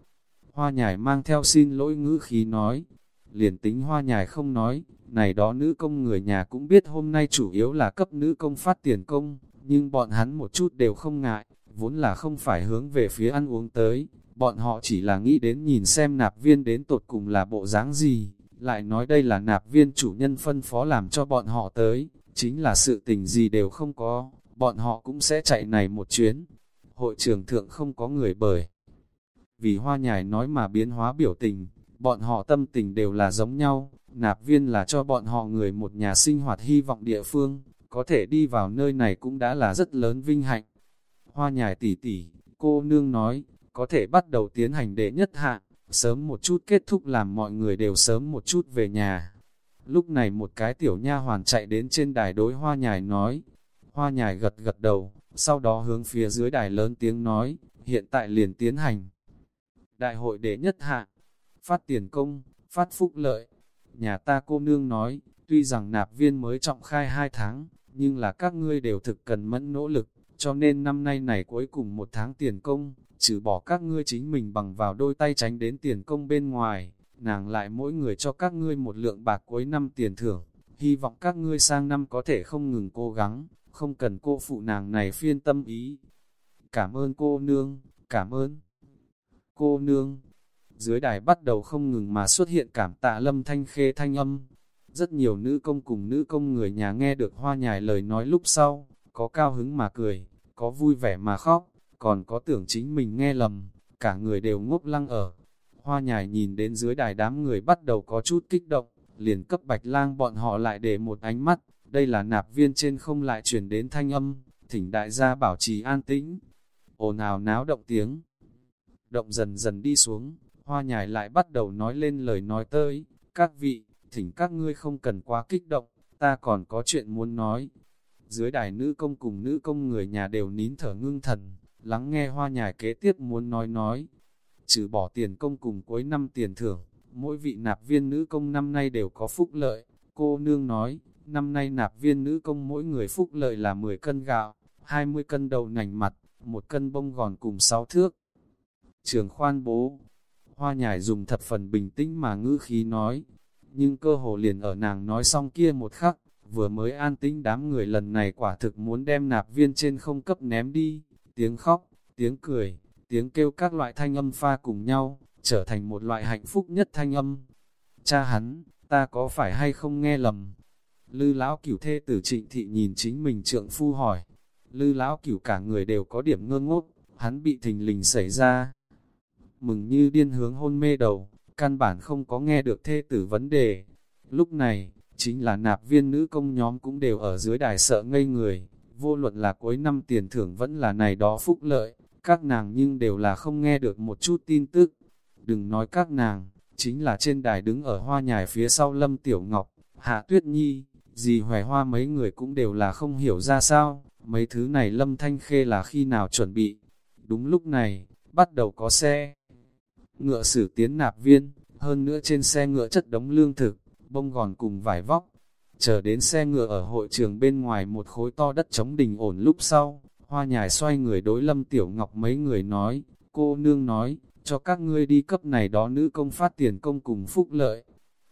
hoa nhài mang theo xin lỗi ngữ khí nói, liền tính hoa nhài không nói, này đó nữ công người nhà cũng biết hôm nay chủ yếu là cấp nữ công phát tiền công, nhưng bọn hắn một chút đều không ngại, vốn là không phải hướng về phía ăn uống tới, bọn họ chỉ là nghĩ đến nhìn xem nạp viên đến tột cùng là bộ dáng gì, lại nói đây là nạp viên chủ nhân phân phó làm cho bọn họ tới, chính là sự tình gì đều không có, bọn họ cũng sẽ chạy này một chuyến. Hội trường thượng không có người bởi. Vì hoa nhài nói mà biến hóa biểu tình, bọn họ tâm tình đều là giống nhau, nạp viên là cho bọn họ người một nhà sinh hoạt hy vọng địa phương, có thể đi vào nơi này cũng đã là rất lớn vinh hạnh. Hoa nhài tỉ tỉ, cô nương nói, có thể bắt đầu tiến hành đệ nhất hạng, sớm một chút kết thúc làm mọi người đều sớm một chút về nhà. Lúc này một cái tiểu nha hoàn chạy đến trên đài đối hoa nhài nói, hoa nhài gật gật đầu, sau đó hướng phía dưới đài lớn tiếng nói, hiện tại liền tiến hành. Đại hội đệ nhất hạng, phát tiền công, phát phúc lợi. Nhà ta cô nương nói, tuy rằng nạp viên mới trọng khai hai tháng, nhưng là các ngươi đều thực cần mẫn nỗ lực, cho nên năm nay này cuối cùng một tháng tiền công, trừ bỏ các ngươi chính mình bằng vào đôi tay tránh đến tiền công bên ngoài, nàng lại mỗi người cho các ngươi một lượng bạc cuối năm tiền thưởng, hy vọng các ngươi sang năm có thể không ngừng cố gắng, không cần cô phụ nàng này phiên tâm ý. Cảm ơn cô nương, cảm ơn. Cô nương, dưới đài bắt đầu không ngừng mà xuất hiện cảm tạ lâm thanh khê thanh âm. Rất nhiều nữ công cùng nữ công người nhà nghe được hoa nhài lời nói lúc sau, có cao hứng mà cười, có vui vẻ mà khóc, còn có tưởng chính mình nghe lầm, cả người đều ngốc lăng ở. Hoa nhài nhìn đến dưới đài đám người bắt đầu có chút kích động, liền cấp bạch lang bọn họ lại để một ánh mắt, đây là nạp viên trên không lại chuyển đến thanh âm, thỉnh đại gia bảo trì an tĩnh. ồn ào náo động tiếng. Động dần dần đi xuống, hoa nhài lại bắt đầu nói lên lời nói tới, các vị, thỉnh các ngươi không cần quá kích động, ta còn có chuyện muốn nói. Dưới đài nữ công cùng nữ công người nhà đều nín thở ngưng thần, lắng nghe hoa nhài kế tiếp muốn nói nói. Trừ bỏ tiền công cùng cuối năm tiền thưởng, mỗi vị nạp viên nữ công năm nay đều có phúc lợi. Cô nương nói, năm nay nạp viên nữ công mỗi người phúc lợi là 10 cân gạo, 20 cân đầu nành mặt, một cân bông gòn cùng sáu thước. Trường khoan bố, hoa nhài dùng thập phần bình tĩnh mà ngữ khí nói, nhưng cơ hồ liền ở nàng nói xong kia một khắc, vừa mới an tĩnh đám người lần này quả thực muốn đem nạp viên trên không cấp ném đi, tiếng khóc, tiếng cười, tiếng kêu các loại thanh âm pha cùng nhau, trở thành một loại hạnh phúc nhất thanh âm. Cha hắn, ta có phải hay không nghe lầm? Lư lão cửu thê tử trịnh thị nhìn chính mình trượng phu hỏi. Lư lão cửu cả người đều có điểm ngơ ngốc, hắn bị thình lình xảy ra. Mừng như điên hướng hôn mê đầu, căn bản không có nghe được thê tử vấn đề. Lúc này, chính là nạp viên nữ công nhóm cũng đều ở dưới đài sợ ngây người. Vô luận là cuối năm tiền thưởng vẫn là này đó phúc lợi, các nàng nhưng đều là không nghe được một chút tin tức. Đừng nói các nàng, chính là trên đài đứng ở hoa nhài phía sau Lâm Tiểu Ngọc, Hạ Tuyết Nhi, dì Hoài Hoa mấy người cũng đều là không hiểu ra sao, mấy thứ này Lâm Thanh Khê là khi nào chuẩn bị. Đúng lúc này, bắt đầu có xe. Ngựa sử tiến nạp viên, hơn nữa trên xe ngựa chất đống lương thực, bông gòn cùng vải vóc. Chờ đến xe ngựa ở hội trường bên ngoài một khối to đất chống đình ổn lúc sau, hoa nhài xoay người đối Lâm Tiểu Ngọc mấy người nói, cô nương nói, cho các ngươi đi cấp này đó nữ công phát tiền công cùng phúc lợi.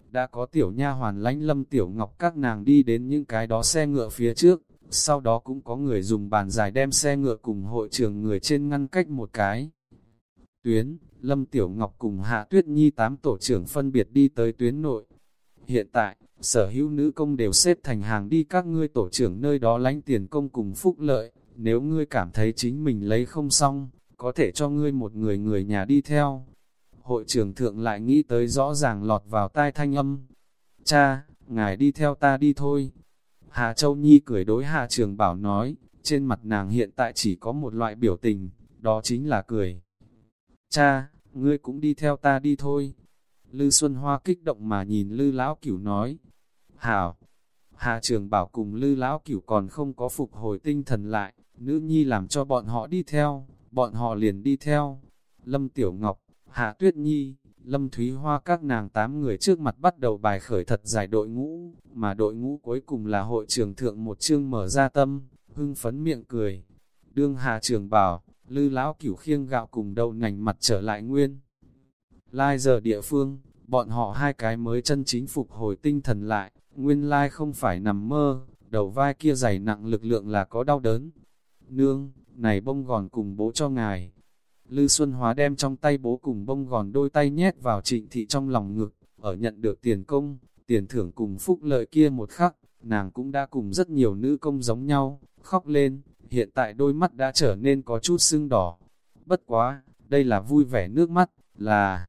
Đã có tiểu nha hoàn lánh lâm tiểu ngọc các nàng đi đến những cái đó xe ngựa phía trước, sau đó cũng có người dùng bàn dài đem xe ngựa cùng hội trường người trên ngăn cách một cái. Tuyến, Lâm Tiểu Ngọc cùng Hạ Tuyết Nhi tám tổ trưởng phân biệt đi tới tuyến nội. Hiện tại, sở hữu nữ công đều xếp thành hàng đi các ngươi tổ trưởng nơi đó lánh tiền công cùng phúc lợi. Nếu ngươi cảm thấy chính mình lấy không xong, có thể cho ngươi một người người nhà đi theo. Hội trưởng thượng lại nghĩ tới rõ ràng lọt vào tai thanh âm. Cha, ngài đi theo ta đi thôi. Hà Châu Nhi cười đối Hà Trường Bảo nói, trên mặt nàng hiện tại chỉ có một loại biểu tình, đó chính là cười. Cha, ngươi cũng đi theo ta đi thôi. Lư Xuân Hoa kích động mà nhìn Lư Lão Cửu nói. Hảo! Hà Trường Bảo cùng Lư Lão Cửu còn không có phục hồi tinh thần lại, nữ nhi làm cho bọn họ đi theo, bọn họ liền đi theo. Lâm Tiểu Ngọc, Hạ Tuyết Nhi, Lâm Thúy Hoa các nàng tám người trước mặt bắt đầu bài khởi thật giải đội ngũ, mà đội ngũ cuối cùng là hội trường thượng một chương mở ra tâm, hưng phấn miệng cười. Đương Hà Trường bảo, lư lão cửu khiêng gạo cùng đầu ngành mặt trở lại nguyên. Lai giờ địa phương, bọn họ hai cái mới chân chính phục hồi tinh thần lại, nguyên lai không phải nằm mơ, đầu vai kia dày nặng lực lượng là có đau đớn. Nương, này bông gòn cùng bố cho ngài. Lư Xuân Hóa đem trong tay bố cùng bông gòn đôi tay nhét vào trịnh thị trong lòng ngực, ở nhận được tiền công, tiền thưởng cùng phúc lợi kia một khắc, nàng cũng đã cùng rất nhiều nữ công giống nhau, khóc lên, hiện tại đôi mắt đã trở nên có chút sưng đỏ. Bất quá, đây là vui vẻ nước mắt, là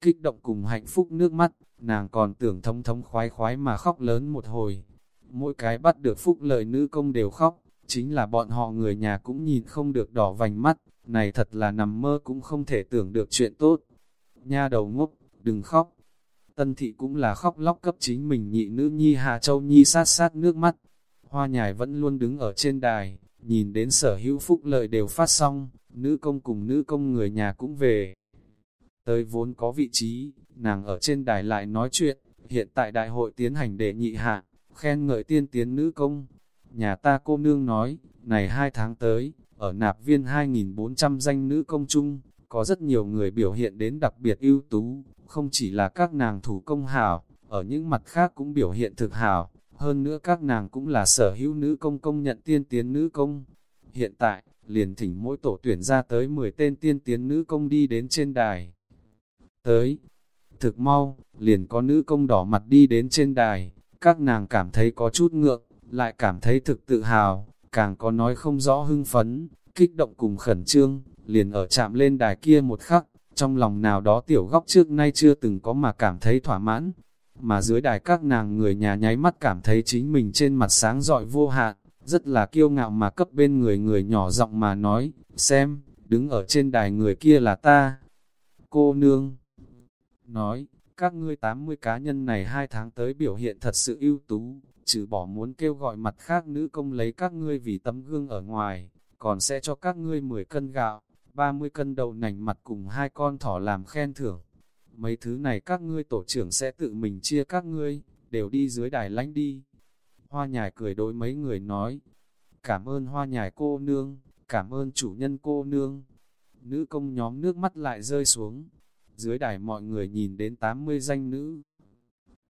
kích động cùng hạnh phúc nước mắt, nàng còn tưởng thống thống khoái khoái mà khóc lớn một hồi. Mỗi cái bắt được phúc lợi nữ công đều khóc, chính là bọn họ người nhà cũng nhìn không được đỏ vành mắt, này thật là nằm mơ cũng không thể tưởng được chuyện tốt. Nha đầu ngốc, đừng khóc. Tân thị cũng là khóc lóc cấp chính mình nhị nữ nhi Hà Châu Nhi sát sát nước mắt. Hoa nhài vẫn luôn đứng ở trên đài, nhìn đến sở hữu phúc lợi đều phát xong, nữ công cùng nữ công người nhà cũng về. Tới vốn có vị trí, nàng ở trên đài lại nói chuyện, hiện tại đại hội tiến hành để nhị hạ, khen ngợi tiên tiến nữ công, Nhà ta cô nương nói, này hai tháng tới, ở nạp viên 2.400 danh nữ công chung, có rất nhiều người biểu hiện đến đặc biệt ưu tú, không chỉ là các nàng thủ công hảo, ở những mặt khác cũng biểu hiện thực hảo, hơn nữa các nàng cũng là sở hữu nữ công công nhận tiên tiến nữ công. Hiện tại, liền thỉnh mỗi tổ tuyển ra tới 10 tên tiên tiến nữ công đi đến trên đài. Tới, thực mau, liền có nữ công đỏ mặt đi đến trên đài, các nàng cảm thấy có chút ngượng, lại cảm thấy thực tự hào, càng có nói không rõ hưng phấn, kích động cùng khẩn trương, liền ở chạm lên đài kia một khắc, trong lòng nào đó tiểu góc trước nay chưa từng có mà cảm thấy thỏa mãn, mà dưới đài các nàng người nhà nháy mắt cảm thấy chính mình trên mặt sáng rọi vô hạn, rất là kiêu ngạo mà cấp bên người người nhỏ giọng mà nói, xem, đứng ở trên đài người kia là ta. Cô nương nói, các ngươi 80 cá nhân này hai tháng tới biểu hiện thật sự ưu tú, trừ bỏ muốn kêu gọi mặt khác nữ công lấy các ngươi vì tấm gương ở ngoài, còn sẽ cho các ngươi 10 cân gạo, 30 cân đậu nành mặt cùng hai con thỏ làm khen thưởng. Mấy thứ này các ngươi tổ trưởng sẽ tự mình chia các ngươi, đều đi dưới đài lánh đi. Hoa nhài cười đối mấy người nói, cảm ơn hoa nhài cô nương, Cảm ơn chủ nhân cô nương. Nữ công nhóm nước mắt lại rơi xuống. Dưới đài mọi người nhìn đến 80 danh nữ.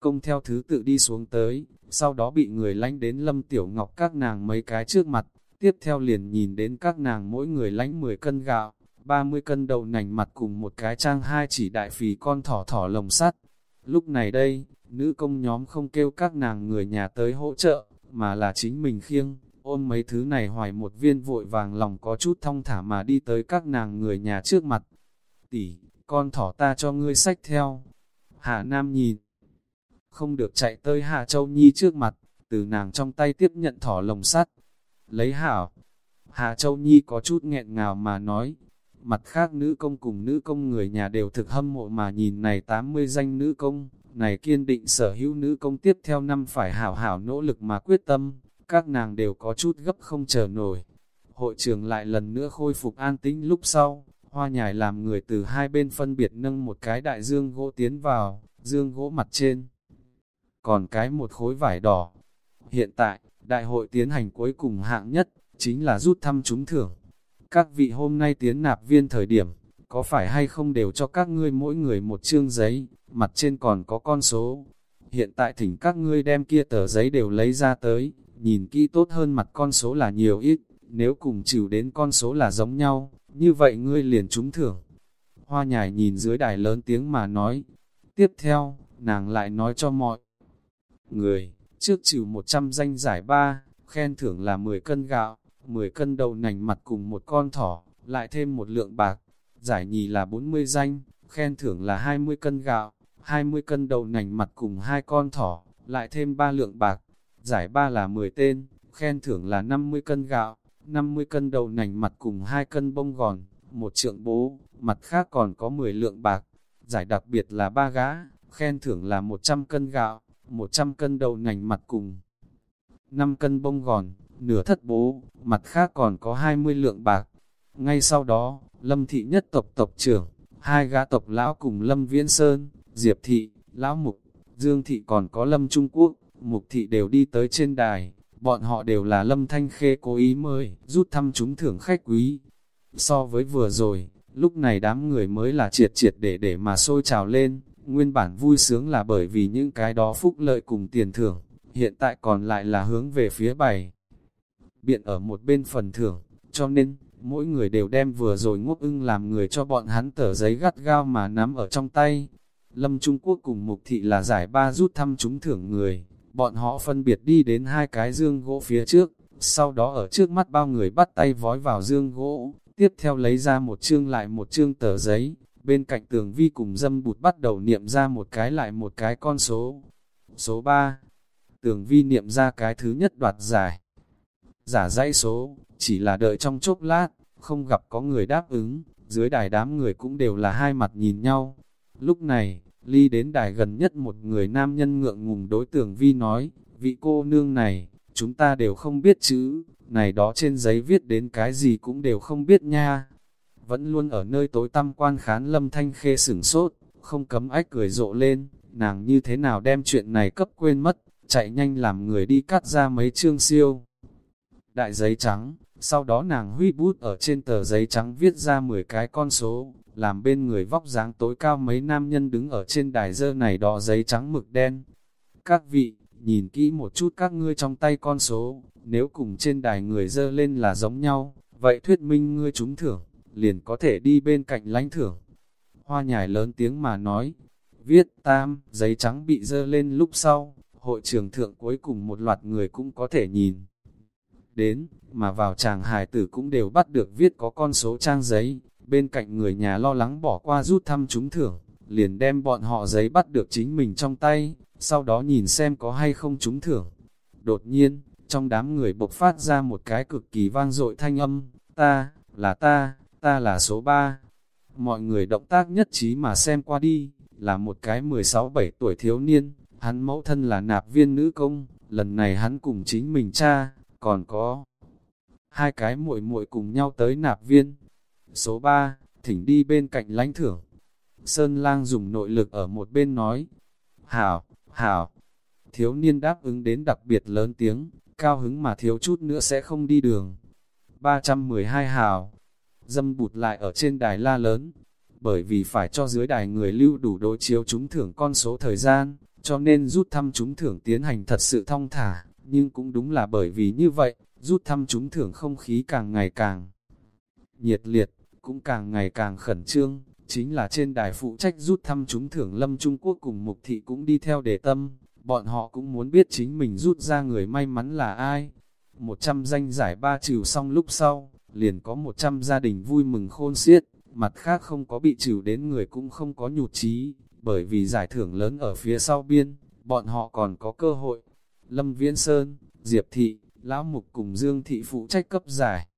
Công theo thứ tự đi xuống tới, sau đó bị người lánh đến lâm tiểu ngọc các nàng mấy cái trước mặt. Tiếp theo liền nhìn đến các nàng mỗi người lánh 10 cân gạo, 30 cân đầu nành mặt cùng một cái trang hai chỉ đại phì con thỏ thỏ lồng sắt. Lúc này đây, nữ công nhóm không kêu các nàng người nhà tới hỗ trợ, mà là chính mình khiêng, ôm mấy thứ này hoài một viên vội vàng lòng có chút thong thả mà đi tới các nàng người nhà trước mặt. Tỷ, con thỏ ta cho ngươi sách theo. Hạ Nam nhìn, không được chạy tới Hạ Châu Nhi trước mặt, từ nàng trong tay tiếp nhận thỏ lồng sắt. Lấy hảo, Hạ Châu Nhi có chút nghẹn ngào mà nói, mặt khác nữ công cùng nữ công người nhà đều thực hâm mộ mà nhìn này 80 danh nữ công, này kiên định sở hữu nữ công tiếp theo năm phải hảo hảo nỗ lực mà quyết tâm, các nàng đều có chút gấp không chờ nổi. Hội trường lại lần nữa khôi phục an tĩnh lúc sau, hoa nhài làm người từ hai bên phân biệt nâng một cái đại dương gỗ tiến vào, dương gỗ mặt trên. Còn cái một khối vải đỏ. Hiện tại, đại hội tiến hành cuối cùng hạng nhất, chính là rút thăm trúng thưởng. Các vị hôm nay tiến nạp viên thời điểm, có phải hay không đều cho các ngươi mỗi người một chương giấy, mặt trên còn có con số. Hiện tại thỉnh các ngươi đem kia tờ giấy đều lấy ra tới, nhìn kỹ tốt hơn mặt con số là nhiều ít, nếu cùng trừ đến con số là giống nhau, như vậy ngươi liền trúng thưởng. Hoa nhài nhìn dưới đài lớn tiếng mà nói. Tiếp theo, nàng lại nói cho mọi người, trước trừ 100 danh giải ba, khen thưởng là 10 cân gạo, 10 cân đầu nành mặt cùng một con thỏ, lại thêm một lượng bạc. Giải nhì là 40 danh, khen thưởng là 20 cân gạo, 20 cân đầu nành mặt cùng hai con thỏ, lại thêm 3 lượng bạc. Giải ba là 10 tên, khen thưởng là 50 cân gạo, 50 cân đầu nành mặt cùng hai cân bông gòn, một trượng bố, mặt khác còn có 10 lượng bạc. Giải đặc biệt là ba gã, khen thưởng là 100 cân gạo, 100 cân đầu nành mặt cùng 5 cân bông gòn, nửa thất bố, mặt khác còn có 20 lượng bạc. Ngay sau đó, Lâm Thị nhất tộc tộc trưởng, hai gã tộc lão cùng Lâm Viễn Sơn, Diệp Thị, Lão Mục, Dương Thị còn có Lâm Trung Quốc, Mục Thị đều đi tới trên đài, bọn họ đều là Lâm Thanh Khê cố ý mời, rút thăm chúng thưởng khách quý. So với vừa rồi, lúc này đám người mới là triệt triệt để để mà sôi trào lên, nguyên bản vui sướng là bởi vì những cái đó phúc lợi cùng tiền thưởng, hiện tại còn lại là hướng về phía bày. Biện ở một bên phần thưởng, cho nên, mỗi người đều đem vừa rồi ngốc ưng làm người cho bọn hắn tờ giấy gắt gao mà nắm ở trong tay. Lâm Trung Quốc cùng Mục Thị là giải ba rút thăm trúng thưởng người, bọn họ phân biệt đi đến hai cái dương gỗ phía trước, sau đó ở trước mắt bao người bắt tay vói vào dương gỗ, tiếp theo lấy ra một chương lại một chương tờ giấy, bên cạnh tường vi cùng dâm bụt bắt đầu niệm ra một cái lại một cái con số. Số 3, tường vi niệm ra cái thứ nhất đoạt giải. Giả dãy số, chỉ là đợi trong chốc lát, không gặp có người đáp ứng, dưới đài đám người cũng đều là hai mặt nhìn nhau. Lúc này, ly đến đài gần nhất một người nam nhân ngượng ngùng đối tưởng vi nói, vị cô nương này, chúng ta đều không biết chữ, này đó trên giấy viết đến cái gì cũng đều không biết nha. Vẫn luôn ở nơi tối tăm quan khán lâm thanh khê sửng sốt, không cấm ách cười rộ lên, nàng như thế nào đem chuyện này cấp quên mất, chạy nhanh làm người đi cắt ra mấy chương siêu. Đại giấy trắng, sau đó nàng huy bút ở trên tờ giấy trắng viết ra 10 cái con số, làm bên người vóc dáng tối cao mấy nam nhân đứng ở trên đài dơ này đỏ giấy trắng mực đen. Các vị, nhìn kỹ một chút các ngươi trong tay con số, nếu cùng trên đài người dơ lên là giống nhau, vậy thuyết minh ngươi trúng thưởng, liền có thể đi bên cạnh lãnh thưởng. Hoa nhài lớn tiếng mà nói, viết tam, giấy trắng bị dơ lên lúc sau, hội trường thượng cuối cùng một loạt người cũng có thể nhìn. Đến, mà vào chàng hài tử cũng đều bắt được viết có con số trang giấy, bên cạnh người nhà lo lắng bỏ qua rút thăm trúng thưởng, liền đem bọn họ giấy bắt được chính mình trong tay, sau đó nhìn xem có hay không trúng thưởng. Đột nhiên, trong đám người bộc phát ra một cái cực kỳ vang dội thanh âm, ta, là ta, ta là số 3. Mọi người động tác nhất trí mà xem qua đi, là một cái 16-17 tuổi thiếu niên, hắn mẫu thân là nạp viên nữ công, lần này hắn cùng chính mình cha, còn có hai cái muội muội cùng nhau tới nạp viên. Số 3, thỉnh đi bên cạnh lãnh thưởng. Sơn lang dùng nội lực ở một bên nói, Hảo, Hảo, thiếu niên đáp ứng đến đặc biệt lớn tiếng, cao hứng mà thiếu chút nữa sẽ không đi đường. 312 hào. Dâm bụt lại ở trên đài la lớn, bởi vì phải cho dưới đài người lưu đủ đối chiếu trúng thưởng con số thời gian, cho nên rút thăm trúng thưởng tiến hành thật sự thong thả, nhưng cũng đúng là bởi vì như vậy, rút thăm trúng thưởng không khí càng ngày càng nhiệt liệt, cũng càng ngày càng khẩn trương, chính là trên đài phụ trách rút thăm trúng thưởng Lâm Trung Quốc cùng Mục Thị cũng đi theo đề tâm, bọn họ cũng muốn biết chính mình rút ra người may mắn là ai. 100 danh giải ba trừ xong lúc sau, liền có 100 gia đình vui mừng khôn xiết, mặt khác không có bị trừ đến người cũng không có nhụt chí bởi vì giải thưởng lớn ở phía sau biên, bọn họ còn có cơ hội. Lâm Viễn Sơn, Diệp Thị, Lão Mục cùng Dương Thị phụ trách cấp giải.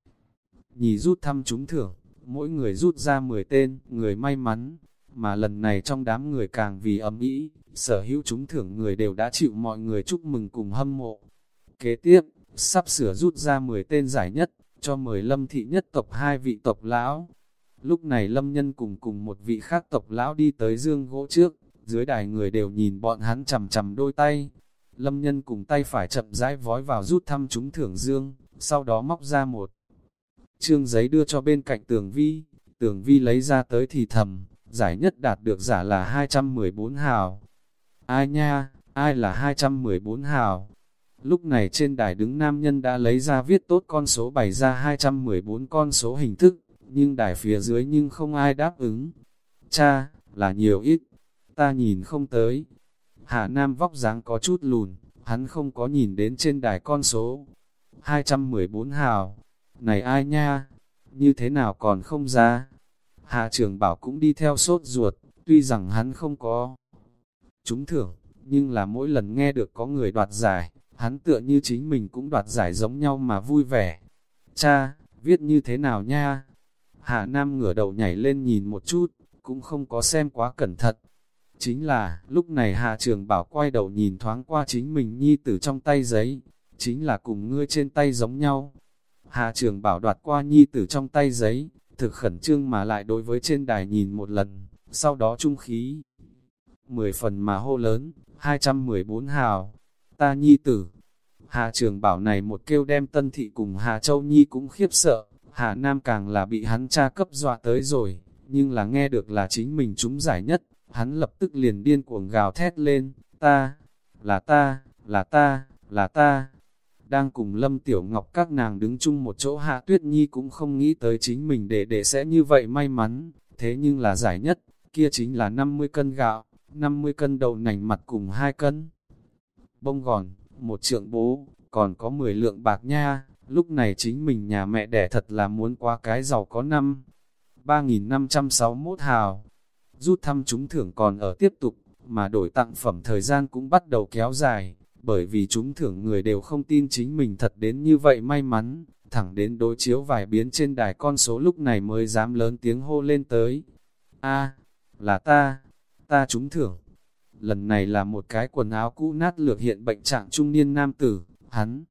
Nhì rút thăm trúng thưởng, mỗi người rút ra 10 tên, người may mắn, mà lần này trong đám người càng vì ấm ý, sở hữu trúng thưởng người đều đã chịu mọi người chúc mừng cùng hâm mộ. Kế tiếp, sắp sửa rút ra 10 tên giải nhất, cho mời lâm thị nhất tộc hai vị tộc lão. Lúc này lâm nhân cùng cùng một vị khác tộc lão đi tới dương gỗ trước, dưới đài người đều nhìn bọn hắn chầm chầm đôi tay. Lâm nhân cùng tay phải chậm rãi vói vào rút thăm chúng thưởng dương, sau đó móc ra một trương giấy đưa cho bên cạnh tường vi, tường vi lấy ra tới thì thầm, giải nhất đạt được giả là 214 hào. Ai nha, ai là 214 hào? Lúc này trên đài đứng nam nhân đã lấy ra viết tốt con số bày ra 214 con số hình thức, nhưng đài phía dưới nhưng không ai đáp ứng. Cha, là nhiều ít, ta nhìn không tới. Hạ Nam vóc dáng có chút lùn, hắn không có nhìn đến trên đài con số. 214 hào, này ai nha, như thế nào còn không ra? Hạ Trường bảo cũng đi theo sốt ruột, tuy rằng hắn không có trúng thưởng, nhưng là mỗi lần nghe được có người đoạt giải, hắn tựa như chính mình cũng đoạt giải giống nhau mà vui vẻ. Cha, viết như thế nào nha? Hạ Nam ngửa đầu nhảy lên nhìn một chút, cũng không có xem quá cẩn thận. Chính là, lúc này Hạ Trường Bảo quay đầu nhìn thoáng qua chính mình nhi tử trong tay giấy, chính là cùng ngươi trên tay giống nhau. Hạ Trường Bảo đoạt qua nhi tử trong tay giấy, thực khẩn trương mà lại đối với trên đài nhìn một lần, sau đó trung khí. Mười phần mà hô lớn, 214 hào, ta nhi tử. Hà trường bảo này một kêu đem tân thị cùng Hà Châu Nhi cũng khiếp sợ, Hà Nam càng là bị hắn cha cấp dọa tới rồi, nhưng là nghe được là chính mình chúng giải nhất, hắn lập tức liền điên cuồng gào thét lên, ta, là ta, là ta, là ta. Đang cùng Lâm Tiểu Ngọc các nàng đứng chung một chỗ Hạ Tuyết Nhi cũng không nghĩ tới chính mình để để sẽ như vậy may mắn, thế nhưng là giải nhất, kia chính là 50 cân gạo, 50 cân đậu nành mặt cùng 2 cân. Bông gòn, một trượng bố, còn có 10 lượng bạc nha, lúc này chính mình nhà mẹ đẻ thật là muốn qua cái giàu có năm. 3.561 hào, rút thăm chúng thưởng còn ở tiếp tục, mà đổi tặng phẩm thời gian cũng bắt đầu kéo dài, bởi vì chúng thưởng người đều không tin chính mình thật đến như vậy may mắn, thẳng đến đối chiếu vài biến trên đài con số lúc này mới dám lớn tiếng hô lên tới. a là ta, ta trúng thưởng. Lần này là một cái quần áo cũ nát lược hiện bệnh trạng trung niên nam tử, hắn.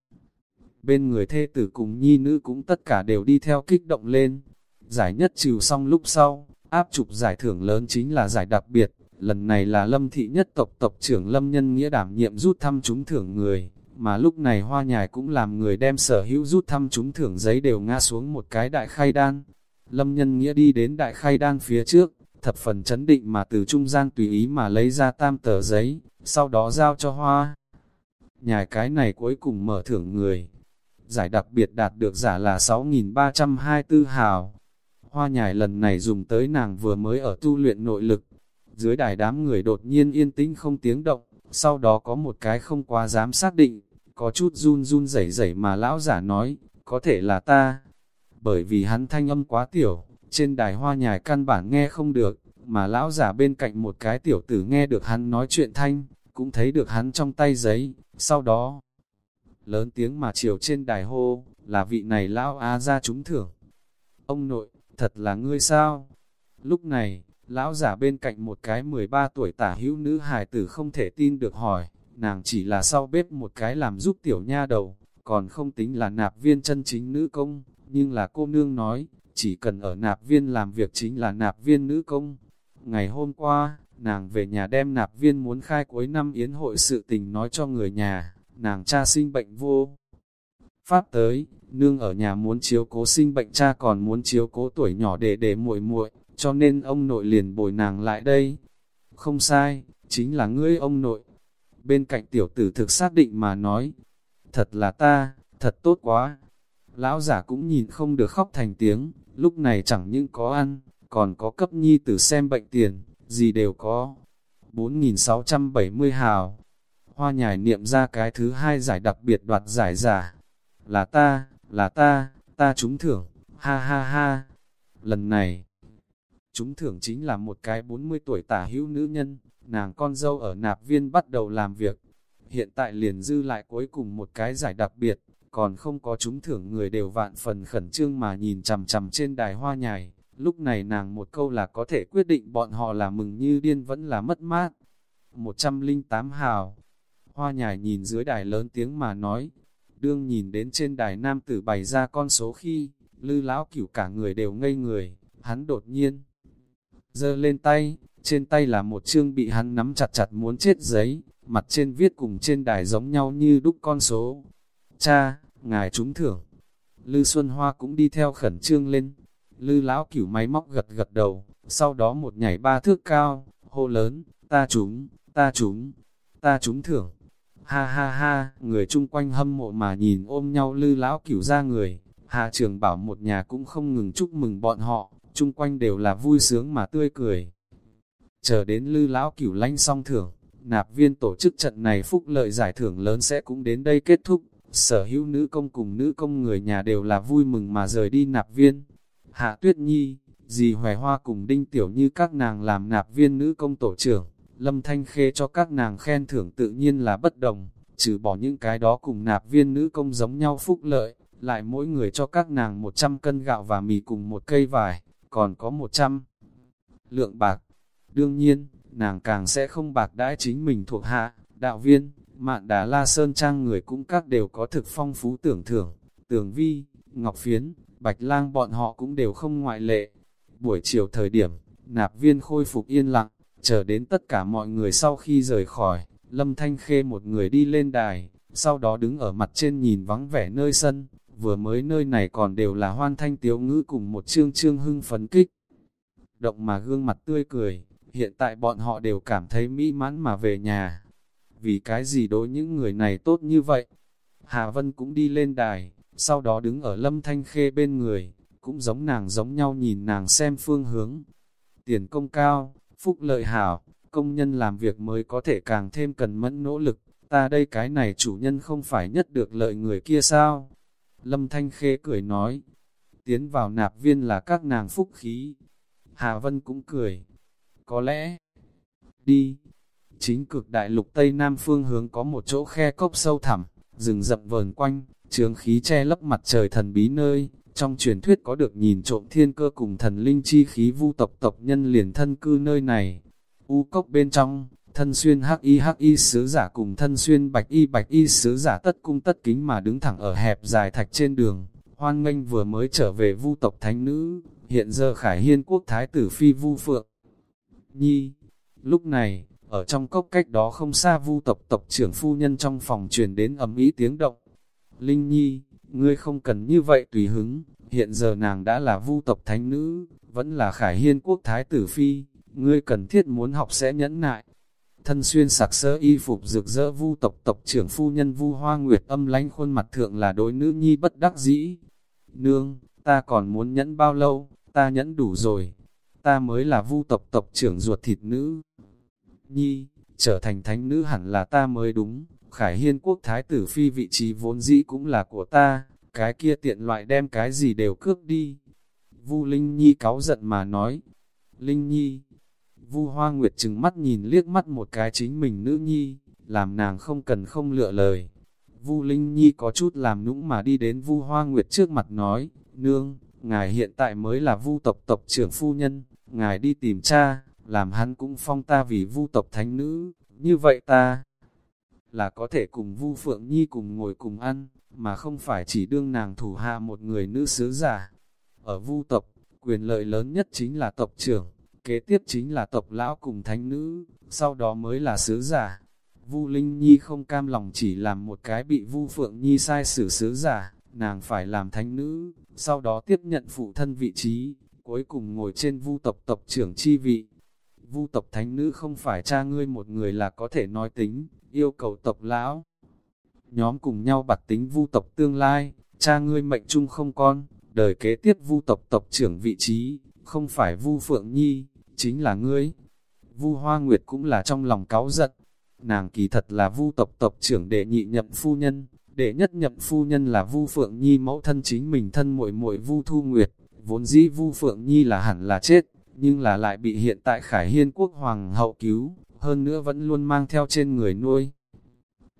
Bên người thê tử cùng nhi nữ cũng tất cả đều đi theo kích động lên. Giải nhất trừ xong lúc sau, áp trục giải thưởng lớn chính là giải đặc biệt. Lần này là lâm thị nhất tộc tộc trưởng lâm nhân nghĩa đảm nhiệm rút thăm trúng thưởng người, mà lúc này hoa nhài cũng làm người đem sở hữu rút thăm trúng thưởng giấy đều ngã xuống một cái đại khai đan. Lâm nhân nghĩa đi đến đại khai đan phía trước, thập phần chấn định mà từ trung gian tùy ý mà lấy ra tam tờ giấy, sau đó giao cho hoa. Nhài cái này cuối cùng mở thưởng người. Giải đặc biệt đạt được giả là 6.324 hào. Hoa nhài lần này dùng tới nàng vừa mới ở tu luyện nội lực. Dưới đài đám người đột nhiên yên tĩnh không tiếng động, sau đó có một cái không quá dám xác định, có chút run run rẩy rẩy mà lão giả nói, có thể là ta. Bởi vì hắn thanh âm quá tiểu, trên đài hoa nhài căn bản nghe không được, mà lão giả bên cạnh một cái tiểu tử nghe được hắn nói chuyện thanh, cũng thấy được hắn trong tay giấy, sau đó lớn tiếng mà chiều trên đài hô, là vị này lão á ra trúng thưởng. Ông nội, thật là ngươi sao? Lúc này, lão giả bên cạnh một cái 13 tuổi tả hữu nữ hài tử không thể tin được hỏi, nàng chỉ là sau bếp một cái làm giúp tiểu nha đầu, còn không tính là nạp viên chân chính nữ công, nhưng là cô nương nói, chỉ cần ở nạp viên làm việc chính là nạp viên nữ công. Ngày hôm qua, nàng về nhà đem nạp viên muốn khai cuối năm yến hội sự tình nói cho người nhà, nàng cha sinh bệnh vô. Pháp tới, nương ở nhà muốn chiếu cố sinh bệnh cha còn muốn chiếu cố tuổi nhỏ để để muội muội, cho nên ông nội liền bồi nàng lại đây. Không sai, chính là ngươi ông nội. Bên cạnh tiểu tử thực xác định mà nói, thật là ta, thật tốt quá. Lão giả cũng nhìn không được khóc thành tiếng, lúc này chẳng những có ăn, còn có cấp nhi tử xem bệnh tiền, gì đều có. 4.670 hào. Hoa nhài niệm ra cái thứ hai giải đặc biệt đoạt giải giả. Là ta, là ta, ta trúng thưởng, ha ha ha. Lần này, trúng thưởng chính là một cái 40 tuổi tả hữu nữ nhân, nàng con dâu ở nạp viên bắt đầu làm việc. Hiện tại liền dư lại cuối cùng một cái giải đặc biệt, còn không có trúng thưởng người đều vạn phần khẩn trương mà nhìn chằm chằm trên đài hoa nhài. Lúc này nàng một câu là có thể quyết định bọn họ là mừng như điên vẫn là mất mát. 108 hào. Hoa nhài nhìn dưới đài lớn tiếng mà nói. Đương nhìn đến trên đài nam tử bày ra con số khi, lư lão cửu cả người đều ngây người, hắn đột nhiên. giơ lên tay, trên tay là một chương bị hắn nắm chặt chặt muốn chết giấy, mặt trên viết cùng trên đài giống nhau như đúc con số. Cha, ngài trúng thưởng. Lư Xuân Hoa cũng đi theo khẩn trương lên, Lư lão cửu máy móc gật gật đầu, sau đó một nhảy ba thước cao, hô lớn, ta trúng, ta trúng, ta trúng thưởng. Ha ha ha, người chung quanh hâm mộ mà nhìn ôm nhau lư lão cửu ra người, hạ trường bảo một nhà cũng không ngừng chúc mừng bọn họ, chung quanh đều là vui sướng mà tươi cười. Chờ đến lư lão cửu lanh xong thưởng, nạp viên tổ chức trận này phúc lợi giải thưởng lớn sẽ cũng đến đây kết thúc. Sở hữu nữ công cùng nữ công người nhà đều là vui mừng mà rời đi nạp viên. Hạ Tuyết Nhi, dì Hoài Hoa cùng Đinh Tiểu như các nàng làm nạp viên nữ công tổ trưởng, Lâm Thanh Khê cho các nàng khen thưởng tự nhiên là bất đồng, trừ bỏ những cái đó cùng nạp viên nữ công giống nhau phúc lợi, lại mỗi người cho các nàng 100 cân gạo và mì cùng một cây vải, còn có 100 lượng bạc. Đương nhiên, nàng càng sẽ không bạc đãi chính mình thuộc hạ, đạo viên, mạn đá la sơn trang người cũng các đều có thực phong phú tưởng thưởng, tường vi, ngọc phiến, Bạch lang bọn họ cũng đều không ngoại lệ. Buổi chiều thời điểm, nạp viên khôi phục yên lặng, chờ đến tất cả mọi người sau khi rời khỏi, Lâm Thanh Khê một người đi lên đài, sau đó đứng ở mặt trên nhìn vắng vẻ nơi sân, vừa mới nơi này còn đều là hoan thanh tiếu ngữ cùng một chương trương hưng phấn kích. Động mà gương mặt tươi cười, hiện tại bọn họ đều cảm thấy mỹ mãn mà về nhà. Vì cái gì đối những người này tốt như vậy? Hà Vân cũng đi lên đài, sau đó đứng ở lâm thanh khê bên người, cũng giống nàng giống nhau nhìn nàng xem phương hướng. Tiền công cao, phúc lợi hảo, công nhân làm việc mới có thể càng thêm cần mẫn nỗ lực, ta đây cái này chủ nhân không phải nhất được lợi người kia sao? Lâm Thanh Khê cười nói, tiến vào nạp viên là các nàng phúc khí. Hà Vân cũng cười, có lẽ, đi, chính cực đại lục Tây Nam phương hướng có một chỗ khe cốc sâu thẳm, rừng rậm vờn quanh, trường khí che lấp mặt trời thần bí nơi, trong truyền thuyết có được nhìn trộm thiên cơ cùng thần linh chi khí vu tộc tộc nhân liền thân cư nơi này. U cốc bên trong, thân xuyên hắc y hắc y sứ giả cùng thân xuyên bạch y bạch y sứ giả tất cung tất kính mà đứng thẳng ở hẹp dài thạch trên đường. Hoan nghênh vừa mới trở về vu tộc thánh nữ, hiện giờ khải hiên quốc thái tử phi vu phượng. Nhi, lúc này, ở trong cốc cách đó không xa vu tộc tộc trưởng phu nhân trong phòng truyền đến ầm ý tiếng động, Linh Nhi, ngươi không cần như vậy tùy hứng, hiện giờ nàng đã là vu tộc thánh nữ, vẫn là khải hiên quốc thái tử phi, ngươi cần thiết muốn học sẽ nhẫn nại. Thân xuyên sạc sơ y phục rực rỡ vu tộc tộc trưởng phu nhân vu hoa nguyệt âm lánh khuôn mặt thượng là đối nữ nhi bất đắc dĩ. Nương, ta còn muốn nhẫn bao lâu, ta nhẫn đủ rồi. Ta mới là vu tộc tộc trưởng ruột thịt nữ. Nhi, trở thành thánh nữ hẳn là ta mới đúng, Khải Hiên quốc thái tử phi vị trí vốn dĩ cũng là của ta, cái kia tiện loại đem cái gì đều cướp đi. Vu Linh Nhi cáu giận mà nói, Linh Nhi, Vu Hoa Nguyệt chừng mắt nhìn liếc mắt một cái chính mình nữ nhi, làm nàng không cần không lựa lời. Vu Linh Nhi có chút làm nũng mà đi đến Vu Hoa Nguyệt trước mặt nói, nương, ngài hiện tại mới là Vu tộc tộc trưởng phu nhân, ngài đi tìm cha, làm hắn cũng phong ta vì Vu tộc thánh nữ, như vậy ta là có thể cùng Vu Phượng Nhi cùng ngồi cùng ăn, mà không phải chỉ đương nàng thủ hạ một người nữ sứ giả. Ở Vu tộc, quyền lợi lớn nhất chính là tộc trưởng, kế tiếp chính là tộc lão cùng thánh nữ, sau đó mới là sứ giả. Vu Linh Nhi không cam lòng chỉ làm một cái bị Vu Phượng Nhi sai xử sứ giả, nàng phải làm thánh nữ, sau đó tiếp nhận phụ thân vị trí, cuối cùng ngồi trên vu tộc tộc trưởng chi vị. Vu tộc thánh nữ không phải cha ngươi một người là có thể nói tính, yêu cầu tộc lão. Nhóm cùng nhau bặt tính vu tộc tương lai, cha ngươi mệnh chung không con, đời kế tiếp vu tộc tộc trưởng vị trí, không phải vu phượng nhi, chính là ngươi. Vu Hoa Nguyệt cũng là trong lòng cáu giận, nàng kỳ thật là vu tộc tộc trưởng đệ nhị nhậm phu nhân, đệ nhất nhậm phu nhân là vu phượng nhi mẫu thân chính mình thân muội muội vu thu nguyệt, vốn dĩ vu phượng nhi là hẳn là chết, nhưng là lại bị hiện tại khải hiên quốc hoàng hậu cứu, hơn nữa vẫn luôn mang theo trên người nuôi.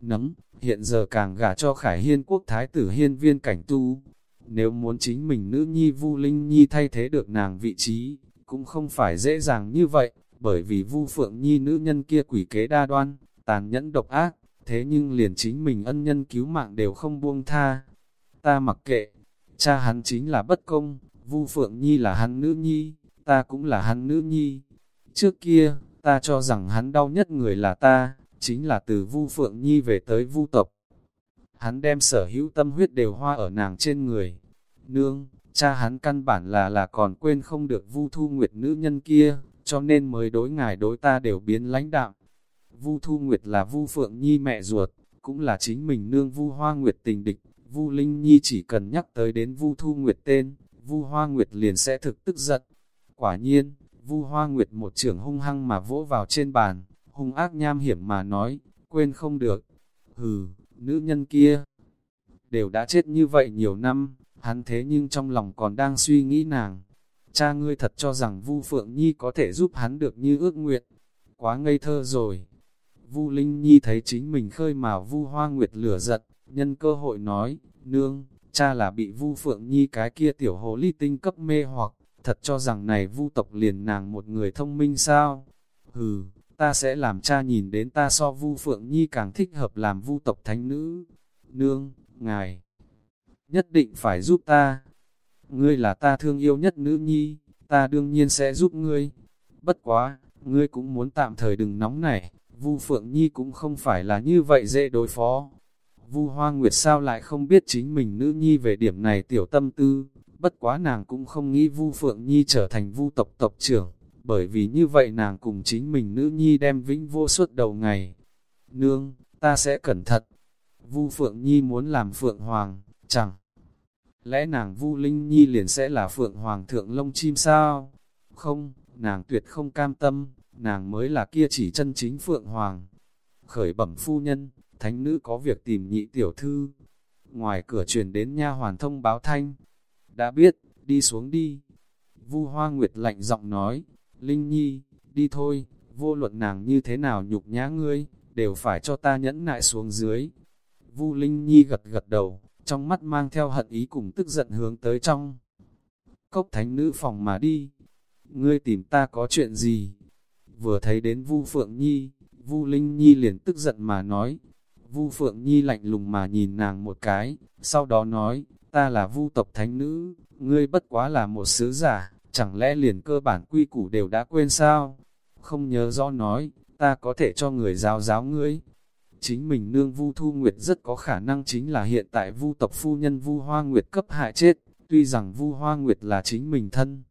Nấm, hiện giờ càng gả cho khải hiên quốc thái tử hiên viên cảnh tu, nếu muốn chính mình nữ nhi vu linh nhi thay thế được nàng vị trí, cũng không phải dễ dàng như vậy, bởi vì vu phượng nhi nữ nhân kia quỷ kế đa đoan, tàn nhẫn độc ác, thế nhưng liền chính mình ân nhân cứu mạng đều không buông tha. Ta mặc kệ, cha hắn chính là bất công, Vu Phượng Nhi là hắn nữ nhi, ta cũng là hắn nữ nhi. Trước kia, ta cho rằng hắn đau nhất người là ta, chính là từ Vu Phượng Nhi về tới Vu tộc. Hắn đem sở hữu tâm huyết đều hoa ở nàng trên người. Nương, cha hắn căn bản là là còn quên không được Vu Thu Nguyệt nữ nhân kia, cho nên mới đối ngài đối ta đều biến lãnh đạm. Vu Thu Nguyệt là Vu Phượng Nhi mẹ ruột, cũng là chính mình nương Vu Hoa Nguyệt tình địch. Vu Linh Nhi chỉ cần nhắc tới đến Vu Thu Nguyệt tên, Vu Hoa Nguyệt liền sẽ thực tức giận. Quả nhiên, Vu Hoa Nguyệt một trưởng hung hăng mà vỗ vào trên bàn, hung ác nham hiểm mà nói, quên không được. Hừ, nữ nhân kia đều đã chết như vậy nhiều năm, hắn thế nhưng trong lòng còn đang suy nghĩ nàng. Cha ngươi thật cho rằng Vu Phượng Nhi có thể giúp hắn được như ước nguyện. Quá ngây thơ rồi. Vu Linh Nhi thấy chính mình khơi mà Vu Hoa Nguyệt lửa giận, nhân cơ hội nói, nương, cha là bị Vu Phượng Nhi cái kia tiểu hồ ly tinh cấp mê hoặc, thật cho rằng này Vu tộc liền nàng một người thông minh sao? Hừ, ta sẽ làm cha nhìn đến ta so Vu Phượng Nhi càng thích hợp làm Vu tộc thánh nữ. Nương, ngài, nhất định phải giúp ta. Ngươi là ta thương yêu nhất nữ nhi, ta đương nhiên sẽ giúp ngươi. Bất quá, ngươi cũng muốn tạm thời đừng nóng nảy, Vu Phượng Nhi cũng không phải là như vậy dễ đối phó. Vu Hoa Nguyệt sao lại không biết chính mình nữ nhi về điểm này tiểu tâm tư, bất quá nàng cũng không nghĩ Vu Phượng Nhi trở thành Vu tộc tộc trưởng, bởi vì như vậy nàng cùng chính mình nữ nhi đem vĩnh vô suốt đầu ngày. Nương, ta sẽ cẩn thận. Vu Phượng Nhi muốn làm Phượng Hoàng, chẳng lẽ nàng Vu Linh Nhi liền sẽ là Phượng Hoàng thượng lông chim sao? Không, nàng tuyệt không cam tâm, nàng mới là kia chỉ chân chính Phượng Hoàng. Khởi bẩm phu nhân, thánh nữ có việc tìm nhị tiểu thư. Ngoài cửa truyền đến nha hoàn thông báo thanh. Đã biết, đi xuống đi. Vu Hoa Nguyệt lạnh giọng nói, Linh Nhi, đi thôi, vô luận nàng như thế nào nhục nhã ngươi, đều phải cho ta nhẫn nại xuống dưới. Vu Linh Nhi gật gật đầu, trong mắt mang theo hận ý cùng tức giận hướng tới trong. Cốc thánh nữ phòng mà đi. Ngươi tìm ta có chuyện gì? Vừa thấy đến Vu Phượng Nhi, Vu Linh Nhi liền tức giận mà nói, Vu Phượng Nhi lạnh lùng mà nhìn nàng một cái, sau đó nói, ta là Vu tộc thánh nữ, ngươi bất quá là một sứ giả, chẳng lẽ liền cơ bản quy củ đều đã quên sao? Không nhớ rõ nói, ta có thể cho người giáo giáo ngươi. Chính mình nương Vu Thu Nguyệt rất có khả năng chính là hiện tại Vu tộc phu nhân Vu Hoa Nguyệt cấp hại chết, tuy rằng Vu Hoa Nguyệt là chính mình thân.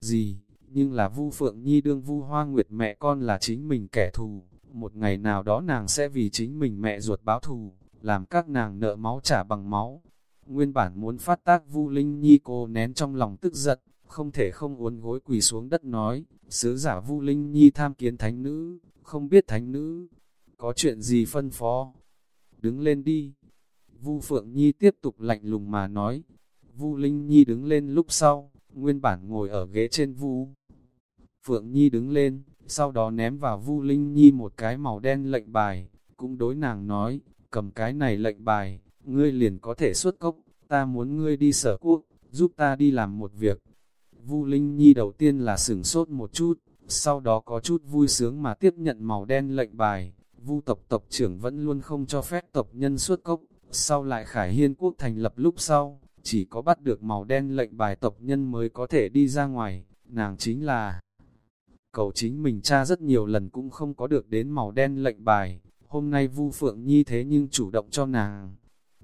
Gì, nhưng là Vu Phượng Nhi đương Vu Hoa Nguyệt mẹ con là chính mình kẻ thù, một ngày nào đó nàng sẽ vì chính mình mẹ ruột báo thù, làm các nàng nợ máu trả bằng máu. Nguyên bản muốn phát tác Vu Linh Nhi cô nén trong lòng tức giận, không thể không uốn gối quỳ xuống đất nói, sứ giả Vu Linh Nhi tham kiến thánh nữ, không biết thánh nữ, có chuyện gì phân phó. Đứng lên đi. Vu Phượng Nhi tiếp tục lạnh lùng mà nói. Vu Linh Nhi đứng lên lúc sau, nguyên bản ngồi ở ghế trên Vu. Phượng Nhi đứng lên, sau đó ném vào Vu Linh Nhi một cái màu đen lệnh bài, cũng đối nàng nói, cầm cái này lệnh bài, ngươi liền có thể xuất cốc, ta muốn ngươi đi sở quốc, giúp ta đi làm một việc. Vu Linh Nhi đầu tiên là sửng sốt một chút, sau đó có chút vui sướng mà tiếp nhận màu đen lệnh bài. Vu tộc tộc trưởng vẫn luôn không cho phép tộc nhân xuất cốc, sau lại Khải Hiên quốc thành lập lúc sau, chỉ có bắt được màu đen lệnh bài tộc nhân mới có thể đi ra ngoài, nàng chính là cầu chính mình cha rất nhiều lần cũng không có được đến màu đen lệnh bài, hôm nay Vu Phượng Nhi thế nhưng chủ động cho nàng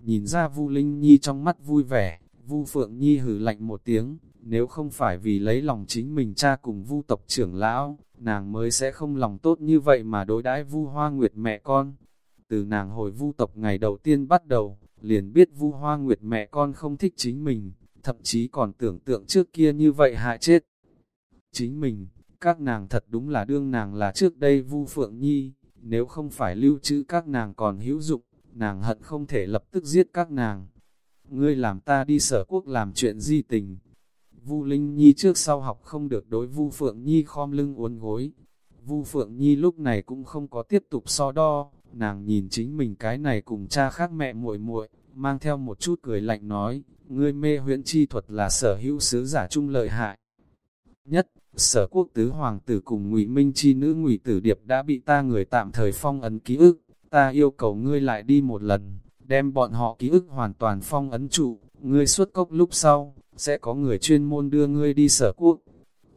nhìn ra Vu Linh Nhi trong mắt vui vẻ, Vu Phượng Nhi hử lạnh một tiếng, nếu không phải vì lấy lòng chính mình cha cùng Vu tộc trưởng lão, nàng mới sẽ không lòng tốt như vậy mà đối đãi Vu Hoa Nguyệt mẹ con. Từ nàng hồi Vu tộc ngày đầu tiên bắt đầu, liền biết Vu Hoa Nguyệt mẹ con không thích chính mình, thậm chí còn tưởng tượng trước kia như vậy hại chết. Chính mình, các nàng thật đúng là đương nàng là trước đây Vu Phượng Nhi, nếu không phải lưu trữ các nàng còn hữu dụng, nàng hận không thể lập tức giết các nàng. Ngươi làm ta đi sở quốc làm chuyện di tình. Vu Linh Nhi trước sau học không được đối Vu Phượng Nhi khom lưng uốn gối. Vu Phượng Nhi lúc này cũng không có tiếp tục so đo, nàng nhìn chính mình cái này cùng cha khác mẹ muội muội, mang theo một chút cười lạnh nói, ngươi mê huyễn chi thuật là sở hữu sứ giả trung lợi hại. Nhất, sở quốc tứ hoàng tử cùng ngụy minh chi nữ ngụy tử điệp đã bị ta người tạm thời phong ấn ký ức, ta yêu cầu ngươi lại đi một lần, đem bọn họ ký ức hoàn toàn phong ấn trụ, ngươi xuất cốc lúc sau, sẽ có người chuyên môn đưa ngươi đi sở quốc.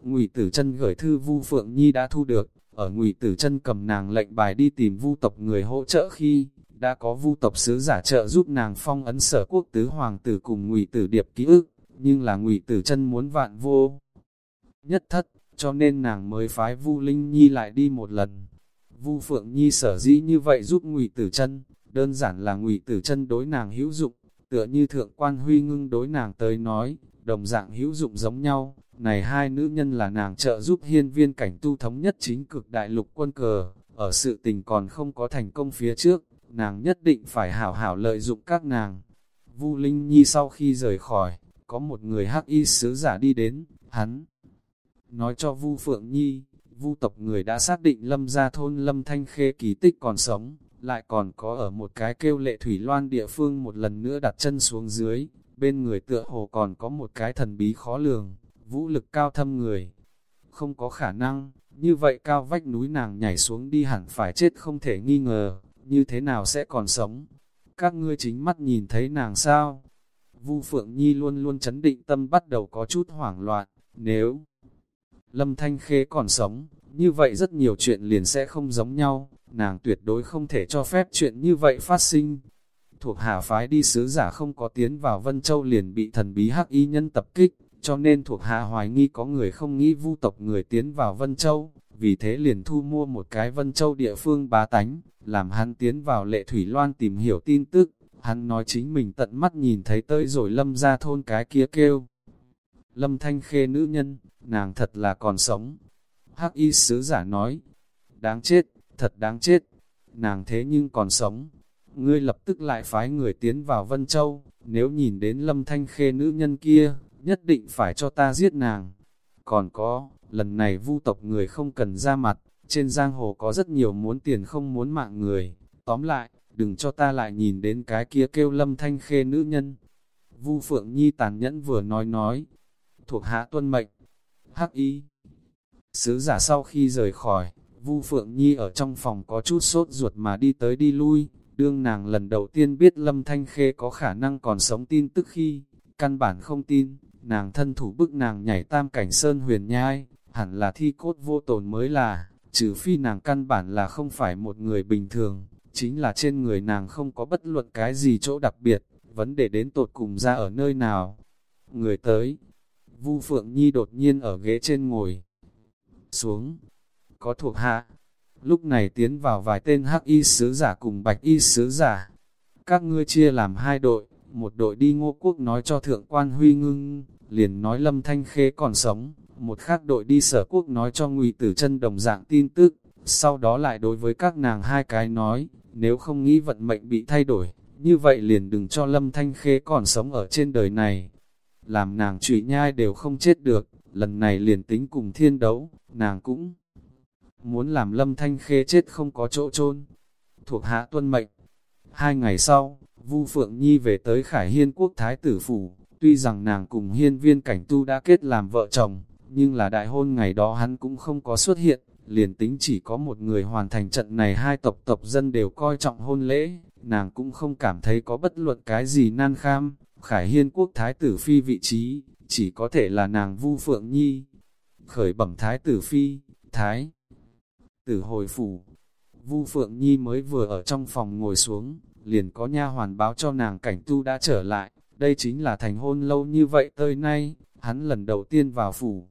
Ngụy Tử Chân gửi thư Vu Phượng Nhi đã thu được, ở Ngụy Tử Chân cầm nàng lệnh bài đi tìm Vu tộc người hỗ trợ khi, đã có Vu tộc sứ giả trợ giúp nàng phong ấn sở quốc tứ hoàng tử cùng Ngụy Tử Điệp ký ức, nhưng là Ngụy Tử Chân muốn vạn vô nhất thất, cho nên nàng mới phái Vu Linh Nhi lại đi một lần. Vu Phượng Nhi sở dĩ như vậy giúp Ngụy Tử Chân, đơn giản là Ngụy Tử Chân đối nàng hữu dụng, tựa như thượng quan huy ngưng đối nàng tới nói, đồng dạng hữu dụng giống nhau. Này hai nữ nhân là nàng trợ giúp hiên viên cảnh tu thống nhất chính cực đại lục quân cờ, ở sự tình còn không có thành công phía trước, nàng nhất định phải hảo hảo lợi dụng các nàng. Vu Linh Nhi sau khi rời khỏi, có một người hắc y sứ giả đi đến, hắn nói cho Vu Phượng Nhi, Vu tộc người đã xác định lâm gia thôn lâm thanh khê kỳ tích còn sống, lại còn có ở một cái kêu lệ thủy loan địa phương một lần nữa đặt chân xuống dưới, bên người tựa hồ còn có một cái thần bí khó lường, vũ lực cao thâm người. Không có khả năng, như vậy cao vách núi nàng nhảy xuống đi hẳn phải chết không thể nghi ngờ, như thế nào sẽ còn sống. Các ngươi chính mắt nhìn thấy nàng sao? Vu Phượng Nhi luôn luôn chấn định tâm bắt đầu có chút hoảng loạn, nếu Lâm Thanh Khê còn sống, như vậy rất nhiều chuyện liền sẽ không giống nhau, nàng tuyệt đối không thể cho phép chuyện như vậy phát sinh. Thuộc hạ phái đi sứ giả không có tiến vào Vân Châu liền bị thần bí hắc y nhân tập kích, cho nên thuộc hạ hoài nghi có người không nghĩ vu tộc người tiến vào Vân Châu, vì thế liền thu mua một cái Vân Châu địa phương bá tánh, làm hắn tiến vào lệ thủy loan tìm hiểu tin tức, hắn nói chính mình tận mắt nhìn thấy tới rồi lâm ra thôn cái kia kêu. Lâm Thanh Khê nữ nhân, nàng thật là còn sống. Hắc y sứ giả nói, đáng chết, thật đáng chết, nàng thế nhưng còn sống. Ngươi lập tức lại phái người tiến vào Vân Châu, nếu nhìn đến Lâm Thanh Khê nữ nhân kia, nhất định phải cho ta giết nàng. Còn có, lần này vu tộc người không cần ra mặt, trên giang hồ có rất nhiều muốn tiền không muốn mạng người. Tóm lại, đừng cho ta lại nhìn đến cái kia kêu Lâm Thanh Khê nữ nhân. Vu Phượng Nhi tàn nhẫn vừa nói nói, thuộc hạ tuân mệnh, hắc y. Sứ giả sau khi rời khỏi, Vu Phượng Nhi ở trong phòng có chút sốt ruột mà đi tới đi lui, đương nàng lần đầu tiên biết Lâm Thanh Khê có khả năng còn sống tin tức khi, căn bản không tin, nàng thân thủ bức nàng nhảy tam cảnh sơn huyền nhai, hẳn là thi cốt vô tồn mới là, trừ phi nàng căn bản là không phải một người bình thường, chính là trên người nàng không có bất luận cái gì chỗ đặc biệt, vấn đề đến tột cùng ra ở nơi nào. Người tới, Vu Phượng Nhi đột nhiên ở ghế trên ngồi. Xuống. Có thuộc hạ, lúc này tiến vào vài tên hắc y sứ giả cùng bạch y sứ giả. Các ngươi chia làm hai đội, một đội đi ngô quốc nói cho thượng quan huy ngưng, liền nói lâm thanh khế còn sống, một khác đội đi sở quốc nói cho ngụy tử chân đồng dạng tin tức, sau đó lại đối với các nàng hai cái nói, nếu không nghĩ vận mệnh bị thay đổi, như vậy liền đừng cho lâm thanh khế còn sống ở trên đời này làm nàng trụy nhai đều không chết được, lần này liền tính cùng thiên đấu, nàng cũng muốn làm lâm thanh khê chết không có chỗ chôn. Thuộc hạ tuân mệnh, hai ngày sau, Vu Phượng Nhi về tới Khải Hiên Quốc Thái Tử Phủ, tuy rằng nàng cùng hiên viên cảnh tu đã kết làm vợ chồng, nhưng là đại hôn ngày đó hắn cũng không có xuất hiện, liền tính chỉ có một người hoàn thành trận này hai tộc tộc dân đều coi trọng hôn lễ, nàng cũng không cảm thấy có bất luận cái gì nan kham, Khải Hiên quốc thái tử phi vị trí, chỉ có thể là nàng Vu Phượng Nhi. Khởi bẩm thái tử phi, thái tử hồi phủ. Vu Phượng Nhi mới vừa ở trong phòng ngồi xuống, liền có nha hoàn báo cho nàng cảnh tu đã trở lại, đây chính là thành hôn lâu như vậy tới nay, hắn lần đầu tiên vào phủ.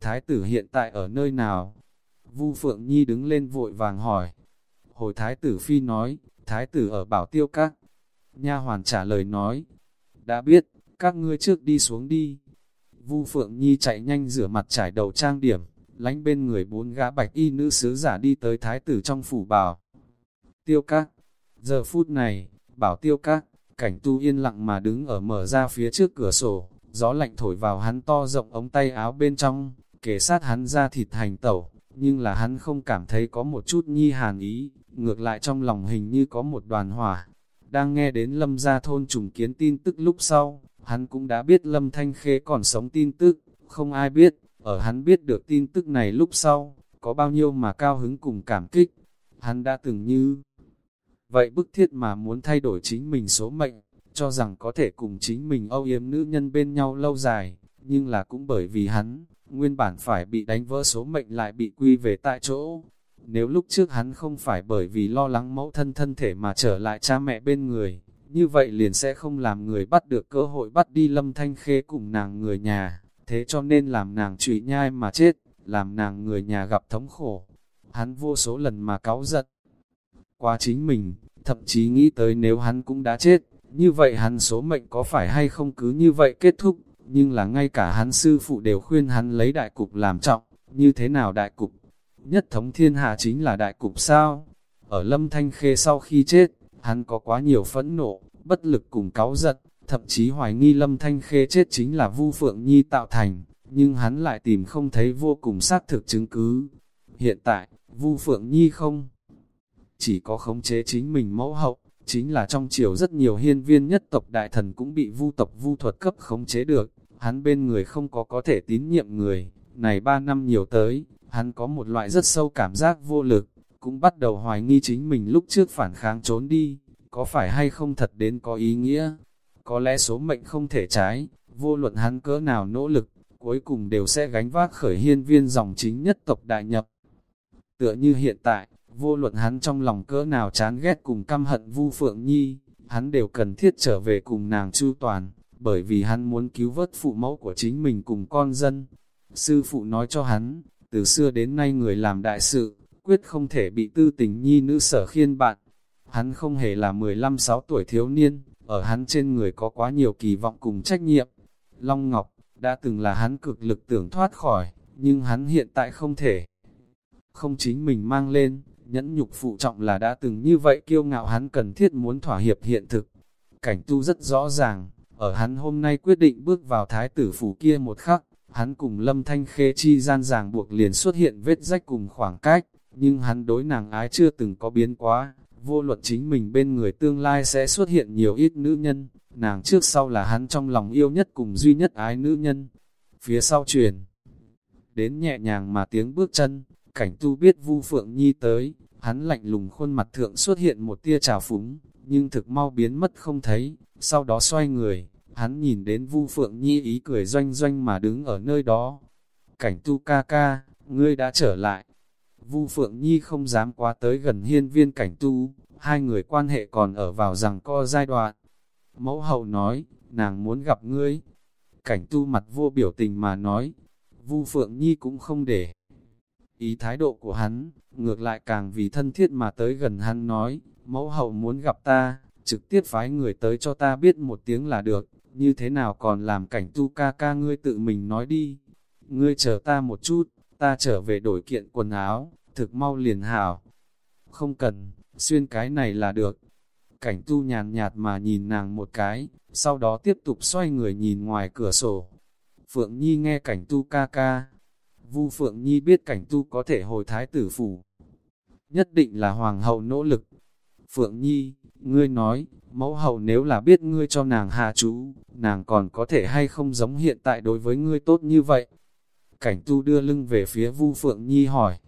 Thái tử hiện tại ở nơi nào? Vu Phượng Nhi đứng lên vội vàng hỏi. Hồi Thái tử Phi nói, Thái tử ở bảo tiêu các. Nha hoàn trả lời nói, đã biết, các ngươi trước đi xuống đi. Vu Phượng Nhi chạy nhanh rửa mặt trải đầu trang điểm, lánh bên người bốn gã bạch y nữ sứ giả đi tới Thái tử trong phủ bảo. Tiêu các, giờ phút này, bảo tiêu các, cảnh tu yên lặng mà đứng ở mở ra phía trước cửa sổ, gió lạnh thổi vào hắn to rộng ống tay áo bên trong, kể sát hắn ra thịt hành tẩu, nhưng là hắn không cảm thấy có một chút nhi hàn ý, ngược lại trong lòng hình như có một đoàn hỏa. Đang nghe đến lâm gia thôn trùng kiến tin tức lúc sau, hắn cũng đã biết lâm thanh khê còn sống tin tức, không ai biết, ở hắn biết được tin tức này lúc sau, có bao nhiêu mà cao hứng cùng cảm kích. Hắn đã từng như vậy bức thiết mà muốn thay đổi chính mình số mệnh, cho rằng có thể cùng chính mình âu yếm nữ nhân bên nhau lâu dài, nhưng là cũng bởi vì hắn, nguyên bản phải bị đánh vỡ số mệnh lại bị quy về tại chỗ. Nếu lúc trước hắn không phải bởi vì lo lắng mẫu thân thân thể mà trở lại cha mẹ bên người, như vậy liền sẽ không làm người bắt được cơ hội bắt đi lâm thanh khê cùng nàng người nhà, thế cho nên làm nàng trụy nhai mà chết, làm nàng người nhà gặp thống khổ. Hắn vô số lần mà cáu giận qua chính mình, thậm chí nghĩ tới nếu hắn cũng đã chết, như vậy hắn số mệnh có phải hay không cứ như vậy kết thúc, nhưng là ngay cả hắn sư phụ đều khuyên hắn lấy đại cục làm trọng, như thế nào đại cục? Nhất thống thiên hạ chính là đại cục sao? Ở lâm thanh khê sau khi chết, hắn có quá nhiều phẫn nộ, bất lực cùng cáu giật, thậm chí hoài nghi lâm thanh khê chết chính là vu phượng nhi tạo thành, nhưng hắn lại tìm không thấy vô cùng xác thực chứng cứ. Hiện tại, vu phượng nhi không chỉ có khống chế chính mình mẫu hậu, chính là trong triều rất nhiều hiên viên nhất tộc đại thần cũng bị vu tộc vu thuật cấp khống chế được, hắn bên người không có có thể tín nhiệm người, này ba năm nhiều tới, hắn có một loại rất sâu cảm giác vô lực, cũng bắt đầu hoài nghi chính mình lúc trước phản kháng trốn đi, có phải hay không thật đến có ý nghĩa, có lẽ số mệnh không thể trái, vô luận hắn cỡ nào nỗ lực, cuối cùng đều sẽ gánh vác khởi hiên viên dòng chính nhất tộc đại nhập. Tựa như hiện tại, vô luận hắn trong lòng cỡ nào chán ghét cùng căm hận Vu Phượng Nhi, hắn đều cần thiết trở về cùng nàng chu toàn, bởi vì hắn muốn cứu vớt phụ mẫu của chính mình cùng con dân. Sư phụ nói cho hắn, từ xưa đến nay người làm đại sự, quyết không thể bị tư tình nhi nữ sở khiên bạn. Hắn không hề là 15-6 tuổi thiếu niên, ở hắn trên người có quá nhiều kỳ vọng cùng trách nhiệm. Long Ngọc, đã từng là hắn cực lực tưởng thoát khỏi, nhưng hắn hiện tại không thể. Không chính mình mang lên, nhẫn nhục phụ trọng là đã từng như vậy kiêu ngạo hắn cần thiết muốn thỏa hiệp hiện thực. Cảnh tu rất rõ ràng, ở hắn hôm nay quyết định bước vào thái tử phủ kia một khắc, hắn cùng lâm thanh khê chi gian ràng buộc liền xuất hiện vết rách cùng khoảng cách, nhưng hắn đối nàng ái chưa từng có biến quá, vô luật chính mình bên người tương lai sẽ xuất hiện nhiều ít nữ nhân, nàng trước sau là hắn trong lòng yêu nhất cùng duy nhất ái nữ nhân. Phía sau truyền, đến nhẹ nhàng mà tiếng bước chân, Cảnh tu biết Vu Phượng Nhi tới, hắn lạnh lùng khuôn mặt thượng xuất hiện một tia trào phúng, nhưng thực mau biến mất không thấy, sau đó xoay người, hắn nhìn đến Vu Phượng Nhi ý cười doanh doanh mà đứng ở nơi đó. Cảnh tu ca ca, ngươi đã trở lại. Vu Phượng Nhi không dám quá tới gần hiên viên cảnh tu, hai người quan hệ còn ở vào rằng co giai đoạn. Mẫu hậu nói, nàng muốn gặp ngươi. Cảnh tu mặt vô biểu tình mà nói, Vu Phượng Nhi cũng không để Ý thái độ của hắn, ngược lại càng vì thân thiết mà tới gần hắn nói, mẫu hậu muốn gặp ta, trực tiếp phái người tới cho ta biết một tiếng là được, như thế nào còn làm cảnh tu ca ca ngươi tự mình nói đi. Ngươi chờ ta một chút, ta trở về đổi kiện quần áo, thực mau liền hảo. Không cần, xuyên cái này là được. Cảnh tu nhàn nhạt mà nhìn nàng một cái, sau đó tiếp tục xoay người nhìn ngoài cửa sổ. Phượng Nhi nghe cảnh tu ca ca, Vu Phượng Nhi biết cảnh tu có thể hồi thái tử phủ. Nhất định là hoàng hậu nỗ lực. Phượng Nhi, ngươi nói, mẫu hậu nếu là biết ngươi cho nàng hạ chú, nàng còn có thể hay không giống hiện tại đối với ngươi tốt như vậy. Cảnh tu đưa lưng về phía Vu Phượng Nhi hỏi.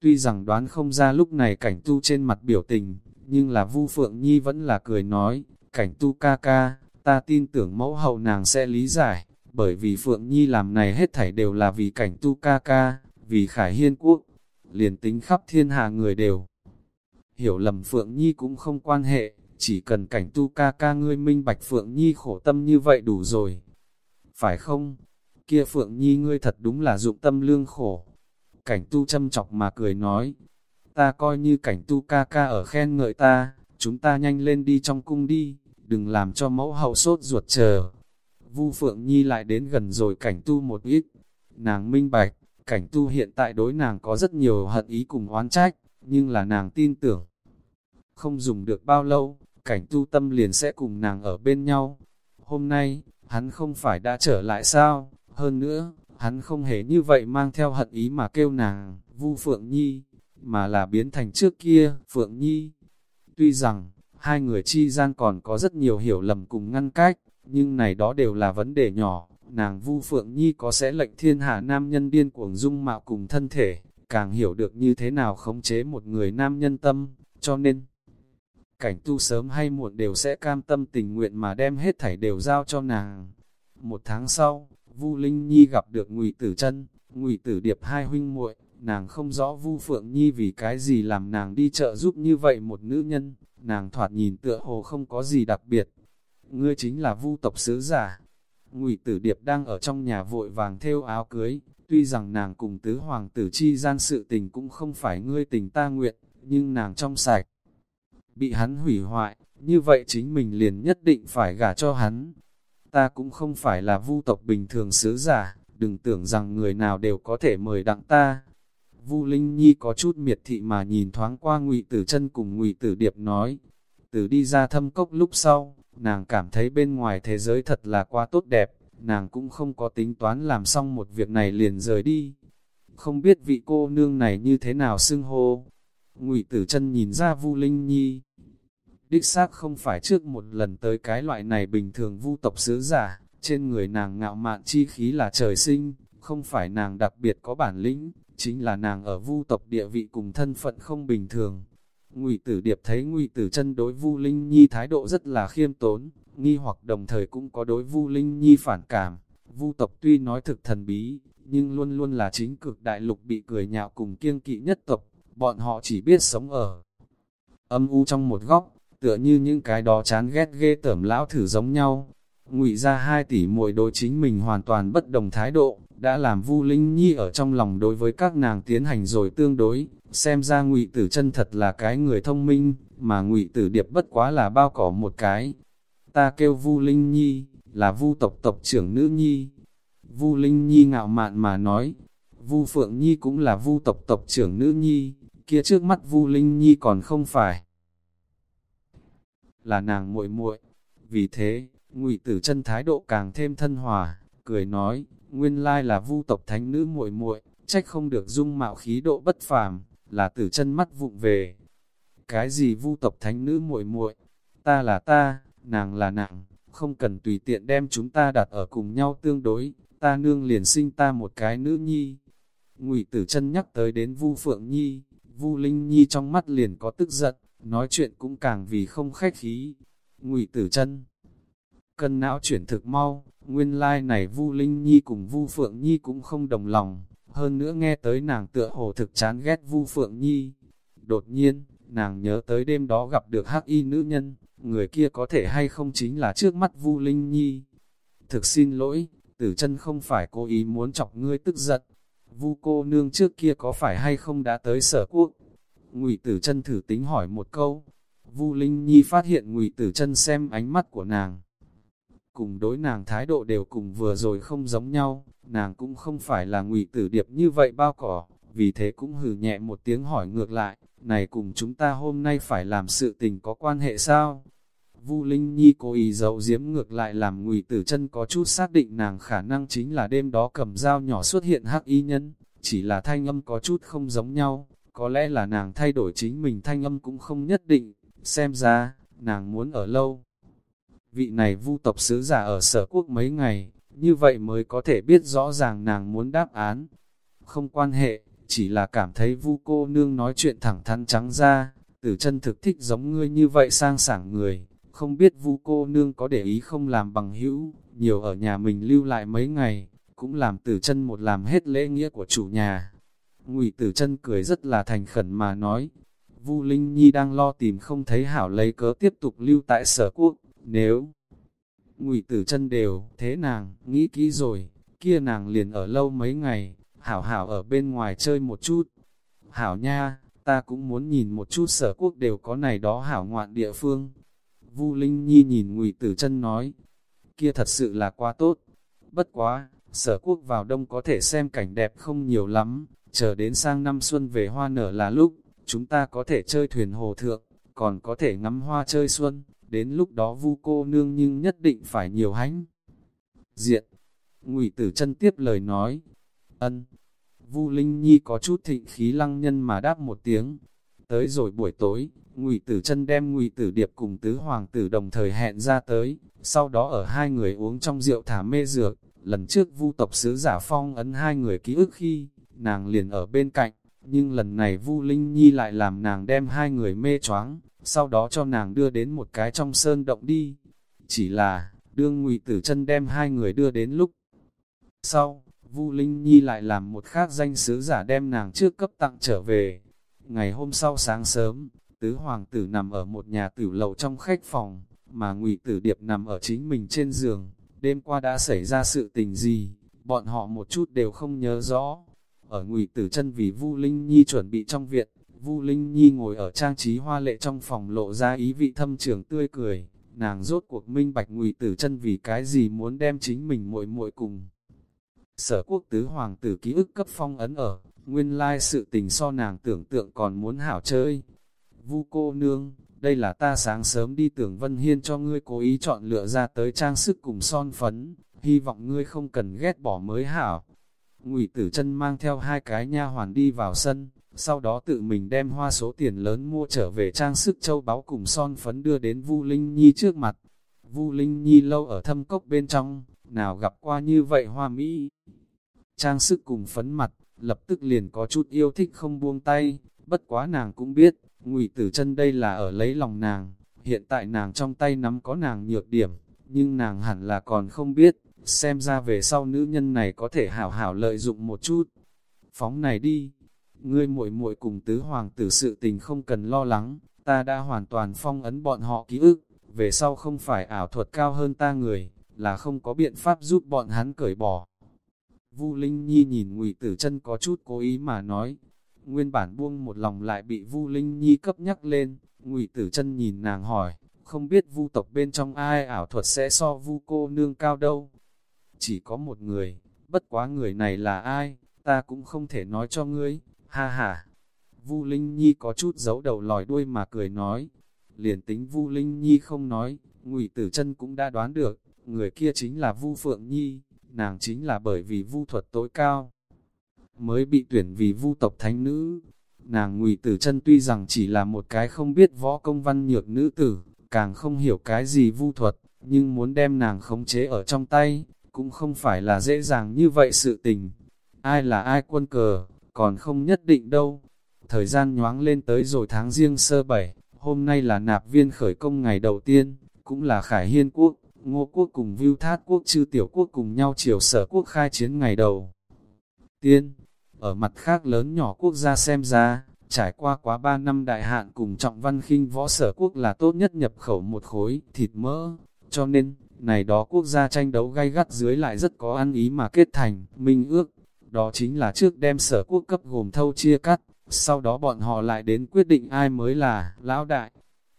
Tuy rằng đoán không ra lúc này cảnh tu trên mặt biểu tình, nhưng là Vu Phượng Nhi vẫn là cười nói, cảnh tu ca ca, ta tin tưởng mẫu hậu nàng sẽ lý giải bởi vì Phượng Nhi làm này hết thảy đều là vì cảnh tu ca ca, vì khải hiên quốc, liền tính khắp thiên hạ người đều. Hiểu lầm Phượng Nhi cũng không quan hệ, chỉ cần cảnh tu ca ca ngươi minh bạch Phượng Nhi khổ tâm như vậy đủ rồi. Phải không? Kia Phượng Nhi ngươi thật đúng là dụng tâm lương khổ. Cảnh tu châm chọc mà cười nói, ta coi như cảnh tu ca ca ở khen ngợi ta, chúng ta nhanh lên đi trong cung đi, đừng làm cho mẫu hậu sốt ruột chờ. Vu Phượng Nhi lại đến gần rồi cảnh tu một ít, nàng minh bạch, cảnh tu hiện tại đối nàng có rất nhiều hận ý cùng oán trách, nhưng là nàng tin tưởng. Không dùng được bao lâu, cảnh tu tâm liền sẽ cùng nàng ở bên nhau. Hôm nay, hắn không phải đã trở lại sao? Hơn nữa, hắn không hề như vậy mang theo hận ý mà kêu nàng, Vu Phượng Nhi, mà là biến thành trước kia, Phượng Nhi. Tuy rằng, hai người chi gian còn có rất nhiều hiểu lầm cùng ngăn cách, nhưng này đó đều là vấn đề nhỏ. Nàng Vu Phượng Nhi có sẽ lệnh thiên hạ nam nhân điên cuồng dung mạo cùng thân thể, càng hiểu được như thế nào khống chế một người nam nhân tâm, cho nên cảnh tu sớm hay muộn đều sẽ cam tâm tình nguyện mà đem hết thảy đều giao cho nàng. Một tháng sau, Vu Linh Nhi gặp được Ngụy Tử Chân, Ngụy Tử Điệp hai huynh muội, nàng không rõ Vu Phượng Nhi vì cái gì làm nàng đi chợ giúp như vậy một nữ nhân, nàng thoạt nhìn tựa hồ không có gì đặc biệt. Ngươi chính là Vu tộc sứ giả. Ngụy Tử Điệp đang ở trong nhà vội vàng thêu áo cưới, tuy rằng nàng cùng tứ hoàng tử chi gian sự tình cũng không phải ngươi tình ta nguyện, nhưng nàng trong sạch bị hắn hủy hoại, như vậy chính mình liền nhất định phải gả cho hắn. Ta cũng không phải là vu tộc bình thường sứ giả, đừng tưởng rằng người nào đều có thể mời đặng ta. Vu Linh Nhi có chút miệt thị mà nhìn thoáng qua ngụy Tử chân cùng ngụy Tử Điệp nói. Từ đi ra thâm cốc lúc sau, nàng cảm thấy bên ngoài thế giới thật là quá tốt đẹp, nàng cũng không có tính toán làm xong một việc này liền rời đi. Không biết vị cô nương này như thế nào xưng hô. Ngụy Tử chân nhìn ra Vu Linh Nhi, đích xác không phải trước một lần tới cái loại này bình thường vu tộc sứ giả, trên người nàng ngạo mạn chi khí là trời sinh, không phải nàng đặc biệt có bản lĩnh, chính là nàng ở vu tộc địa vị cùng thân phận không bình thường. Ngụy Tử Điệp thấy Ngụy Tử Chân đối Vu Linh Nhi thái độ rất là khiêm tốn, nghi hoặc đồng thời cũng có đối Vu Linh Nhi phản cảm. Vu tộc tuy nói thực thần bí, nhưng luôn luôn là chính cực đại lục bị cười nhạo cùng kiêng kỵ nhất tộc, bọn họ chỉ biết sống ở âm u trong một góc, tựa như những cái đó chán ghét ghê tởm lão thử giống nhau. Ngụy ra hai tỷ muội đối chính mình hoàn toàn bất đồng thái độ, đã làm Vu Linh Nhi ở trong lòng đối với các nàng tiến hành rồi tương đối, xem ra Ngụy Tử chân thật là cái người thông minh, mà Ngụy Tử Điệp bất quá là bao cỏ một cái. Ta kêu Vu Linh Nhi, là Vu tộc tộc trưởng nữ nhi. Vu Linh Nhi ngạo mạn mà nói, Vu Phượng Nhi cũng là Vu tộc tộc trưởng nữ nhi, kia trước mắt Vu Linh Nhi còn không phải là nàng muội muội. Vì thế, Ngụy Tử Chân thái độ càng thêm thân hòa, cười nói, nguyên lai là Vu tộc thánh nữ muội muội, trách không được dung mạo khí độ bất phàm, là Tử Chân mắt vụng về. Cái gì Vu tộc thánh nữ muội muội? Ta là ta, nàng là nàng, không cần tùy tiện đem chúng ta đặt ở cùng nhau tương đối, ta nương liền sinh ta một cái nữ nhi. Ngụy Tử Chân nhắc tới đến Vu Phượng Nhi, Vu Linh Nhi trong mắt liền có tức giận, nói chuyện cũng càng vì không khách khí. Ngụy Tử Chân cân não chuyển thực mau, nguyên lai like này Vu Linh Nhi cùng Vu Phượng Nhi cũng không đồng lòng, hơn nữa nghe tới nàng tựa hồ thực chán ghét Vu Phượng Nhi. Đột nhiên, nàng nhớ tới đêm đó gặp được hắc y nữ nhân, người kia có thể hay không chính là trước mắt Vu Linh Nhi. Thực xin lỗi, Tử Chân không phải cố ý muốn chọc ngươi tức giận. Vu cô nương trước kia có phải hay không đã tới sở quốc? Ngụy Tử Chân thử tính hỏi một câu. Vu Linh Nhi phát hiện Ngụy Tử Chân xem ánh mắt của nàng. Cùng đối nàng thái độ đều cùng vừa rồi không giống nhau, nàng cũng không phải là Ngụy Tử Điệp như vậy bao cỏ, vì thế cũng hừ nhẹ một tiếng hỏi ngược lại, này cùng chúng ta hôm nay phải làm sự tình có quan hệ sao? Vu Linh Nhi cố ý giấu giếm ngược lại làm Ngụy Tử Chân có chút xác định nàng khả năng chính là đêm đó cầm dao nhỏ xuất hiện hắc y nhân, chỉ là thanh âm có chút không giống nhau, có lẽ là nàng thay đổi chính mình thanh âm cũng không nhất định, xem ra, nàng muốn ở lâu. Vị này vu tộc sứ giả ở sở quốc mấy ngày, như vậy mới có thể biết rõ ràng nàng muốn đáp án. Không quan hệ, chỉ là cảm thấy vu cô nương nói chuyện thẳng thắn trắng ra, tử chân thực thích giống ngươi như vậy sang sảng người, không biết vu cô nương có để ý không làm bằng hữu, nhiều ở nhà mình lưu lại mấy ngày, cũng làm tử chân một làm hết lễ nghĩa của chủ nhà. Ngụy Tử Chân cười rất là thành khẩn mà nói, Vu Linh Nhi đang lo tìm không thấy hảo lấy cớ tiếp tục lưu tại sở quốc, nếu ngụy tử chân đều, thế nàng, nghĩ kỹ rồi, kia nàng liền ở lâu mấy ngày, hảo hảo ở bên ngoài chơi một chút. Hảo nha, ta cũng muốn nhìn một chút sở quốc đều có này đó hảo ngoạn địa phương. Vu Linh Nhi nhìn ngụy tử chân nói, kia thật sự là quá tốt. Bất quá, sở quốc vào đông có thể xem cảnh đẹp không nhiều lắm, chờ đến sang năm xuân về hoa nở là lúc, chúng ta có thể chơi thuyền hồ thượng, còn có thể ngắm hoa chơi xuân, đến lúc đó vu cô nương nhưng nhất định phải nhiều hánh. Diện, ngụy tử chân tiếp lời nói, ân, vu Linh Nhi có chút thịnh khí lăng nhân mà đáp một tiếng. Tới rồi buổi tối, ngụy tử chân đem ngụy tử điệp cùng tứ hoàng tử đồng thời hẹn ra tới, sau đó ở hai người uống trong rượu thả mê dược, lần trước vu tộc sứ giả phong ấn hai người ký ức khi, nàng liền ở bên cạnh, nhưng lần này Vu Linh Nhi lại làm nàng đem hai người mê choáng, sau đó cho nàng đưa đến một cái trong sơn động đi. Chỉ là, đương ngụy tử chân đem hai người đưa đến lúc sau, Vu Linh Nhi lại làm một khác danh sứ giả đem nàng trước cấp tặng trở về. Ngày hôm sau sáng sớm, tứ hoàng tử nằm ở một nhà tử lầu trong khách phòng, mà ngụy tử điệp nằm ở chính mình trên giường. Đêm qua đã xảy ra sự tình gì, bọn họ một chút đều không nhớ rõ. Ở ngụy tử chân vì Vu Linh Nhi chuẩn bị trong viện, Vu Linh Nhi ngồi ở trang trí hoa lệ trong phòng lộ ra ý vị thâm trường tươi cười, nàng rốt cuộc minh bạch ngụy tử chân vì cái gì muốn đem chính mình muội muội cùng. Sở quốc tứ hoàng tử ký ức cấp phong ấn ở, nguyên lai sự tình so nàng tưởng tượng còn muốn hảo chơi. Vu cô nương, đây là ta sáng sớm đi tưởng Vân Hiên cho ngươi cố ý chọn lựa ra tới trang sức cùng son phấn, hy vọng ngươi không cần ghét bỏ mới hảo. Ngụy Tử Chân mang theo hai cái nha hoàn đi vào sân, sau đó tự mình đem hoa số tiền lớn mua trở về trang sức châu báu cùng son phấn đưa đến Vu Linh Nhi trước mặt. Vu Linh Nhi lâu ở thâm cốc bên trong, nào gặp qua như vậy hoa mỹ. Trang sức cùng phấn mặt, lập tức liền có chút yêu thích không buông tay, bất quá nàng cũng biết, ngụy tử chân đây là ở lấy lòng nàng, hiện tại nàng trong tay nắm có nàng nhược điểm, nhưng nàng hẳn là còn không biết, xem ra về sau nữ nhân này có thể hảo hảo lợi dụng một chút. Phóng này đi, ngươi muội muội cùng tứ hoàng tử sự tình không cần lo lắng, ta đã hoàn toàn phong ấn bọn họ ký ức, về sau không phải ảo thuật cao hơn ta người, là không có biện pháp giúp bọn hắn cởi bỏ. Vu Linh Nhi nhìn Ngụy Tử Chân có chút cố ý mà nói, nguyên bản buông một lòng lại bị Vu Linh Nhi cấp nhắc lên, Ngụy Tử Chân nhìn nàng hỏi, không biết Vu tộc bên trong ai ảo thuật sẽ so Vu cô nương cao đâu? Chỉ có một người, bất quá người này là ai, ta cũng không thể nói cho ngươi, ha ha. Vu Linh Nhi có chút giấu đầu lòi đuôi mà cười nói, liền tính Vu Linh Nhi không nói, Ngụy Tử Chân cũng đã đoán được, người kia chính là Vu Phượng Nhi, nàng chính là bởi vì Vu thuật tối cao mới bị tuyển vì Vu tộc thánh nữ. Nàng Ngụy Tử Chân tuy rằng chỉ là một cái không biết võ công văn nhược nữ tử, càng không hiểu cái gì Vu thuật, nhưng muốn đem nàng khống chế ở trong tay, cũng không phải là dễ dàng như vậy sự tình. Ai là ai quân cờ, còn không nhất định đâu. Thời gian nhoáng lên tới rồi tháng riêng sơ bảy, hôm nay là nạp viên khởi công ngày đầu tiên, cũng là khải hiên quốc, ngô quốc cùng view thát quốc chư tiểu quốc cùng nhau chiều sở quốc khai chiến ngày đầu. Tiên, ở mặt khác lớn nhỏ quốc gia xem ra, trải qua quá 3 năm đại hạn cùng trọng văn khinh võ sở quốc là tốt nhất nhập khẩu một khối thịt mỡ, cho nên, này đó quốc gia tranh đấu gay gắt dưới lại rất có ăn ý mà kết thành, minh ước, đó chính là trước đem sở quốc cấp gồm thâu chia cắt, sau đó bọn họ lại đến quyết định ai mới là lão đại.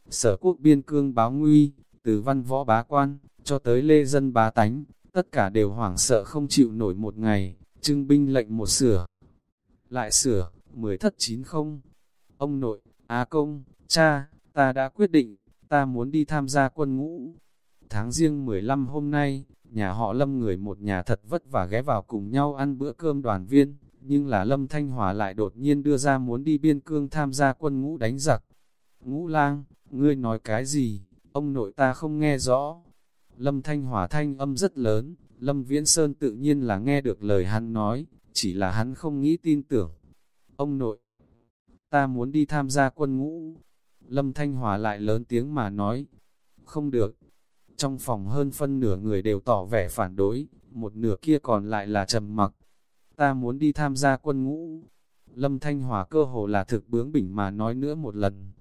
Sở quốc biên cương báo nguy, từ văn võ bá quan, cho tới lê dân bá tánh, tất cả đều hoảng sợ không chịu nổi một ngày, trưng binh lệnh một sửa. Lại sửa, mười thất chín không. Ông nội, á công, cha, ta đã quyết định, ta muốn đi tham gia quân ngũ. Tháng riêng 15 hôm nay, nhà họ Lâm người một nhà thật vất vả ghé vào cùng nhau ăn bữa cơm đoàn viên, nhưng là Lâm Thanh Hòa lại đột nhiên đưa ra muốn đi biên cương tham gia quân ngũ đánh giặc. Ngũ lang, ngươi nói cái gì, ông nội ta không nghe rõ. Lâm Thanh Hòa thanh âm rất lớn, Lâm Viễn Sơn tự nhiên là nghe được lời hắn nói, chỉ là hắn không nghĩ tin tưởng. Ông nội, ta muốn đi tham gia quân ngũ. Lâm Thanh Hòa lại lớn tiếng mà nói, không được. Trong phòng hơn phân nửa người đều tỏ vẻ phản đối, một nửa kia còn lại là trầm mặc. Ta muốn đi tham gia quân ngũ. Lâm Thanh Hòa cơ hồ là thực bướng bỉnh mà nói nữa một lần.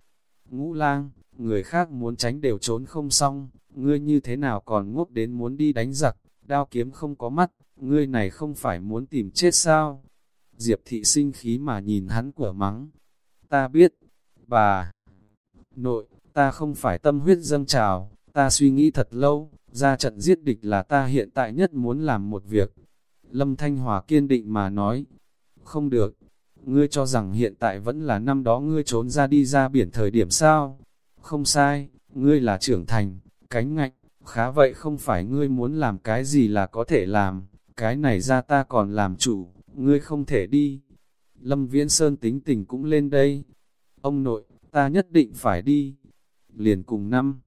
Ngũ lang, người khác muốn tránh đều trốn không xong, ngươi như thế nào còn ngốc đến muốn đi đánh giặc, đao kiếm không có mắt, ngươi này không phải muốn tìm chết sao? Diệp thị sinh khí mà nhìn hắn của mắng. Ta biết, bà, nội, ta không phải tâm huyết dâng trào, ta suy nghĩ thật lâu, ra trận giết địch là ta hiện tại nhất muốn làm một việc. Lâm Thanh Hòa kiên định mà nói, không được, ngươi cho rằng hiện tại vẫn là năm đó ngươi trốn ra đi ra biển thời điểm sao? Không sai, ngươi là trưởng thành, cánh ngạnh, khá vậy không phải ngươi muốn làm cái gì là có thể làm, cái này ra ta còn làm chủ, ngươi không thể đi. Lâm Viễn Sơn tính tình cũng lên đây. Ông nội, ta nhất định phải đi. Liền cùng năm.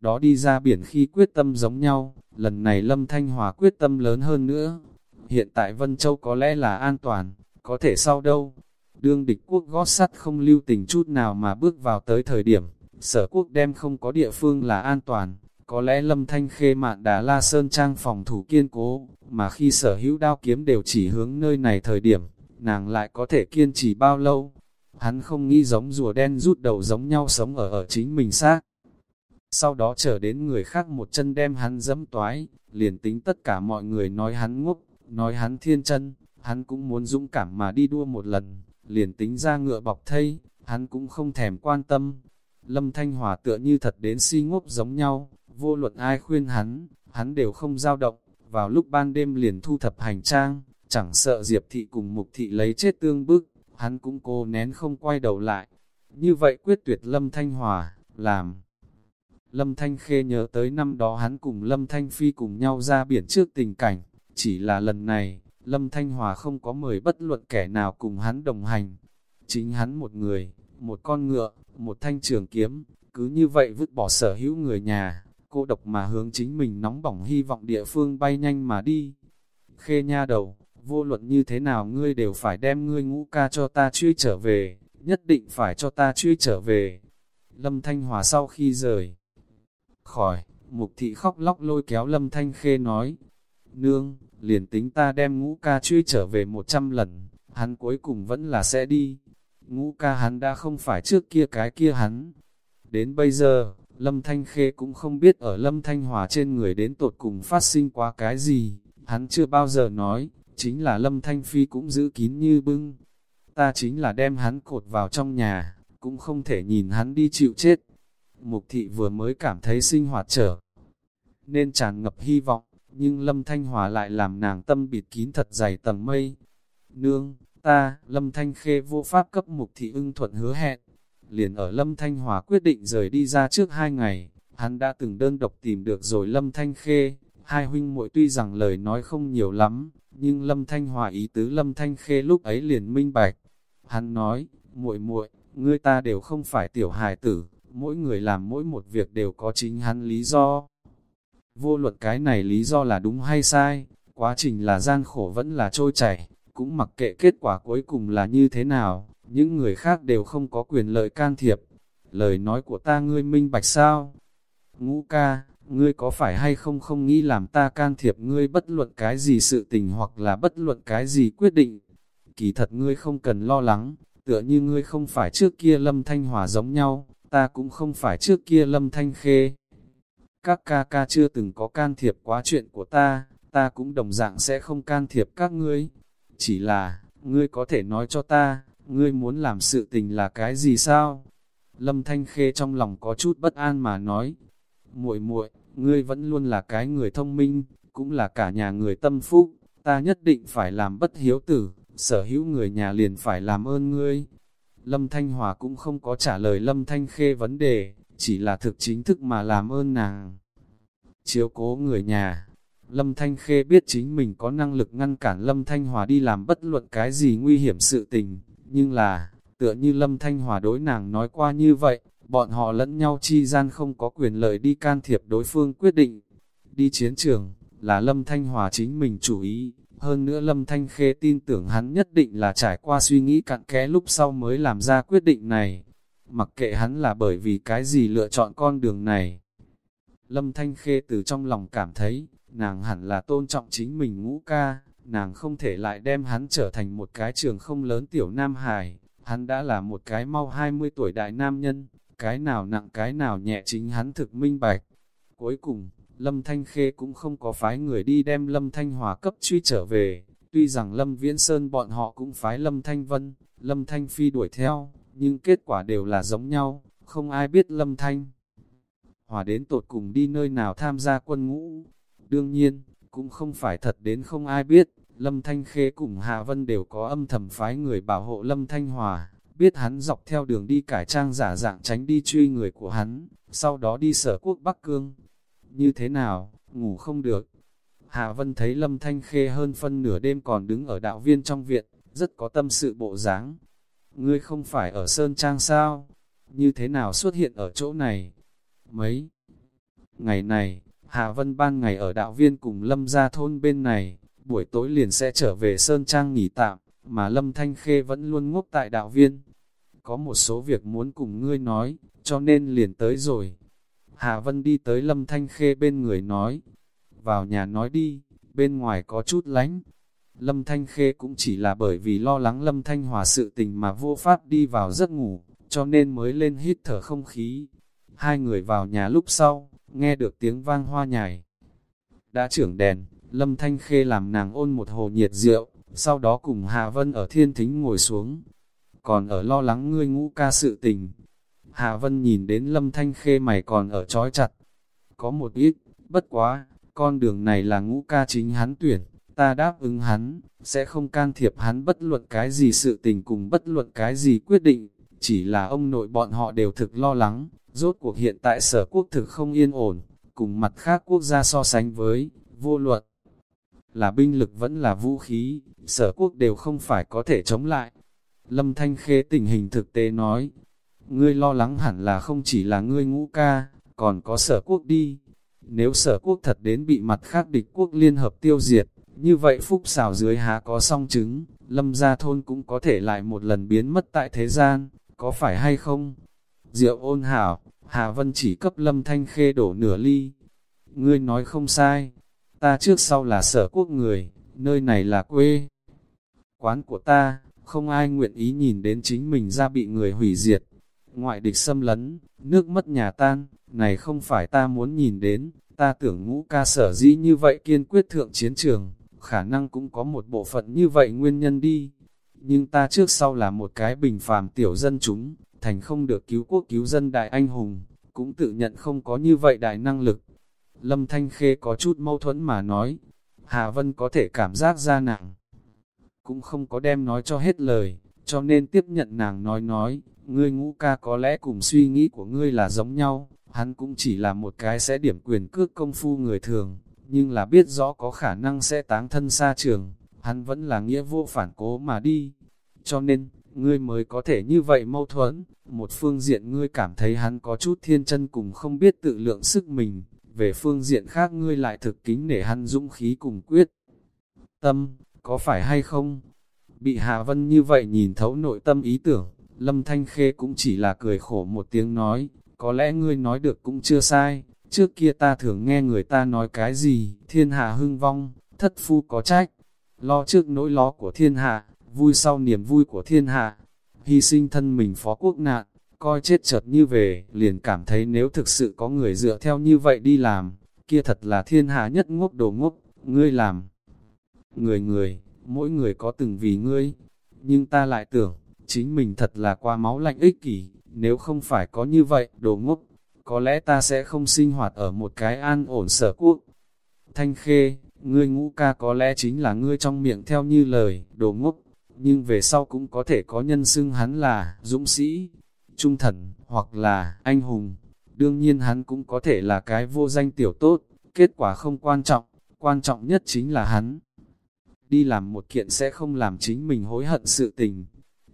Đó đi ra biển khi quyết tâm giống nhau, lần này Lâm Thanh Hòa quyết tâm lớn hơn nữa. Hiện tại Vân Châu có lẽ là an toàn, có thể sau đâu. Đương địch quốc gót sắt không lưu tình chút nào mà bước vào tới thời điểm, sở quốc đem không có địa phương là an toàn, có lẽ lâm thanh khê mạn đà la sơn trang phòng thủ kiên cố, mà khi sở hữu đao kiếm đều chỉ hướng nơi này thời điểm, nàng lại có thể kiên trì bao lâu. Hắn không nghĩ giống rùa đen rút đầu giống nhau sống ở ở chính mình xác. Sau đó chờ đến người khác một chân đem hắn dẫm toái, liền tính tất cả mọi người nói hắn ngốc, nói hắn thiên chân, hắn cũng muốn dũng cảm mà đi đua một lần, liền tính ra ngựa bọc thây, hắn cũng không thèm quan tâm. Lâm Thanh Hòa tựa như thật đến si ngốc giống nhau, vô luận ai khuyên hắn, hắn đều không dao động, vào lúc ban đêm liền thu thập hành trang, chẳng sợ Diệp Thị cùng Mục Thị lấy chết tương bức, hắn cũng cố nén không quay đầu lại. Như vậy quyết tuyệt Lâm Thanh Hòa, làm. Lâm Thanh Khê nhớ tới năm đó hắn cùng Lâm Thanh Phi cùng nhau ra biển trước tình cảnh, chỉ là lần này, Lâm Thanh Hòa không có mời bất luận kẻ nào cùng hắn đồng hành. Chính hắn một người, một con ngựa, một thanh trường kiếm, cứ như vậy vứt bỏ sở hữu người nhà, cô độc mà hướng chính mình nóng bỏng hy vọng địa phương bay nhanh mà đi. Khê nha đầu, vô luận như thế nào ngươi đều phải đem ngươi ngũ ca cho ta truy trở về, nhất định phải cho ta truy trở về. Lâm Thanh Hòa sau khi rời khỏi, mục thị khóc lóc lôi kéo Lâm Thanh Khê nói, Nương, liền tính ta đem ngũ ca truy trở về một trăm lần, hắn cuối cùng vẫn là sẽ đi. Ngũ ca hắn đã không phải trước kia cái kia hắn. Đến bây giờ, Lâm Thanh Khê cũng không biết ở Lâm Thanh Hòa trên người đến tột cùng phát sinh quá cái gì. Hắn chưa bao giờ nói, chính là Lâm Thanh Phi cũng giữ kín như bưng. Ta chính là đem hắn cột vào trong nhà, cũng không thể nhìn hắn đi chịu chết. Mục thị vừa mới cảm thấy sinh hoạt trở, nên tràn ngập hy vọng, nhưng Lâm Thanh Hòa lại làm nàng tâm bịt kín thật dày tầng mây. Nương, ta, Lâm Thanh Khê vô pháp cấp mục thị ưng thuận hứa hẹn. Liền ở Lâm Thanh Hòa quyết định rời đi ra trước hai ngày, hắn đã từng đơn độc tìm được rồi Lâm Thanh Khê. Hai huynh muội tuy rằng lời nói không nhiều lắm, nhưng Lâm Thanh Hòa ý tứ Lâm Thanh Khê lúc ấy liền minh bạch. Hắn nói, muội muội, ngươi ta đều không phải tiểu hài tử, mỗi người làm mỗi một việc đều có chính hắn lý do. Vô luận cái này lý do là đúng hay sai, quá trình là gian khổ vẫn là trôi chảy, cũng mặc kệ kết quả cuối cùng là như thế nào, những người khác đều không có quyền lợi can thiệp. Lời nói của ta ngươi minh bạch sao? Ngũ ca, ngươi có phải hay không không nghĩ làm ta can thiệp ngươi bất luận cái gì sự tình hoặc là bất luận cái gì quyết định? Kỳ thật ngươi không cần lo lắng, tựa như ngươi không phải trước kia lâm thanh hòa giống nhau, ta cũng không phải trước kia lâm thanh khê. Các ca ca chưa từng có can thiệp quá chuyện của ta, ta cũng đồng dạng sẽ không can thiệp các ngươi. Chỉ là, ngươi có thể nói cho ta, ngươi muốn làm sự tình là cái gì sao? Lâm Thanh Khê trong lòng có chút bất an mà nói, muội muội, ngươi vẫn luôn là cái người thông minh, cũng là cả nhà người tâm phúc, ta nhất định phải làm bất hiếu tử, sở hữu người nhà liền phải làm ơn ngươi. Lâm Thanh Hòa cũng không có trả lời Lâm Thanh Khê vấn đề, chỉ là thực chính thức mà làm ơn nàng. Chiếu cố người nhà, Lâm Thanh Khê biết chính mình có năng lực ngăn cản Lâm Thanh Hòa đi làm bất luận cái gì nguy hiểm sự tình, nhưng là, tựa như Lâm Thanh Hòa đối nàng nói qua như vậy, bọn họ lẫn nhau chi gian không có quyền lợi đi can thiệp đối phương quyết định. Đi chiến trường, là Lâm Thanh Hòa chính mình chủ ý, hơn nữa Lâm Thanh Khê tin tưởng hắn nhất định là trải qua suy nghĩ cặn kẽ lúc sau mới làm ra quyết định này mặc kệ hắn là bởi vì cái gì lựa chọn con đường này. Lâm Thanh Khê từ trong lòng cảm thấy, nàng hẳn là tôn trọng chính mình ngũ ca, nàng không thể lại đem hắn trở thành một cái trường không lớn tiểu nam hài, hắn đã là một cái mau 20 tuổi đại nam nhân, cái nào nặng cái nào nhẹ chính hắn thực minh bạch. Cuối cùng, Lâm Thanh Khê cũng không có phái người đi đem Lâm Thanh Hòa cấp truy trở về, tuy rằng Lâm Viễn Sơn bọn họ cũng phái Lâm Thanh Vân, Lâm Thanh Phi đuổi theo, nhưng kết quả đều là giống nhau, không ai biết Lâm Thanh. Hòa đến tột cùng đi nơi nào tham gia quân ngũ. Đương nhiên, cũng không phải thật đến không ai biết, Lâm Thanh Khê cùng Hạ Vân đều có âm thầm phái người bảo hộ Lâm Thanh Hòa, biết hắn dọc theo đường đi cải trang giả dạng tránh đi truy người của hắn, sau đó đi sở quốc Bắc Cương. Như thế nào, ngủ không được. Hạ Vân thấy Lâm Thanh Khê hơn phân nửa đêm còn đứng ở đạo viên trong viện, rất có tâm sự bộ dáng. Ngươi không phải ở Sơn Trang sao? Như thế nào xuất hiện ở chỗ này? Mấy ngày này, Hạ Vân ban ngày ở đạo viên cùng Lâm ra thôn bên này, buổi tối liền sẽ trở về Sơn Trang nghỉ tạm, mà Lâm Thanh Khê vẫn luôn ngốc tại đạo viên. Có một số việc muốn cùng ngươi nói, cho nên liền tới rồi. Hà Vân đi tới Lâm Thanh Khê bên người nói, vào nhà nói đi, bên ngoài có chút lánh. Lâm Thanh Khê cũng chỉ là bởi vì lo lắng Lâm Thanh Hòa sự tình mà vô pháp đi vào giấc ngủ, cho nên mới lên hít thở không khí. Hai người vào nhà lúc sau, nghe được tiếng vang hoa nhài. Đã trưởng đèn, Lâm Thanh Khê làm nàng ôn một hồ nhiệt rượu, sau đó cùng Hà Vân ở thiên thính ngồi xuống. Còn ở lo lắng ngươi ngũ ca sự tình. Hà Vân nhìn đến Lâm Thanh Khê mày còn ở trói chặt. Có một ít, bất quá, con đường này là ngũ ca chính hắn tuyển, ta đáp ứng hắn, sẽ không can thiệp hắn bất luận cái gì sự tình cùng bất luận cái gì quyết định, chỉ là ông nội bọn họ đều thực lo lắng, rốt cuộc hiện tại sở quốc thực không yên ổn, cùng mặt khác quốc gia so sánh với, vô luận là binh lực vẫn là vũ khí, sở quốc đều không phải có thể chống lại. Lâm Thanh Khê tình hình thực tế nói, ngươi lo lắng hẳn là không chỉ là ngươi ngũ ca, còn có sở quốc đi. Nếu sở quốc thật đến bị mặt khác địch quốc liên hợp tiêu diệt, như vậy phúc xào dưới há có song chứng, lâm gia thôn cũng có thể lại một lần biến mất tại thế gian, có phải hay không? Diệu ôn hảo, Hà Vân chỉ cấp lâm thanh khê đổ nửa ly. Ngươi nói không sai, ta trước sau là sở quốc người, nơi này là quê. Quán của ta, không ai nguyện ý nhìn đến chính mình ra bị người hủy diệt. Ngoại địch xâm lấn, nước mất nhà tan, này không phải ta muốn nhìn đến, ta tưởng ngũ ca sở dĩ như vậy kiên quyết thượng chiến trường, khả năng cũng có một bộ phận như vậy nguyên nhân đi. Nhưng ta trước sau là một cái bình phàm tiểu dân chúng, thành không được cứu quốc cứu dân đại anh hùng, cũng tự nhận không có như vậy đại năng lực. Lâm Thanh Khê có chút mâu thuẫn mà nói, Hà Vân có thể cảm giác ra nặng, cũng không có đem nói cho hết lời, cho nên tiếp nhận nàng nói nói, ngươi ngũ ca có lẽ cùng suy nghĩ của ngươi là giống nhau, hắn cũng chỉ là một cái sẽ điểm quyền cước công phu người thường, nhưng là biết rõ có khả năng sẽ táng thân xa trường, hắn vẫn là nghĩa vô phản cố mà đi. Cho nên, ngươi mới có thể như vậy mâu thuẫn, một phương diện ngươi cảm thấy hắn có chút thiên chân cùng không biết tự lượng sức mình, về phương diện khác ngươi lại thực kính để hắn dũng khí cùng quyết. Tâm, có phải hay không? Bị Hà Vân như vậy nhìn thấu nội tâm ý tưởng, Lâm Thanh Khê cũng chỉ là cười khổ một tiếng nói, có lẽ ngươi nói được cũng chưa sai, trước kia ta thường nghe người ta nói cái gì, thiên hạ hưng vong, thất phu có trách, lo trước nỗi lo của thiên hạ, vui sau niềm vui của thiên hạ, hy sinh thân mình phó quốc nạn, coi chết chợt như về, liền cảm thấy nếu thực sự có người dựa theo như vậy đi làm, kia thật là thiên hạ nhất ngốc đồ ngốc, ngươi làm. Người người, mỗi người có từng vì ngươi, nhưng ta lại tưởng, chính mình thật là qua máu lạnh ích kỷ, nếu không phải có như vậy, đồ ngốc, có lẽ ta sẽ không sinh hoạt ở một cái an ổn sở quốc. Thanh khê, ngươi ngũ ca có lẽ chính là ngươi trong miệng theo như lời, đồ ngốc, nhưng về sau cũng có thể có nhân xưng hắn là dũng sĩ, trung thần, hoặc là anh hùng. Đương nhiên hắn cũng có thể là cái vô danh tiểu tốt, kết quả không quan trọng, quan trọng nhất chính là hắn. Đi làm một kiện sẽ không làm chính mình hối hận sự tình.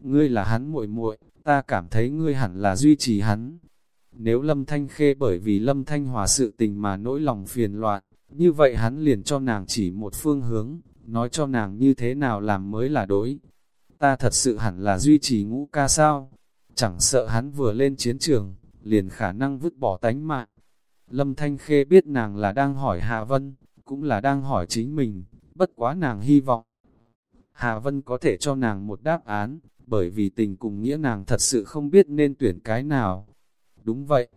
Ngươi là hắn muội muội, ta cảm thấy ngươi hẳn là duy trì hắn. Nếu Lâm Thanh Khê bởi vì Lâm Thanh Hòa sự tình mà nỗi lòng phiền loạn, như vậy hắn liền cho nàng chỉ một phương hướng, nói cho nàng như thế nào làm mới là đối. Ta thật sự hẳn là duy trì ngũ ca sao? Chẳng sợ hắn vừa lên chiến trường, liền khả năng vứt bỏ tánh mạng. Lâm Thanh Khê biết nàng là đang hỏi Hạ Vân, cũng là đang hỏi chính mình, bất quá nàng hy vọng. Hà Vân có thể cho nàng một đáp án, bởi vì tình cùng nghĩa nàng thật sự không biết nên tuyển cái nào. Đúng vậy.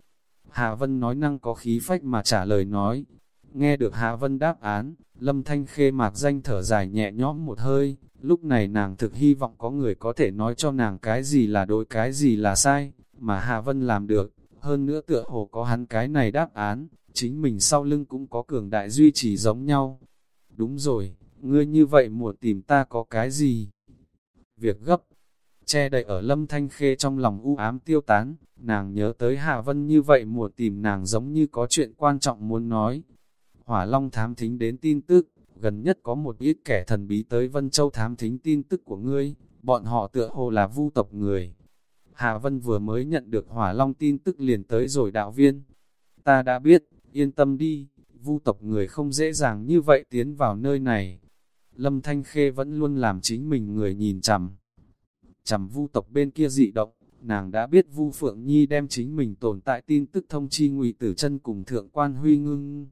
Hà Vân nói năng có khí phách mà trả lời nói. Nghe được Hà Vân đáp án, Lâm Thanh Khê mạc danh thở dài nhẹ nhõm một hơi, lúc này nàng thực hy vọng có người có thể nói cho nàng cái gì là đối cái gì là sai, mà Hà Vân làm được, hơn nữa tựa hồ có hắn cái này đáp án, chính mình sau lưng cũng có cường đại duy trì giống nhau. Đúng rồi, ngươi như vậy muộn tìm ta có cái gì? Việc gấp, che đậy ở lâm thanh khê trong lòng u ám tiêu tán, nàng nhớ tới Hà Vân như vậy mùa tìm nàng giống như có chuyện quan trọng muốn nói. Hỏa Long thám thính đến tin tức, gần nhất có một ít kẻ thần bí tới Vân Châu thám thính tin tức của ngươi, bọn họ tựa hồ là vu tộc người. Hà Vân vừa mới nhận được Hỏa Long tin tức liền tới rồi đạo viên. Ta đã biết, yên tâm đi, vu tộc người không dễ dàng như vậy tiến vào nơi này. Lâm Thanh Khê vẫn luôn làm chính mình người nhìn chằm. Chằm vu tộc bên kia dị động, nàng đã biết vu Phượng Nhi đem chính mình tồn tại tin tức thông chi ngụy tử chân cùng thượng quan huy ngưng.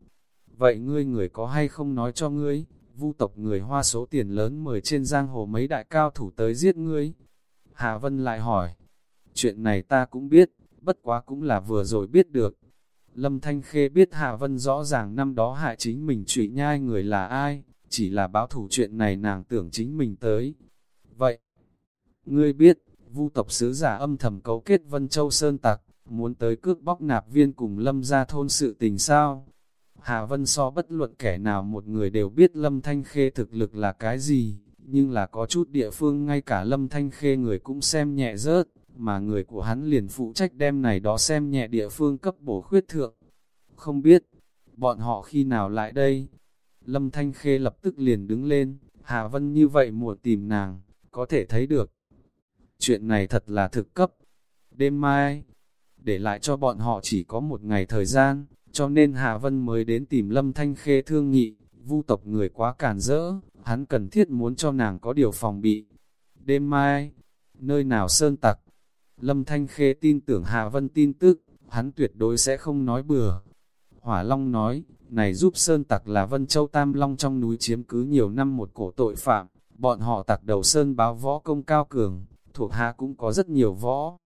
Vậy ngươi người có hay không nói cho ngươi, vu tộc người hoa số tiền lớn mời trên giang hồ mấy đại cao thủ tới giết ngươi? Hà Vân lại hỏi, chuyện này ta cũng biết, bất quá cũng là vừa rồi biết được. Lâm Thanh Khê biết Hà Vân rõ ràng năm đó hại chính mình trụy nhai người là ai, chỉ là báo thủ chuyện này nàng tưởng chính mình tới. Vậy, ngươi biết, vu tộc sứ giả âm thầm cấu kết Vân Châu Sơn Tặc, muốn tới cước bóc nạp viên cùng Lâm ra thôn sự tình sao? Hà Vân so bất luận kẻ nào một người đều biết Lâm Thanh Khê thực lực là cái gì, nhưng là có chút địa phương ngay cả Lâm Thanh Khê người cũng xem nhẹ rớt, mà người của hắn liền phụ trách đem này đó xem nhẹ địa phương cấp bổ khuyết thượng. Không biết, bọn họ khi nào lại đây? Lâm Thanh Khê lập tức liền đứng lên, Hà Vân như vậy mùa tìm nàng, có thể thấy được. Chuyện này thật là thực cấp. Đêm mai, để lại cho bọn họ chỉ có một ngày thời gian, cho nên Hà Vân mới đến tìm Lâm Thanh Khê thương nghị, vu tộc người quá càn rỡ, hắn cần thiết muốn cho nàng có điều phòng bị. Đêm mai, nơi nào sơn tặc, Lâm Thanh Khê tin tưởng Hà Vân tin tức, hắn tuyệt đối sẽ không nói bừa. Hỏa Long nói, này giúp Sơn Tặc là Vân Châu Tam Long trong núi chiếm cứ nhiều năm một cổ tội phạm, bọn họ tặc đầu Sơn báo võ công cao cường, thuộc hạ cũng có rất nhiều võ.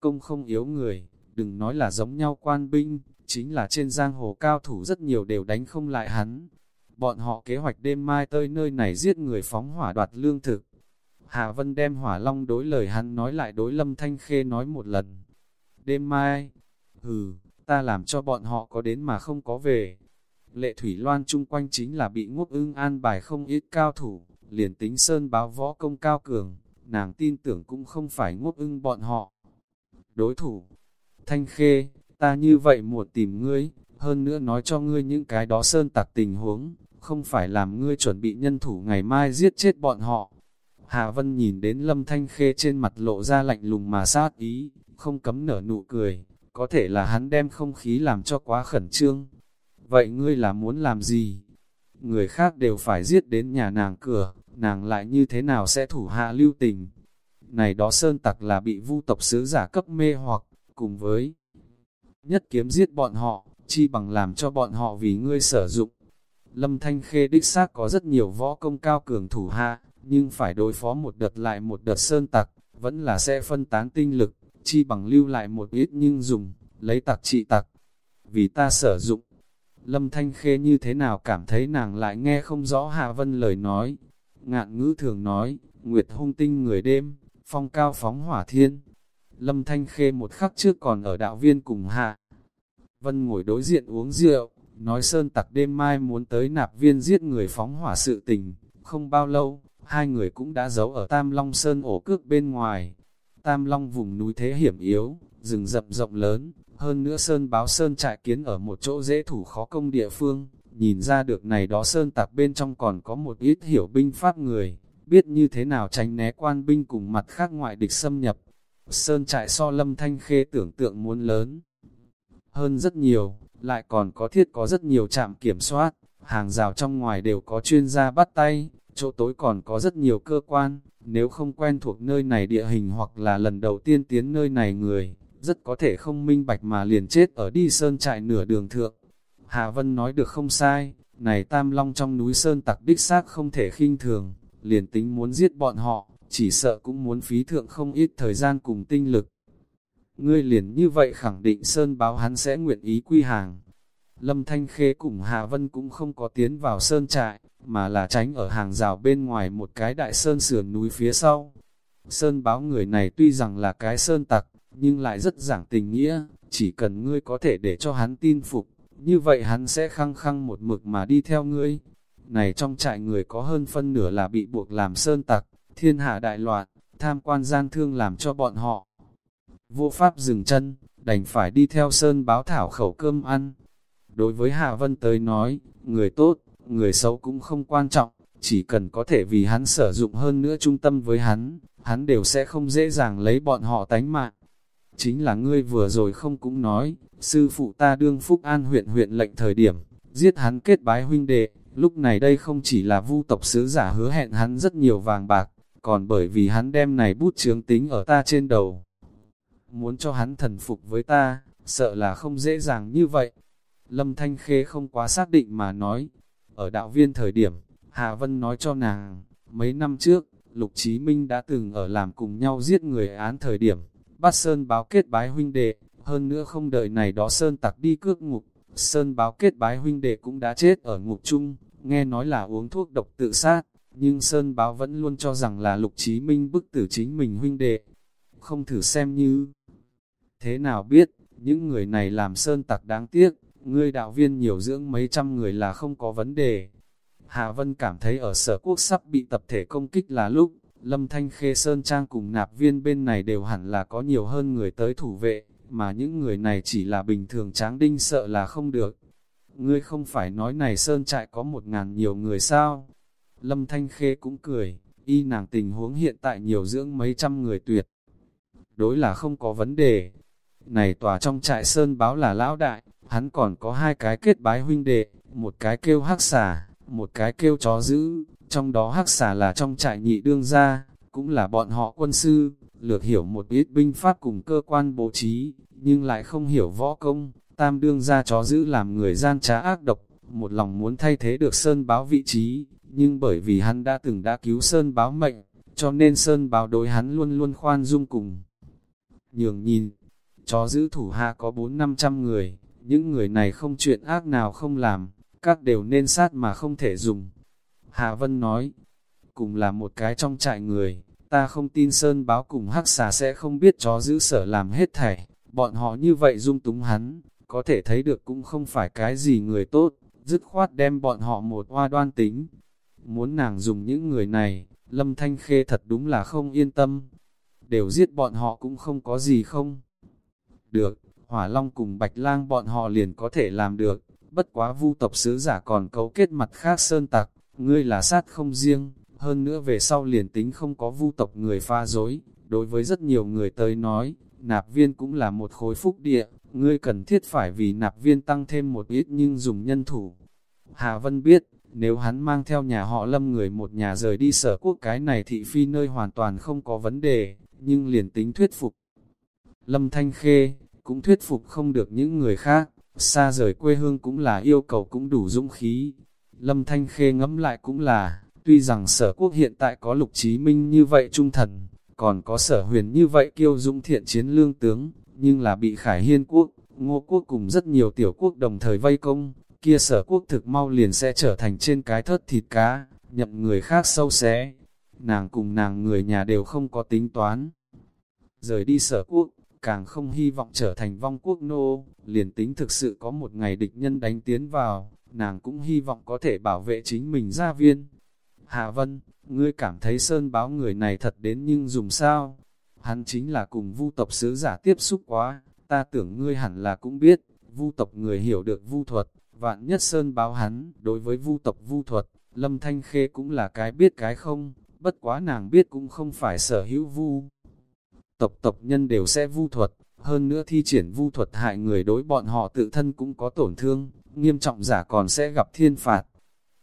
Công không yếu người, đừng nói là giống nhau quan binh, chính là trên giang hồ cao thủ rất nhiều đều đánh không lại hắn. Bọn họ kế hoạch đêm mai tới nơi này giết người phóng hỏa đoạt lương thực, Hạ Vân đem hỏa long đối lời hắn nói lại đối Lâm Thanh Khê nói một lần. Đêm mai, hừ, ta làm cho bọn họ có đến mà không có về. Lệ Thủy Loan chung quanh chính là bị ngốc ưng an bài không ít cao thủ, liền tính sơn báo võ công cao cường, nàng tin tưởng cũng không phải ngốc ưng bọn họ. Đối thủ, Thanh Khê, ta như vậy một tìm ngươi, hơn nữa nói cho ngươi những cái đó sơn tặc tình huống, không phải làm ngươi chuẩn bị nhân thủ ngày mai giết chết bọn họ, Hà Vân nhìn đến Lâm Thanh Khê trên mặt lộ ra lạnh lùng mà sát ý, không cấm nở nụ cười, có thể là hắn đem không khí làm cho quá khẩn trương. Vậy ngươi là muốn làm gì? Người khác đều phải giết đến nhà nàng cửa, nàng lại như thế nào sẽ thủ hạ lưu tình? Này đó sơn tặc là bị vu tộc sứ giả cấp mê hoặc, cùng với nhất kiếm giết bọn họ, chi bằng làm cho bọn họ vì ngươi sử dụng. Lâm Thanh Khê đích xác có rất nhiều võ công cao cường thủ hạ, nhưng phải đối phó một đợt lại một đợt sơn tặc, vẫn là sẽ phân tán tinh lực, chi bằng lưu lại một ít nhưng dùng, lấy tặc trị tặc. Vì ta sử dụng, Lâm Thanh Khê như thế nào cảm thấy nàng lại nghe không rõ Hạ Vân lời nói. Ngạn ngữ thường nói, Nguyệt hung tinh người đêm, phong cao phóng hỏa thiên. Lâm Thanh Khê một khắc trước còn ở đạo viên cùng Hạ. Vân ngồi đối diện uống rượu, nói sơn tặc đêm mai muốn tới nạp viên giết người phóng hỏa sự tình. Không bao lâu, hai người cũng đã giấu ở Tam Long Sơn ổ cước bên ngoài. Tam Long vùng núi thế hiểm yếu, rừng rậm rộng lớn, hơn nữa Sơn báo Sơn trại kiến ở một chỗ dễ thủ khó công địa phương, nhìn ra được này đó Sơn tặc bên trong còn có một ít hiểu binh pháp người, biết như thế nào tránh né quan binh cùng mặt khác ngoại địch xâm nhập. Sơn trại so lâm thanh khê tưởng tượng muốn lớn hơn rất nhiều, lại còn có thiết có rất nhiều trạm kiểm soát, hàng rào trong ngoài đều có chuyên gia bắt tay, chỗ tối còn có rất nhiều cơ quan, nếu không quen thuộc nơi này địa hình hoặc là lần đầu tiên tiến nơi này người, rất có thể không minh bạch mà liền chết ở đi sơn trại nửa đường thượng. Hà Vân nói được không sai, Này tam long trong núi sơn tặc đích xác không thể khinh thường, liền tính muốn giết bọn họ, chỉ sợ cũng muốn phí thượng không ít thời gian cùng tinh lực. Ngươi liền như vậy khẳng định Sơn báo hắn sẽ nguyện ý quy hàng. Lâm Thanh Khê cùng Hà Vân cũng không có tiến vào Sơn trại, mà là tránh ở hàng rào bên ngoài một cái đại Sơn sườn núi phía sau. Sơn báo người này tuy rằng là cái Sơn tặc, nhưng lại rất giảng tình nghĩa, chỉ cần ngươi có thể để cho hắn tin phục, như vậy hắn sẽ khăng khăng một mực mà đi theo ngươi. Này trong trại người có hơn phân nửa là bị buộc làm Sơn tặc, thiên hạ đại loạn, tham quan gian thương làm cho bọn họ. Vô pháp dừng chân, đành phải đi theo Sơn báo thảo khẩu cơm ăn. Đối với Hạ Vân tới nói, người tốt, người xấu cũng không quan trọng, chỉ cần có thể vì hắn sử dụng hơn nữa trung tâm với hắn, hắn đều sẽ không dễ dàng lấy bọn họ tánh mạng. Chính là ngươi vừa rồi không cũng nói, sư phụ ta đương Phúc An huyện huyện lệnh thời điểm, giết hắn kết bái huynh đệ, lúc này đây không chỉ là vu tộc sứ giả hứa hẹn hắn rất nhiều vàng bạc, còn bởi vì hắn đem này bút chướng tính ở ta trên đầu. Muốn cho hắn thần phục với ta, sợ là không dễ dàng như vậy. Lâm Thanh Khê không quá xác định mà nói, ở đạo viên thời điểm, Hà Vân nói cho nàng, mấy năm trước, Lục Chí Minh đã từng ở làm cùng nhau giết người án thời điểm, bắt Sơn báo kết bái huynh đệ, hơn nữa không đợi này đó Sơn tặc đi cước ngục, Sơn báo kết bái huynh đệ cũng đã chết ở ngục chung, nghe nói là uống thuốc độc tự sát, nhưng Sơn báo vẫn luôn cho rằng là Lục Chí Minh bức tử chính mình huynh đệ, không thử xem như. Thế nào biết, những người này làm Sơn tặc đáng tiếc, ngươi đạo viên nhiều dưỡng mấy trăm người là không có vấn đề. Hà Vân cảm thấy ở sở quốc sắp bị tập thể công kích là lúc, Lâm Thanh Khê Sơn Trang cùng nạp viên bên này đều hẳn là có nhiều hơn người tới thủ vệ, mà những người này chỉ là bình thường tráng đinh sợ là không được. Ngươi không phải nói này Sơn trại có một ngàn nhiều người sao? Lâm Thanh Khê cũng cười, y nàng tình huống hiện tại nhiều dưỡng mấy trăm người tuyệt. Đối là không có vấn đề. Này tòa trong trại Sơn báo là lão đại, hắn còn có hai cái kết bái huynh đệ, một cái kêu hắc xà, một cái kêu chó dữ trong đó hắc xà là trong trại nhị đương gia, cũng là bọn họ quân sư, lược hiểu một ít binh pháp cùng cơ quan bố trí, nhưng lại không hiểu võ công, tam đương gia chó giữ làm người gian trá ác độc, một lòng muốn thay thế được Sơn báo vị trí, nhưng bởi vì hắn đã từng đã cứu Sơn báo mệnh, cho nên Sơn báo đối hắn luôn luôn khoan dung cùng. Nhường nhìn, chó giữ thủ hạ có bốn năm trăm người, những người này không chuyện ác nào không làm, các đều nên sát mà không thể dùng. Hà Vân nói, cùng là một cái trong trại người, ta không tin Sơn báo cùng hắc xà sẽ không biết chó giữ sở làm hết thảy, bọn họ như vậy dung túng hắn, có thể thấy được cũng không phải cái gì người tốt, dứt khoát đem bọn họ một hoa đoan tính. Muốn nàng dùng những người này, Lâm Thanh Khê thật đúng là không yên tâm, đều giết bọn họ cũng không có gì không. Được, Hỏa Long cùng Bạch Lang bọn họ liền có thể làm được, bất quá vu tộc sứ giả còn cấu kết mặt khác sơn tặc, ngươi là sát không riêng, hơn nữa về sau liền tính không có vu tộc người pha dối, đối với rất nhiều người tới nói, nạp viên cũng là một khối phúc địa, ngươi cần thiết phải vì nạp viên tăng thêm một ít nhưng dùng nhân thủ. Hà Vân biết, nếu hắn mang theo nhà họ lâm người một nhà rời đi sở quốc cái này thị phi nơi hoàn toàn không có vấn đề, nhưng liền tính thuyết phục. Lâm Thanh Khê, cũng thuyết phục không được những người khác, xa rời quê hương cũng là yêu cầu cũng đủ dũng khí. Lâm Thanh Khê ngẫm lại cũng là, tuy rằng sở quốc hiện tại có lục chí minh như vậy trung thần, còn có sở huyền như vậy kiêu dũng thiện chiến lương tướng, nhưng là bị khải hiên quốc, ngô quốc cùng rất nhiều tiểu quốc đồng thời vây công, kia sở quốc thực mau liền sẽ trở thành trên cái thớt thịt cá, nhậm người khác sâu xé. Nàng cùng nàng người nhà đều không có tính toán. Rời đi sở quốc, càng không hy vọng trở thành vong quốc nô, liền tính thực sự có một ngày địch nhân đánh tiến vào, nàng cũng hy vọng có thể bảo vệ chính mình gia viên. Hạ Vân, ngươi cảm thấy Sơn báo người này thật đến nhưng dùng sao? Hắn chính là cùng vu tộc sứ giả tiếp xúc quá, ta tưởng ngươi hẳn là cũng biết, vu tộc người hiểu được vu thuật, vạn nhất Sơn báo hắn, đối với vu tộc vu thuật, Lâm Thanh Khê cũng là cái biết cái không, bất quá nàng biết cũng không phải sở hữu vu tộc tộc nhân đều sẽ vu thuật, hơn nữa thi triển vu thuật hại người đối bọn họ tự thân cũng có tổn thương, nghiêm trọng giả còn sẽ gặp thiên phạt.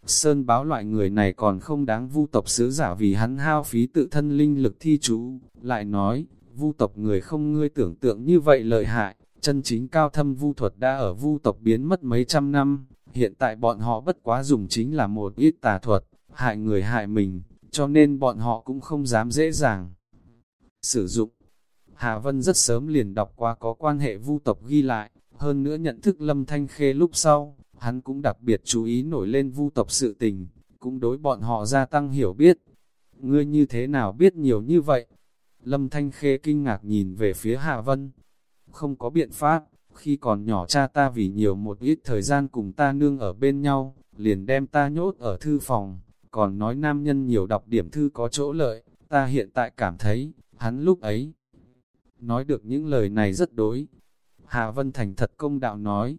Sơn báo loại người này còn không đáng vu tộc sứ giả vì hắn hao phí tự thân linh lực thi chú, lại nói, vu tộc người không ngươi tưởng tượng như vậy lợi hại, chân chính cao thâm vu thuật đã ở vu tộc biến mất mấy trăm năm, hiện tại bọn họ bất quá dùng chính là một ít tà thuật, hại người hại mình, cho nên bọn họ cũng không dám dễ dàng sử dụng. Hà Vân rất sớm liền đọc qua có quan hệ vu tộc ghi lại, hơn nữa nhận thức lâm thanh khê lúc sau, hắn cũng đặc biệt chú ý nổi lên vu tộc sự tình, cũng đối bọn họ gia tăng hiểu biết. Ngươi như thế nào biết nhiều như vậy? Lâm Thanh Khê kinh ngạc nhìn về phía Hạ Vân. Không có biện pháp, khi còn nhỏ cha ta vì nhiều một ít thời gian cùng ta nương ở bên nhau, liền đem ta nhốt ở thư phòng, còn nói nam nhân nhiều đọc điểm thư có chỗ lợi, ta hiện tại cảm thấy, hắn lúc ấy. Nói được những lời này rất đối. Hà Vân Thành thật công đạo nói,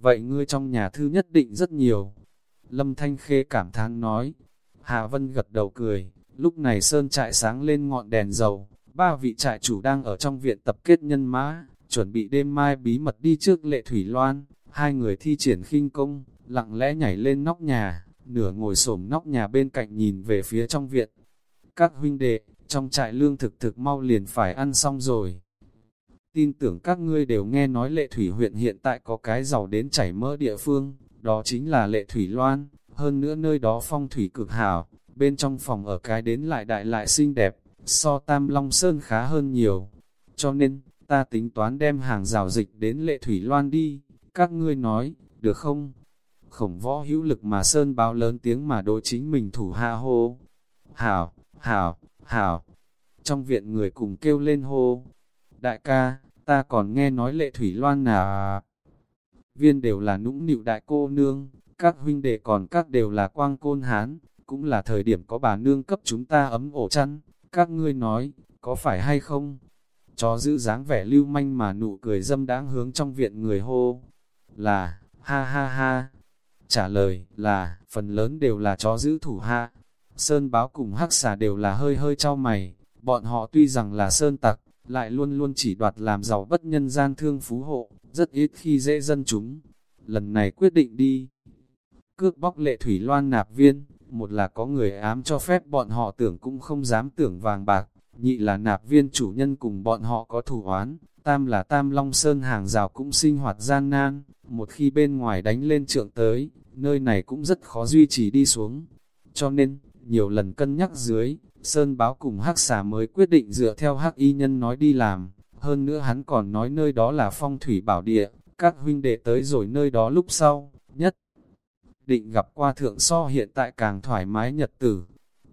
vậy ngươi trong nhà thư nhất định rất nhiều. Lâm Thanh Khê cảm thán nói, Hà Vân gật đầu cười, lúc này sơn trại sáng lên ngọn đèn dầu, ba vị trại chủ đang ở trong viện tập kết nhân mã, chuẩn bị đêm mai bí mật đi trước lệ thủy loan, hai người thi triển khinh công, lặng lẽ nhảy lên nóc nhà, nửa ngồi xổm nóc nhà bên cạnh nhìn về phía trong viện. Các huynh đệ, trong trại lương thực thực mau liền phải ăn xong rồi. Tin tưởng các ngươi đều nghe nói lệ thủy huyện hiện tại có cái giàu đến chảy mỡ địa phương, đó chính là lệ thủy loan, hơn nữa nơi đó phong thủy cực hảo, bên trong phòng ở cái đến lại đại lại xinh đẹp, so tam long sơn khá hơn nhiều. Cho nên, ta tính toán đem hàng rào dịch đến lệ thủy loan đi, các ngươi nói, được không? Khổng võ hữu lực mà sơn báo lớn tiếng mà đối chính mình thủ hạ hô. Hảo, hảo, hảo. Trong viện người cùng kêu lên hô. Đại ca, ta còn nghe nói lệ thủy loan là... Viên đều là nũng nịu đại cô nương, các huynh đệ còn các đều là quang côn hán, cũng là thời điểm có bà nương cấp chúng ta ấm ổ chăn. Các ngươi nói, có phải hay không? Chó giữ dáng vẻ lưu manh mà nụ cười dâm đáng hướng trong viện người hô. Là, ha ha ha. Trả lời là, phần lớn đều là chó giữ thủ hạ. Sơn báo cùng hắc xà đều là hơi hơi trao mày. Bọn họ tuy rằng là sơn tặc, lại luôn luôn chỉ đoạt làm giàu bất nhân gian thương phú hộ, rất ít khi dễ dân chúng. Lần này quyết định đi. Cước bóc lệ thủy loan nạp viên, một là có người ám cho phép bọn họ tưởng cũng không dám tưởng vàng bạc, nhị là nạp viên chủ nhân cùng bọn họ có thủ oán, tam là tam long sơn hàng rào cũng sinh hoạt gian nan, một khi bên ngoài đánh lên trượng tới, nơi này cũng rất khó duy trì đi xuống. Cho nên, nhiều lần cân nhắc dưới, Sơn báo cùng hắc xà mới quyết định dựa theo hắc y nhân nói đi làm, hơn nữa hắn còn nói nơi đó là phong thủy bảo địa, các huynh đệ tới rồi nơi đó lúc sau, nhất định gặp qua thượng so hiện tại càng thoải mái nhật tử.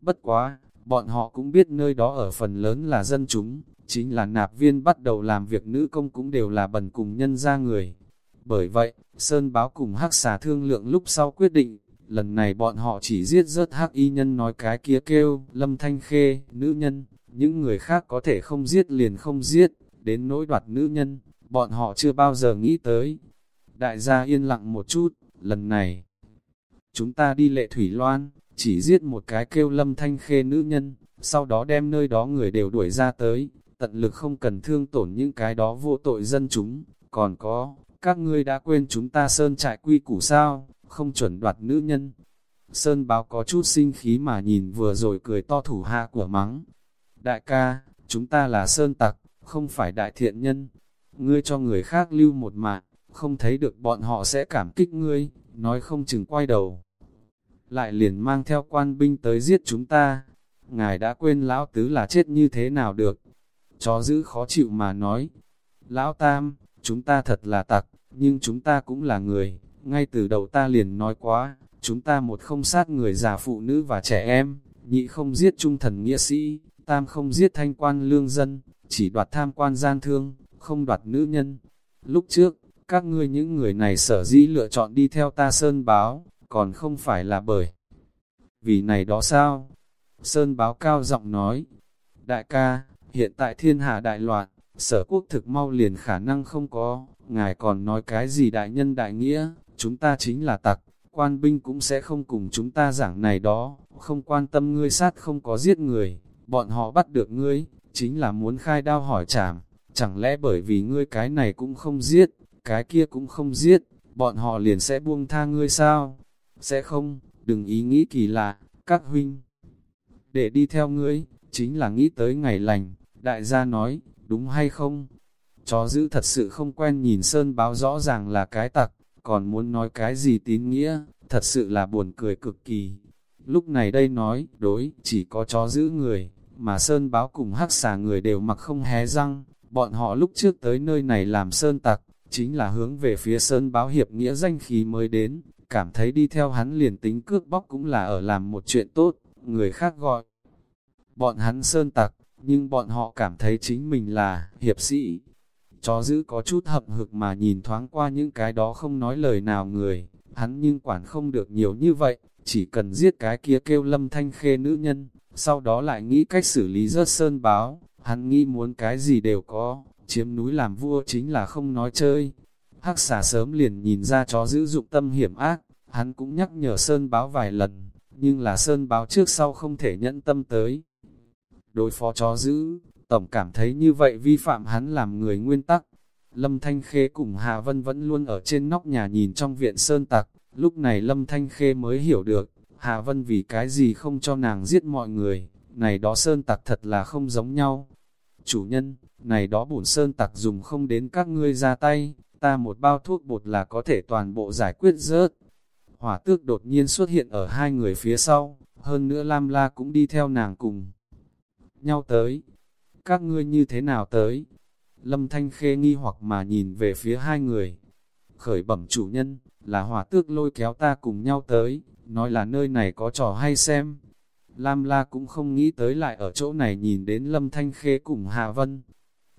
Bất quá, bọn họ cũng biết nơi đó ở phần lớn là dân chúng, chính là nạp viên bắt đầu làm việc nữ công cũng đều là bần cùng nhân ra người. Bởi vậy, Sơn báo cùng hắc xà thương lượng lúc sau quyết định, lần này bọn họ chỉ giết rớt hắc y nhân nói cái kia kêu, lâm thanh khê, nữ nhân, những người khác có thể không giết liền không giết, đến nỗi đoạt nữ nhân, bọn họ chưa bao giờ nghĩ tới. Đại gia yên lặng một chút, lần này, chúng ta đi lệ thủy loan, chỉ giết một cái kêu lâm thanh khê nữ nhân, sau đó đem nơi đó người đều đuổi ra tới, tận lực không cần thương tổn những cái đó vô tội dân chúng, còn có, các ngươi đã quên chúng ta sơn trại quy củ sao, không chuẩn đoạt nữ nhân. Sơn báo có chút sinh khí mà nhìn vừa rồi cười to thủ hạ của mắng. Đại ca, chúng ta là sơn tặc, không phải đại thiện nhân. Ngươi cho người khác lưu một mạng, không thấy được bọn họ sẽ cảm kích ngươi, nói không chừng quay đầu lại liền mang theo quan binh tới giết chúng ta. Ngài đã quên lão tứ là chết như thế nào được. Chó giữ khó chịu mà nói. Lão tam, chúng ta thật là tặc, nhưng chúng ta cũng là người. Ngay từ đầu ta liền nói quá, chúng ta một không sát người già phụ nữ và trẻ em, nhị không giết trung thần nghĩa sĩ, tam không giết thanh quan lương dân, chỉ đoạt tham quan gian thương, không đoạt nữ nhân. Lúc trước, các ngươi những người này sở dĩ lựa chọn đi theo ta sơn báo, còn không phải là bởi. Vì này đó sao? Sơn báo cao giọng nói, đại ca, hiện tại thiên hạ đại loạn, sở quốc thực mau liền khả năng không có, ngài còn nói cái gì đại nhân đại nghĩa, chúng ta chính là tặc, quan binh cũng sẽ không cùng chúng ta giảng này đó, không quan tâm ngươi sát không có giết người, bọn họ bắt được ngươi, chính là muốn khai đao hỏi trảm, chẳng lẽ bởi vì ngươi cái này cũng không giết, cái kia cũng không giết, bọn họ liền sẽ buông tha ngươi sao? Sẽ không, đừng ý nghĩ kỳ lạ, các huynh. Để đi theo ngươi, chính là nghĩ tới ngày lành, đại gia nói, đúng hay không? Chó giữ thật sự không quen nhìn sơn báo rõ ràng là cái tặc, còn muốn nói cái gì tín nghĩa, thật sự là buồn cười cực kỳ. Lúc này đây nói, đối, chỉ có chó giữ người, mà Sơn báo cùng hắc xà người đều mặc không hé răng, bọn họ lúc trước tới nơi này làm Sơn tặc, chính là hướng về phía Sơn báo hiệp nghĩa danh khí mới đến, cảm thấy đi theo hắn liền tính cướp bóc cũng là ở làm một chuyện tốt, người khác gọi. Bọn hắn Sơn tặc, nhưng bọn họ cảm thấy chính mình là hiệp sĩ. Chó giữ có chút hậm hực mà nhìn thoáng qua những cái đó không nói lời nào người, hắn nhưng quản không được nhiều như vậy, chỉ cần giết cái kia kêu lâm thanh khê nữ nhân, sau đó lại nghĩ cách xử lý rớt sơn báo, hắn nghĩ muốn cái gì đều có, chiếm núi làm vua chính là không nói chơi. Hắc xà sớm liền nhìn ra chó giữ dụng tâm hiểm ác, hắn cũng nhắc nhở sơn báo vài lần, nhưng là sơn báo trước sau không thể nhẫn tâm tới. Đối phó chó giữ, tổng cảm thấy như vậy vi phạm hắn làm người nguyên tắc. Lâm Thanh Khê cùng Hà Vân vẫn luôn ở trên nóc nhà nhìn trong viện sơn tặc, lúc này Lâm Thanh Khê mới hiểu được, Hà Vân vì cái gì không cho nàng giết mọi người, này đó sơn tặc thật là không giống nhau. Chủ nhân, này đó bổn sơn tặc dùng không đến các ngươi ra tay, ta một bao thuốc bột là có thể toàn bộ giải quyết rớt. Hỏa tước đột nhiên xuất hiện ở hai người phía sau, hơn nữa Lam La cũng đi theo nàng cùng. Nhau tới, các ngươi như thế nào tới? Lâm Thanh Khê nghi hoặc mà nhìn về phía hai người. Khởi bẩm chủ nhân, là hỏa tước lôi kéo ta cùng nhau tới, nói là nơi này có trò hay xem. Lam La cũng không nghĩ tới lại ở chỗ này nhìn đến Lâm Thanh Khê cùng Hà Vân.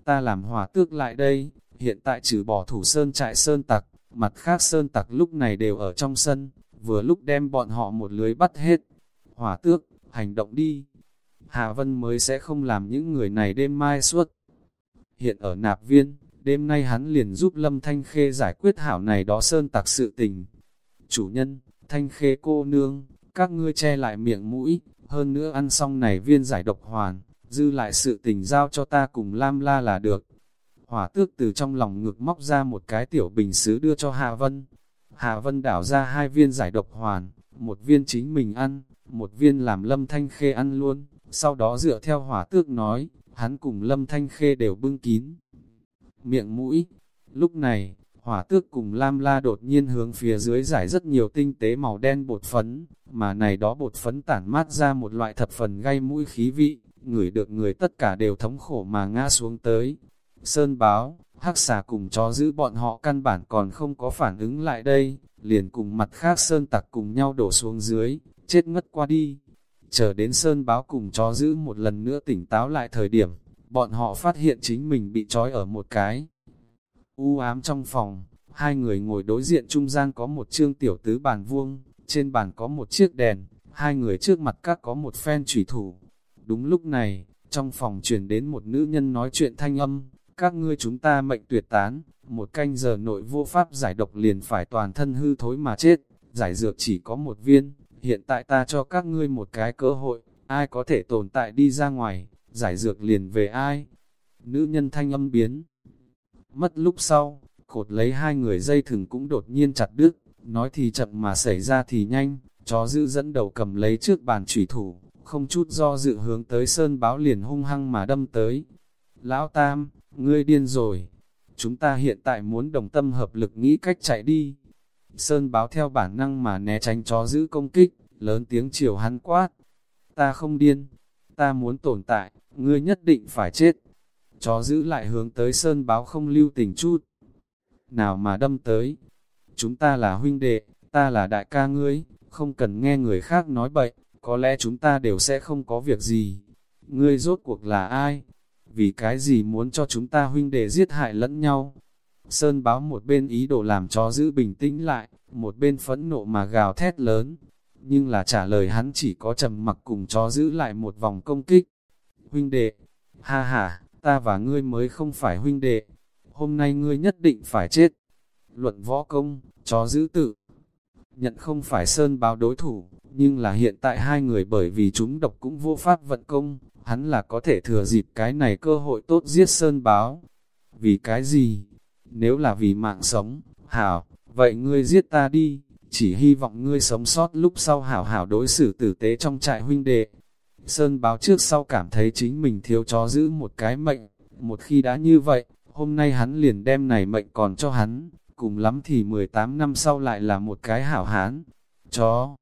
Ta làm hỏa tước lại đây, hiện tại trừ bỏ thủ sơn trại sơn tặc, mặt khác sơn tặc lúc này đều ở trong sân, vừa lúc đem bọn họ một lưới bắt hết. Hỏa tước, hành động đi. Hà Vân mới sẽ không làm những người này đêm mai suốt. Hiện ở nạp viên, đêm nay hắn liền giúp Lâm Thanh Khê giải quyết hảo này đó sơn tặc sự tình. Chủ nhân, Thanh Khê cô nương, các ngươi che lại miệng mũi, hơn nữa ăn xong này viên giải độc hoàn, dư lại sự tình giao cho ta cùng Lam La là được. Hỏa tước từ trong lòng ngực móc ra một cái tiểu bình xứ đưa cho Hà Vân. Hà Vân đảo ra hai viên giải độc hoàn, một viên chính mình ăn, một viên làm Lâm Thanh Khê ăn luôn. Sau đó dựa theo hỏa tước nói, hắn cùng Lâm Thanh Khê đều bưng kín. Miệng mũi, lúc này, hỏa tước cùng Lam La đột nhiên hướng phía dưới giải rất nhiều tinh tế màu đen bột phấn, mà này đó bột phấn tản mát ra một loại thập phần gây mũi khí vị, ngửi được người tất cả đều thống khổ mà ngã xuống tới. Sơn báo, hắc xà cùng chó giữ bọn họ căn bản còn không có phản ứng lại đây, liền cùng mặt khác sơn tặc cùng nhau đổ xuống dưới, chết ngất qua đi. Chờ đến Sơn báo cùng chó giữ một lần nữa tỉnh táo lại thời điểm, bọn họ phát hiện chính mình bị trói ở một cái. U ám trong phòng, hai người ngồi đối diện trung gian có một chương tiểu tứ bàn vuông, trên bàn có một chiếc đèn, hai người trước mặt các có một phen trùy thủ. Đúng lúc này, trong phòng truyền đến một nữ nhân nói chuyện thanh âm, các ngươi chúng ta mệnh tuyệt tán, một canh giờ nội vô pháp giải độc liền phải toàn thân hư thối mà chết, giải dược chỉ có một viên, hiện tại ta cho các ngươi một cái cơ hội, ai có thể tồn tại đi ra ngoài, giải dược liền về ai. Nữ nhân thanh âm biến. Mất lúc sau, cột lấy hai người dây thừng cũng đột nhiên chặt đứt, nói thì chậm mà xảy ra thì nhanh, chó giữ dẫn đầu cầm lấy trước bàn trùy thủ, không chút do dự hướng tới sơn báo liền hung hăng mà đâm tới. Lão Tam, ngươi điên rồi, chúng ta hiện tại muốn đồng tâm hợp lực nghĩ cách chạy đi, Sơn báo theo bản năng mà né tránh chó giữ công kích, lớn tiếng chiều hắn quát. Ta không điên, ta muốn tồn tại, ngươi nhất định phải chết. Chó giữ lại hướng tới Sơn báo không lưu tình chút. Nào mà đâm tới. Chúng ta là huynh đệ, ta là đại ca ngươi, không cần nghe người khác nói bậy, có lẽ chúng ta đều sẽ không có việc gì. Ngươi rốt cuộc là ai? Vì cái gì muốn cho chúng ta huynh đệ giết hại lẫn nhau? Sơn báo một bên ý đồ làm chó giữ bình tĩnh lại, một bên phẫn nộ mà gào thét lớn. Nhưng là trả lời hắn chỉ có trầm mặc cùng chó giữ lại một vòng công kích. Huynh đệ, ha ha, ta và ngươi mới không phải huynh đệ, hôm nay ngươi nhất định phải chết. Luận võ công, chó giữ tự. Nhận không phải Sơn báo đối thủ, nhưng là hiện tại hai người bởi vì chúng độc cũng vô pháp vận công, hắn là có thể thừa dịp cái này cơ hội tốt giết Sơn báo. Vì cái gì? Nếu là vì mạng sống, hảo, vậy ngươi giết ta đi, chỉ hy vọng ngươi sống sót lúc sau hảo hảo đối xử tử tế trong trại huynh đệ. Sơn báo trước sau cảm thấy chính mình thiếu chó giữ một cái mệnh, một khi đã như vậy, hôm nay hắn liền đem này mệnh còn cho hắn, cùng lắm thì 18 năm sau lại là một cái hảo hán. Chó!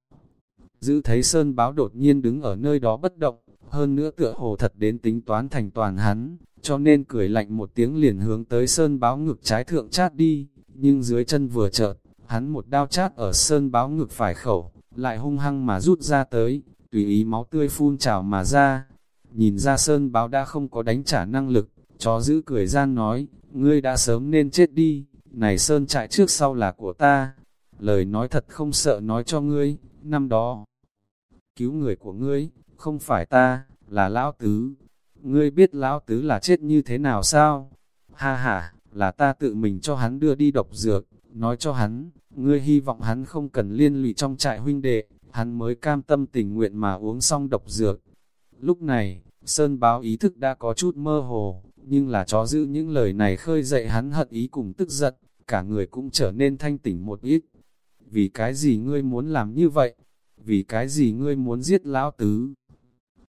Giữ thấy Sơn báo đột nhiên đứng ở nơi đó bất động, hơn nữa tựa hồ thật đến tính toán thành toàn hắn, cho nên cười lạnh một tiếng liền hướng tới Sơn báo ngực trái thượng chát đi, nhưng dưới chân vừa chợt, hắn một đao chát ở Sơn báo ngực phải khẩu, lại hung hăng mà rút ra tới, tùy ý máu tươi phun trào mà ra. Nhìn ra Sơn báo đã không có đánh trả năng lực, chó giữ cười gian nói, ngươi đã sớm nên chết đi, này Sơn trại trước sau là của ta. Lời nói thật không sợ nói cho ngươi, năm đó, cứu người của ngươi, không phải ta, là Lão Tứ. Ngươi biết Lão Tứ là chết như thế nào sao? Ha ha, là ta tự mình cho hắn đưa đi độc dược, nói cho hắn, ngươi hy vọng hắn không cần liên lụy trong trại huynh đệ, hắn mới cam tâm tình nguyện mà uống xong độc dược. Lúc này, Sơn báo ý thức đã có chút mơ hồ, nhưng là chó giữ những lời này khơi dậy hắn hận ý cùng tức giận, cả người cũng trở nên thanh tỉnh một ít. Vì cái gì ngươi muốn làm như vậy? Vì cái gì ngươi muốn giết lão tứ?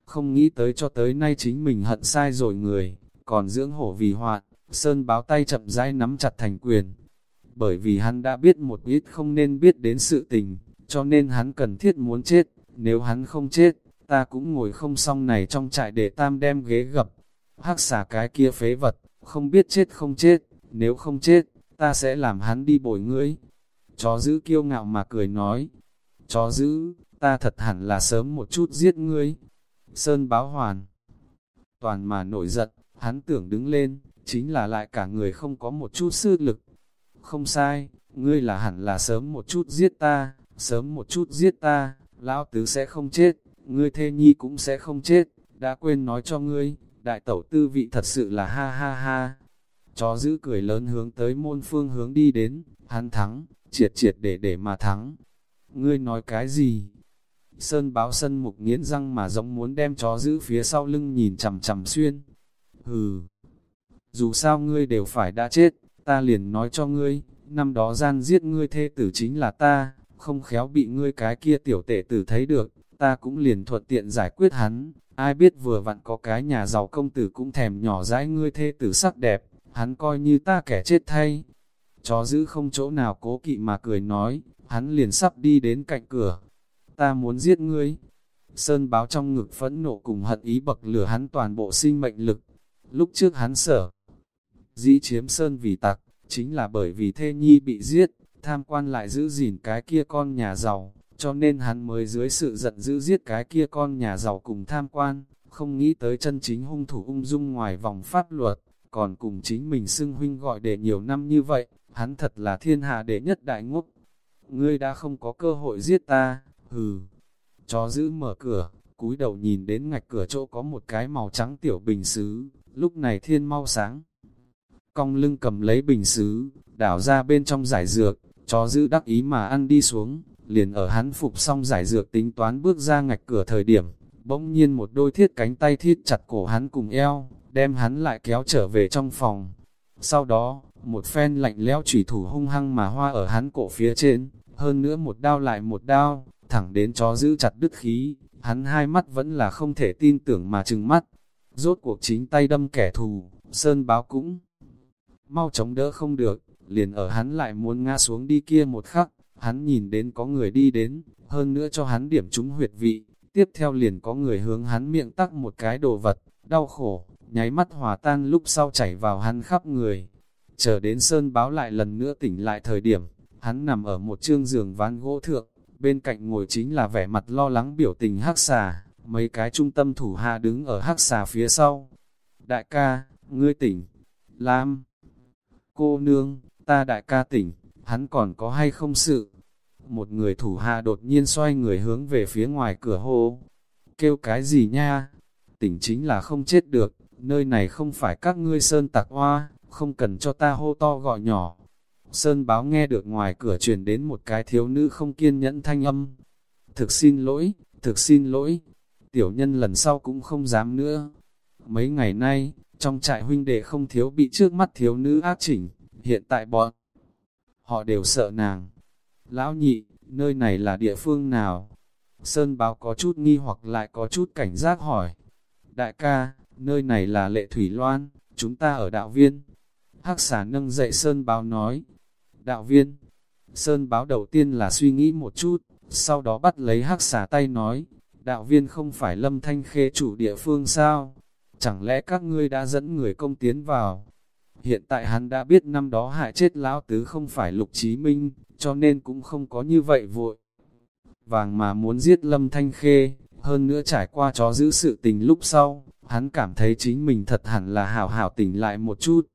Không nghĩ tới cho tới nay chính mình hận sai rồi người, còn dưỡng hổ vì hoạn, Sơn báo tay chậm rãi nắm chặt thành quyền. Bởi vì hắn đã biết một ít không nên biết đến sự tình, cho nên hắn cần thiết muốn chết, nếu hắn không chết, ta cũng ngồi không xong này trong trại để tam đem ghế gập. Hắc xả cái kia phế vật, không biết chết không chết, nếu không chết, ta sẽ làm hắn đi bồi ngươi. Chó giữ kiêu ngạo mà cười nói, chó giữ, ta thật hẳn là sớm một chút giết ngươi. Sơn báo hoàn, toàn mà nổi giận, hắn tưởng đứng lên, chính là lại cả người không có một chút sư lực. Không sai, ngươi là hẳn là sớm một chút giết ta, sớm một chút giết ta, lão tứ sẽ không chết, ngươi thê nhi cũng sẽ không chết, đã quên nói cho ngươi, đại tẩu tư vị thật sự là ha ha ha. Chó giữ cười lớn hướng tới môn phương hướng đi đến, hắn thắng, triệt triệt để để mà thắng. Ngươi nói cái gì? Sơn báo sân mục nghiến răng mà giống muốn đem chó giữ phía sau lưng nhìn chằm chằm xuyên. Hừ, dù sao ngươi đều phải đã chết, ta liền nói cho ngươi, năm đó gian giết ngươi thê tử chính là ta, không khéo bị ngươi cái kia tiểu tệ tử thấy được, ta cũng liền thuận tiện giải quyết hắn, ai biết vừa vặn có cái nhà giàu công tử cũng thèm nhỏ dãi ngươi thê tử sắc đẹp, hắn coi như ta kẻ chết thay. Chó giữ không chỗ nào cố kỵ mà cười nói, hắn liền sắp đi đến cạnh cửa. Ta muốn giết ngươi. Sơn báo trong ngực phẫn nộ cùng hận ý bậc lửa hắn toàn bộ sinh mệnh lực. Lúc trước hắn sở, dĩ chiếm Sơn vì tặc, chính là bởi vì thê nhi bị giết, tham quan lại giữ gìn cái kia con nhà giàu, cho nên hắn mới dưới sự giận dữ giết cái kia con nhà giàu cùng tham quan, không nghĩ tới chân chính hung thủ ung dung ngoài vòng pháp luật, còn cùng chính mình xưng huynh gọi để nhiều năm như vậy, hắn thật là thiên hạ đệ nhất đại ngốc. Ngươi đã không có cơ hội giết ta, hừ. Chó giữ mở cửa, cúi đầu nhìn đến ngạch cửa chỗ có một cái màu trắng tiểu bình xứ, lúc này thiên mau sáng. Cong lưng cầm lấy bình xứ, đảo ra bên trong giải dược, chó giữ đắc ý mà ăn đi xuống, liền ở hắn phục xong giải dược tính toán bước ra ngạch cửa thời điểm, bỗng nhiên một đôi thiết cánh tay thiết chặt cổ hắn cùng eo, đem hắn lại kéo trở về trong phòng. Sau đó, một phen lạnh lẽo chủy thủ hung hăng mà hoa ở hắn cổ phía trên, hơn nữa một đao lại một đao, thẳng đến chó giữ chặt đứt khí, hắn hai mắt vẫn là không thể tin tưởng mà trừng mắt. Rốt cuộc chính tay đâm kẻ thù, sơn báo cũng mau chống đỡ không được, liền ở hắn lại muốn ngã xuống đi kia một khắc, hắn nhìn đến có người đi đến, hơn nữa cho hắn điểm trúng huyệt vị, tiếp theo liền có người hướng hắn miệng tắc một cái đồ vật, đau khổ, nháy mắt hòa tan lúc sau chảy vào hắn khắp người. Chờ đến Sơn báo lại lần nữa tỉnh lại thời điểm, hắn nằm ở một chương giường ván gỗ thượng, bên cạnh ngồi chính là vẻ mặt lo lắng biểu tình hắc xà, mấy cái trung tâm thủ hạ đứng ở hắc xà phía sau. Đại ca, ngươi tỉnh, Lam, cô nương, ta đại ca tỉnh, hắn còn có hay không sự? Một người thủ hạ đột nhiên xoay người hướng về phía ngoài cửa hô. Kêu cái gì nha? Tỉnh chính là không chết được, nơi này không phải các ngươi sơn tạc hoa, không cần cho ta hô to gọi nhỏ. Sơn báo nghe được ngoài cửa truyền đến một cái thiếu nữ không kiên nhẫn thanh âm. Thực xin lỗi, thực xin lỗi, tiểu nhân lần sau cũng không dám nữa. Mấy ngày nay, trong trại huynh đệ không thiếu bị trước mắt thiếu nữ ác chỉnh, hiện tại bọn họ đều sợ nàng. Lão nhị, nơi này là địa phương nào? Sơn báo có chút nghi hoặc lại có chút cảnh giác hỏi. Đại ca, nơi này là lệ thủy loan, chúng ta ở đạo viên. Hắc xà nâng dậy Sơn báo nói đạo viên. Sơn báo đầu tiên là suy nghĩ một chút, sau đó bắt lấy hắc xà tay nói, đạo viên không phải lâm thanh khê chủ địa phương sao? Chẳng lẽ các ngươi đã dẫn người công tiến vào? Hiện tại hắn đã biết năm đó hại chết lão tứ không phải lục chí minh, cho nên cũng không có như vậy vội. Vàng mà muốn giết lâm thanh khê, hơn nữa trải qua chó giữ sự tình lúc sau, hắn cảm thấy chính mình thật hẳn là hảo hảo tỉnh lại một chút.